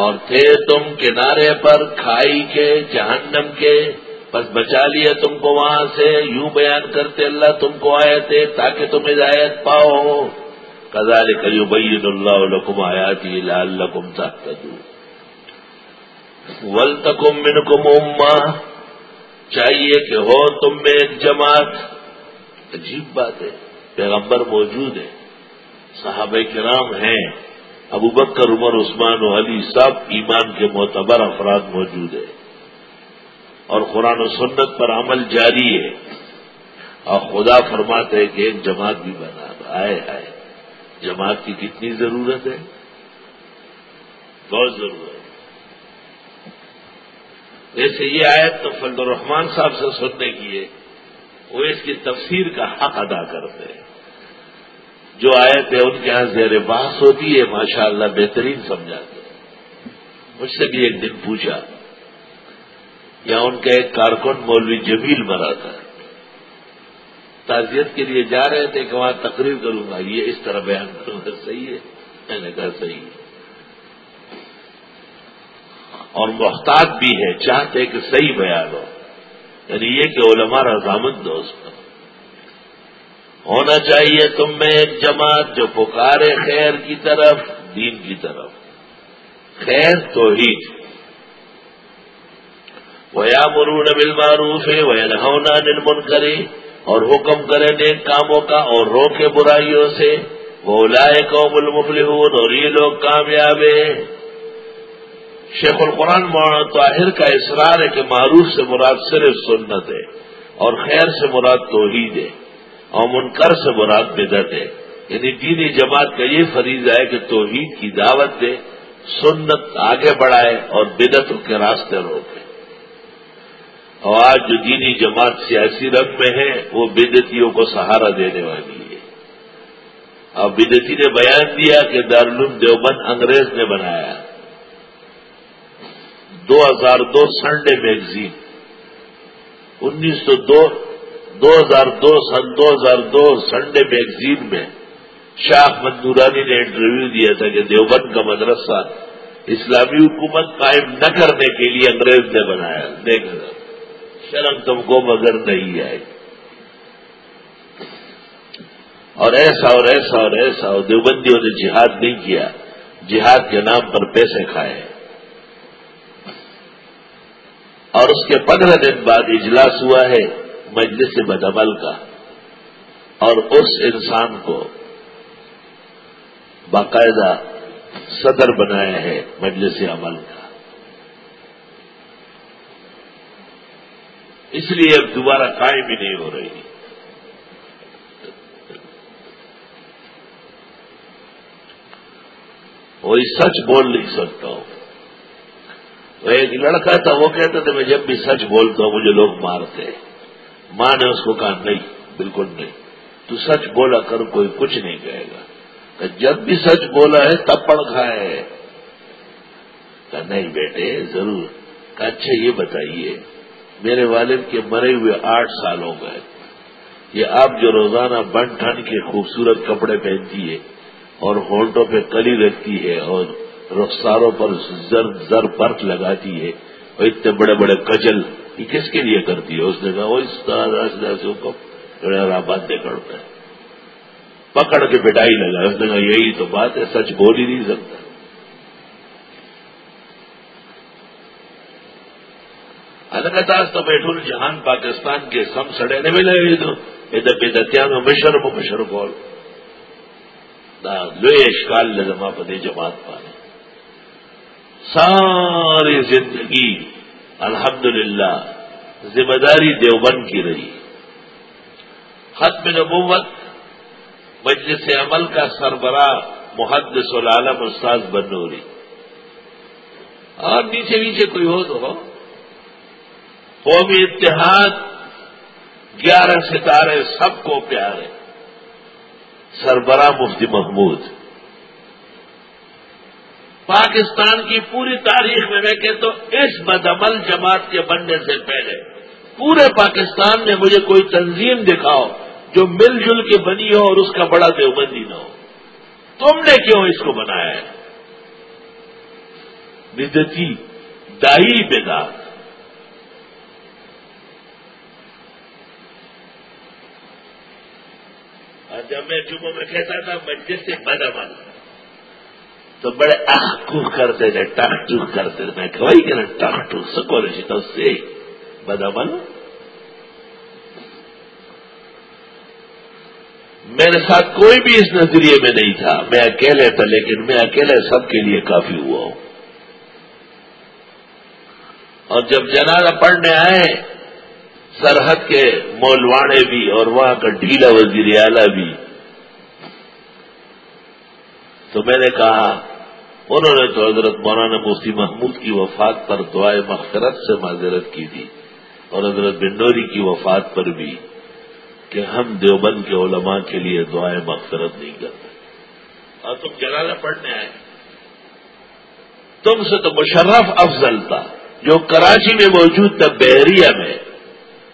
اور تھے تم کنارے پر کھائی کے، جہنم کے۔ بس بچا لیا تم کو وہاں سے۔ یوں بیان کرتے اللہ تم کو آئے تھے تاکہ تم ہدایت پاؤ۔ کزال کریو بین اللہ لکم آیاتی لال لکم تک ول تکم من کم اما چاہیے کہ ہو تم میں ایک جماعت۔ عجیب بات ہے، پیغمبر موجود ہے، صحابہ کرام ہیں۔ ابو بکر، عمر، عثمان و علی سب ایمان کے معتبر افراد موجود ہیں۔ اور قرآن و سنت پر عمل جاری ہے۔ اور خدا فرماتے کہ ایک جماعت بھی بنا، آئے آئے۔ جماعت کی کتنی ضرورت ہے؟ بہت ضرورت ویسے یہ آیت تو فلد الرحمان صاحب سے سننے کی ہے۔ وہ اس کی تفسیر کا حق ادا کرتے ہیں۔ جو آیت ہے ان کے یہاں زیر بحث ہوتی ہے ماشاء اللہ بہترین سمجھاتے ہیں۔ مجھ سے بھی ایک دن پوچھا، یا ان کا ایک کارکن مولوی جمیل مرا تھا تعزیت کے لیے جا رہے تھے کہ وہاں تقریر کروں گا، یہ اس طرح بیان کروں گا، صحیح ہے؟ میں نے کہا صحیح ہے۔ اور محتاط بھی ہے، چاہتے کہ صحیح بیان ہو۔ یعنی یہ کہ علماء رضامند دو اس پر۔ ہونا چاہیے تم میں ایک جماعت جو پکارے خیر کی طرف، دین کی طرف۔ خیر تو ہی۔ وہ یا مرون بل معروف ہے وہ نہونا نرمن کرے اور حکم کرے نیک کاموں کا اور روکے برائیوں سے۔ وہ لائے قوم المفلحون اور یہ لوگ کامیاب ہیں۔ شیخ القرآن مولانا طاہر کا اصرار ہے کہ معروف سے مراد صرف سنت ہے اور خیر سے مراد توحید ہے۔ اور منکر سے مراد بدت ہے۔ یعنی دینی جماعت کا یہ فریض ہے کہ توحید کی دعوت دے، سنت آگے بڑھائے اور بدتوں کے راستے روکے۔ اور آج جو دینی جماعت سیاسی رنگ میں ہے، وہ بدتیوں کو سہارا دینے والی ہے۔ اور بدتی نے بیان دیا کہ دارالعلوم دیوبند انگریز نے بنایا۔ دو ہزار دو سنڈے میگزین۔ انیس سو دو دو ہزار دو، سن دو ہزار دو، سنڈے میگزین میں شاہ مندورانی نے انٹرویو دیا تھا کہ دیوبند کا مدرسہ اسلامی حکومت قائم نہ کرنے کے لیے انگریز نے بنایا۔ دیکھ، شرم تم کو مگر نہیں آئے۔ اور ایسا اور ایسا اور ایسا، اور دیوبندیوں نے جہاد نہیں کیا۔ جہاد کے نام پر پیسے کھائے۔ اور اس کے پندرہ دن بعد اجلاس ہوا ہے۔ مجلس بدعمل کا اور اس انسان کو باقاعدہ صدر بنایا ہے مجلس عمل کا۔ اس لیے اب دوبارہ قائم ہی نہیں ہو رہی۔ وہی سچ بول نہیں سکتا ہوں۔ وہ ایک لڑکا تھا، وہ کہتا تھا، میں جب بھی سچ بولتا ہوں، مجھے لوگ مارتے ماں نے اس کو کہا، نہیں، بالکل نہیں۔ تو سچ بولا کر کوئی کچھ نہیں کہے گا۔ جب بھی سچ بولا ہے، تب پڑ کھائے۔ کہا نہیں بیٹے، ضرور۔ کہا اچھا یہ بتائیے، میرے والد کے مرے ہوئے آٹھ سال ہو گئے۔ یہ آپ جو روزانہ بن ٹھن کے خوبصورت کپڑے پہنتی ہے اور ہونٹوں پہ کلی رکھتی ہے اور رخساروں پر زر زر برف لگاتی ہے اور اتنے بڑے بڑے کجل یہ کس کے لیے کرتی ہے؟ اس نے کہا وہ اس طرح کو باتیں کرتا ہے پکڑ کے پٹائی لگا اس نے کہا، یہی تو بات ہے، سچ بول ہی نہیں سکتا۔ الگتاز تو بیٹھول جہان پاکستان کے سم سڑے نے ملے تو۔ ادھر بے دتیا میں مشر کو مشر بول۔ لو اشکال لگما پتے جماعت پانے ساری زندگی الحمدللہ ذمہ داری دیوبند کی رہی۔ ختم نبوت، مجلس عمل کا سربراہ محدث العالم استاذ بنوری۔ اور نیچے نیچے کوئی ہو تو ہو۔ قومی اتحاد، گیارہ ستارے سب کو پیارے۔ سربراہ مفتی محمود۔ پاکستان کی پوری تاریخ میں میں کہتا ہوں اس بدعمل جماعت کے بننے سے پہلے پورے پاکستان میں مجھے کوئی تنظیم دکھاؤ جو مل جل کے بنی ہو اور اس کا بڑا دیوبندی نہ ہو۔ تم نے کیوں اس کو بنایا ہے؟ بدتی، دائی بیدار جب میں جمعوں میں کہتا تھا مجلس سے بدعمل تو بڑے آخو کرتے تھے ٹاک ٹوک کرتے تھے۔ میں کہوائی کہ نا ٹاک ٹوک سکو رہی تو سے بدعمل میرے ساتھ کوئی بھی اس نظریے میں نہیں تھا۔ میں اکیلے تھا، لیکن میں اکیلے سب کے لیے کافی ہوا ہوں۔ اور جب جنازہ پڑھنے آئے، سرحد کے مولواڑے بھی اور وہاں کا ڈھیلا وزیر اعلی بھی۔ تو میں نے کہا انہوں نے تو حضرت مولانا مفتی محمود کی وفات پر دعائیں مغفرت سے معذرت کی تھی اور حضرت بنڈوری کی وفات پر بھی کہ ہم دیوبند کے علماء کے لیے دعائیں مغفرت نہیں کرتے۔ اور تم جنازہ پڑھنے آئے۔ تم سے تو مشرف افضل تھا، جو کراچی میں موجود تھا، بحریہ میں۔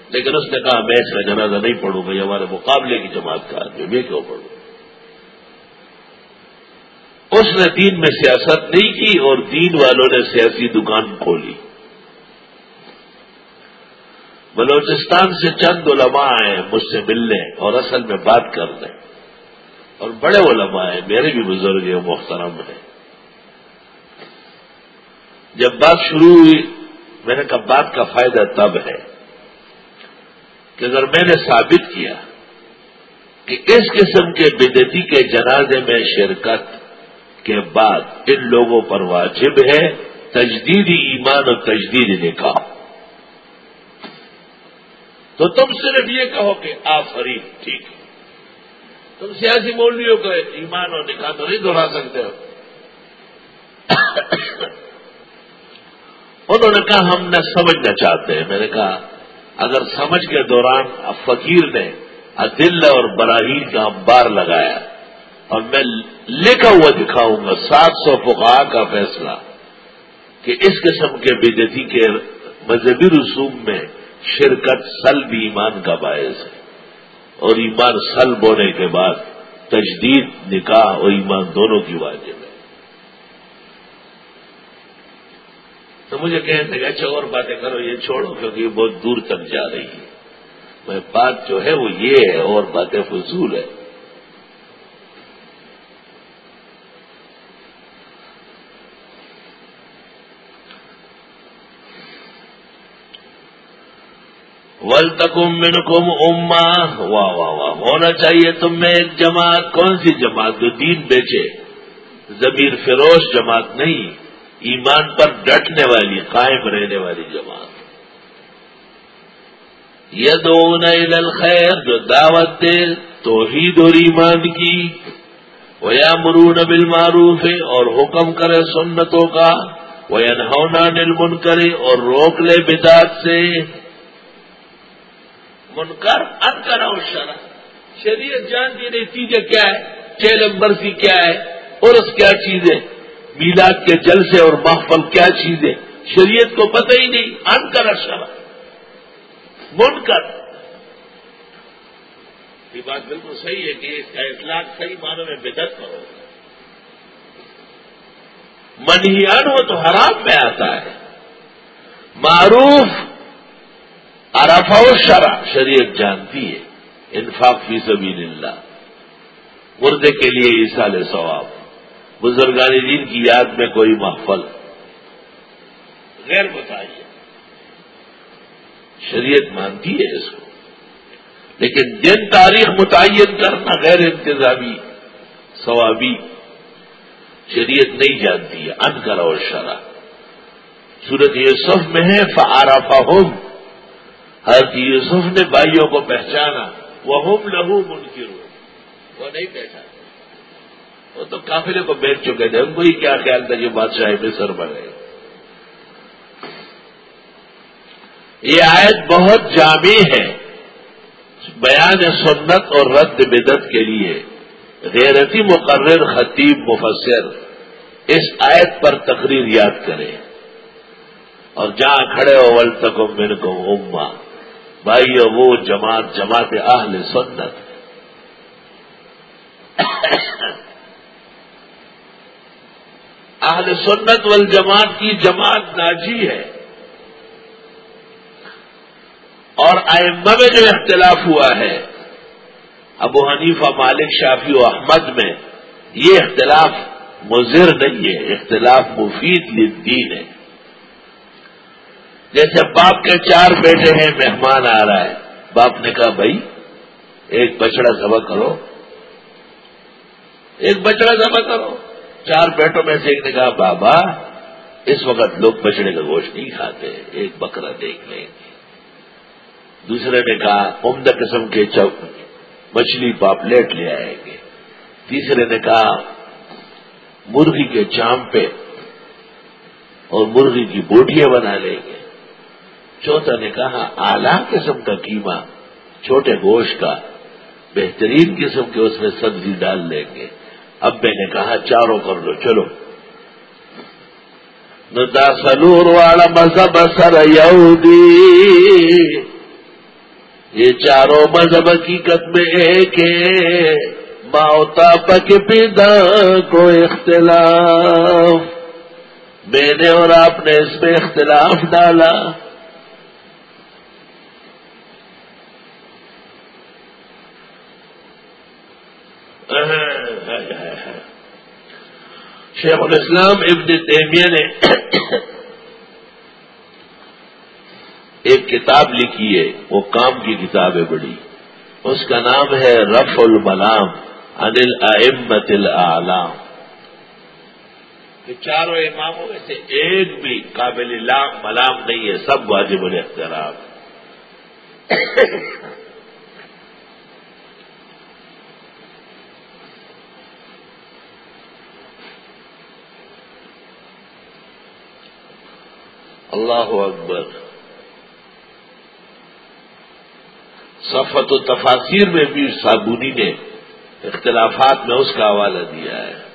لیکن اس نے کہا، میں اس کا جنازہ نہیں پڑھوں گا، یہ ہمارے مقابلے کی جماعت کا آدمی، میں کیوں پڑھوں؟ اس نے دین میں سیاست نہیں کی اور دین والوں نے سیاسی دکان کھولی۔ بلوچستان سے چند علماء آئے، مجھ سے ملنے اور اصل میں بات کر لیں اور بڑے علماء ہیں میرے بھی بزرگ ہیں، محترم ہیں۔ جب بات شروع ہوئی، میں نے کہا، بات کا فائدہ تب ہے کہ اگر میں نے ثابت کیا کہ اس قسم کے بدتی کے جنازے میں شرکت کے بعد ان لوگوں پر واجب ہے تجدیدی ایمان اور تجدید نکاح۔ تو تم صرف یہ کہو کہ آفرین ٹھیک۔ ہے تم سیاسی مولویوں کو ایمان اور نکاح تو نہیں دہرا سکتے ہو۔ انہوں نے کہا، ہم نہ سمجھنا چاہتے ہیں۔ میں نے کہا، اگر سمجھ کے دوران فقیر نے دل اور براہین کا امبار لگایا اور میں لکھا ہوا دکھاؤں گا، سات سو فقا کا فیصلہ کہ اس قسم کے بے کے مذہبی رسوم میں شرکت سلب ایمان کا باعث ہے۔ اور ایمان سلب ہونے کے بعد تجدید، نکاح اور ایمان دونوں کی واجب ہے۔ تو مجھے کہنے کہ اچھا اور باتیں کرو، یہ چھوڑو، کیونکہ یہ بہت دور تک جا رہی ہے۔ میں بات جو ہے وہ یہ ہے، اور باتیں فضول ہے۔ ول تکم من کم اما واہ واہ واہ، ہونا چاہیے تم میں ایک جماعت، کون سی جماعت جو دین بیچے؟ زمیر فروش جماعت نہیں، ایمان پر ڈٹنے والی، قائم رہنے والی جماعت۔ ید الخیر، جو دعوت دے، توحید اور ایمان کی۔ وہ یا مرون بل معروف ہے اور حکم کرے سنتوں کا۔ وہ انہونا نل کرے اور روک لے بدات سے۔ منکر انکر اور شرح شریعت جانتی نہیں کیا ہے؟ چیلم برسی کیا ہے؟ اور اس کیا چیزیں میلاد کے جلسے اور محفل کیا چیزیں شریعت کو پتہ ہی نہیں۔ انکر شرح منکر۔ یہ بات بالکل صحیح ہے کہ اس کا اطلاق صحیح معنوں میں بدت پر ہوگا منہیان ہو تو حرام میں آتا ہے۔ معروف عرفہ و شرع، شریعت جانتی ہے، انفاق فی سبیل اللہ مردے کے لیے عیسال ثواب بزرگان دین کی یاد میں کوئی محفل۔ غیر بتائیے شریعت مانتی ہے اس کو۔ لیکن جن تاریخ متعین کرنا غیر انتظامی، ثوابی، شریعت نہیں جانتی ہے۔ ان کرا اور شرح صورت یوسف میں ہے فعارفا ہوم حضرت یوسف نے بھائیوں کو پہچانا وہ ہوم لہو منکر وہ نہیں پہچانا وہ تو قافلے کو بیچ چکے تھے۔ ان کو ہی کیا خیال تھا کہ بادشاہ مصر بنے یہ آیت بہت جامع ہے۔ بیان سنت اور رد بدت کے لیے۔ غیرتی مقرر خطیب مفسر اس آیت پر تقریر یاد کرے اور جہاں کھڑے ہو ول تک من کو بھائی وہ جماعت جماعت اہل سنت۔ اہل سنت وال جماعت کی جماعت ناجی ہے۔ اور ائمہ میں جو اختلاف ہوا ہے، ابو حنیفہ، مالک شافی و احمد میں یہ اختلاف مضر نہیں ہے، اختلاف مفید للدین ہے۔ جیسے باپ کے چار بیٹے ہیں، مہمان آ رہا ہے۔ باپ نے کہا، بھائی، ایک بچڑا ذبح کرو۔ ایک بچڑا ذبح کرو۔ چار بیٹوں میں سے ایک نے کہا، بابا، اس وقت لوگ بچڑے کا گوشت نہیں کھاتے، ایک بکرا دیکھ لیں گے۔ دوسرے نے کہا، عمدہ قسم کے چوک مچھلی پاپلیٹ لے آئیں گے۔ تیسرے نے کہا، مرغی کے چام پہ اور مرغی کی بوٹیاں بنا لیں گے۔ چوتھا نے کہا اعلی قسم کا قیمہ، چھوٹے گوشت کا، بہترین قسم کے اس میں سبزی ڈال لیں گے۔ اب میں نے کہا چاروں کر لو، چلو۔ دا سلور والا مذہب سر یہودی۔ یہ چاروں مذہب حقیقت میں ایک ہے ماؤتا پک پیدا کو اختلاف۔ میں نے اور آپ نے اس میں اختلاف ڈالا۔ شیخ الاسلام ابن تیمیہ نے ایک کتاب لکھی ہے، وہ کام کی کتاب ہے بڑی۔ اس کا نام ہے رف الملام انل امت العلام کہ چاروں اماموں میں سے ایک بھی قابل لام، ملام نہیں ہے، سب واجب الاختراب اللہ اکبر۔ صفت و تفاصیر میں بھی صابونی نے اختلافات میں اس کا حوالہ دیا ہے۔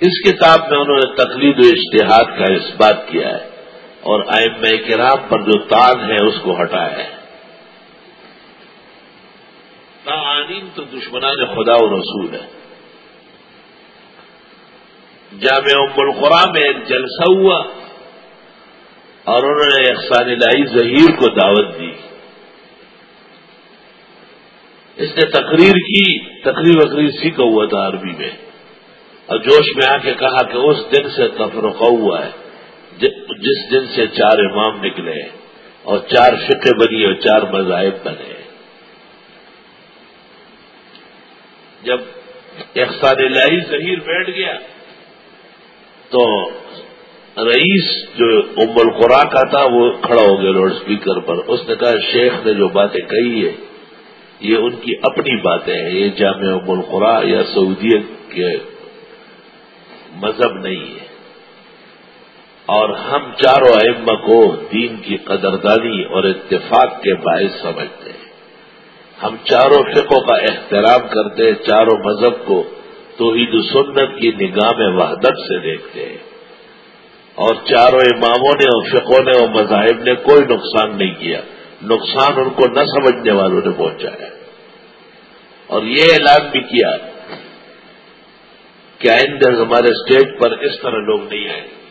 اس کتاب میں انہوں نے تقلید و اشتہاد کا اس بات کیا ہے اور آئم کرام پر جو تاج ہے اس کو ہٹایا ہے۔ تعین تو دشمنان خدا و رسول ہے۔ جامع ام القرا میں ایک جلسہ ہوا اور انہوں نے احسان لائی ظہیر کو دعوت دی۔ اس نے تقریر کی، تقریر وقریر سیکھا ہوا تھا عربی میں۔ اور جوش میں آ کے کہا کہ اس دن سے تفرقہ ہوا ہے۔ جس دن سے چار امام نکلے اور چار فقہ بنی اور چار مذاہب بنے۔ جب احسان لائی ظہیر بیٹھ گیا، تو رئیس جو ام القرا کا تھا، وہ کھڑا ہو گیا لاؤڈ اسپیکر پر۔ اس نے کہا، شیخ نے جو باتیں کہی ہے یہ ان کی اپنی باتیں ہیں، یہ جامع ام القرا یا سعودیت کے مذہب نہیں ہے۔ اور ہم چاروں ائمہ کو دین کی قدردانی اور اتفاق کے باعث سمجھتے ہیں۔ ہم چاروں فقوں کا احترام کرتے ہیں، چاروں مذہب کو توحید سنت کی نگاہ میں وحدت سے دیکھتے ہیں۔ اور چاروں اماموں نے اور فقوں نے اور مذاہب نے کوئی نقصان نہیں کیا۔ نقصان ان کو نہ سمجھنے والوں نے پہنچایا اور یہ اعلان بھی کیا کہ آئندہ ہمارے اسٹیج پر اس طرح لوگ نہیں آئیں۔ گے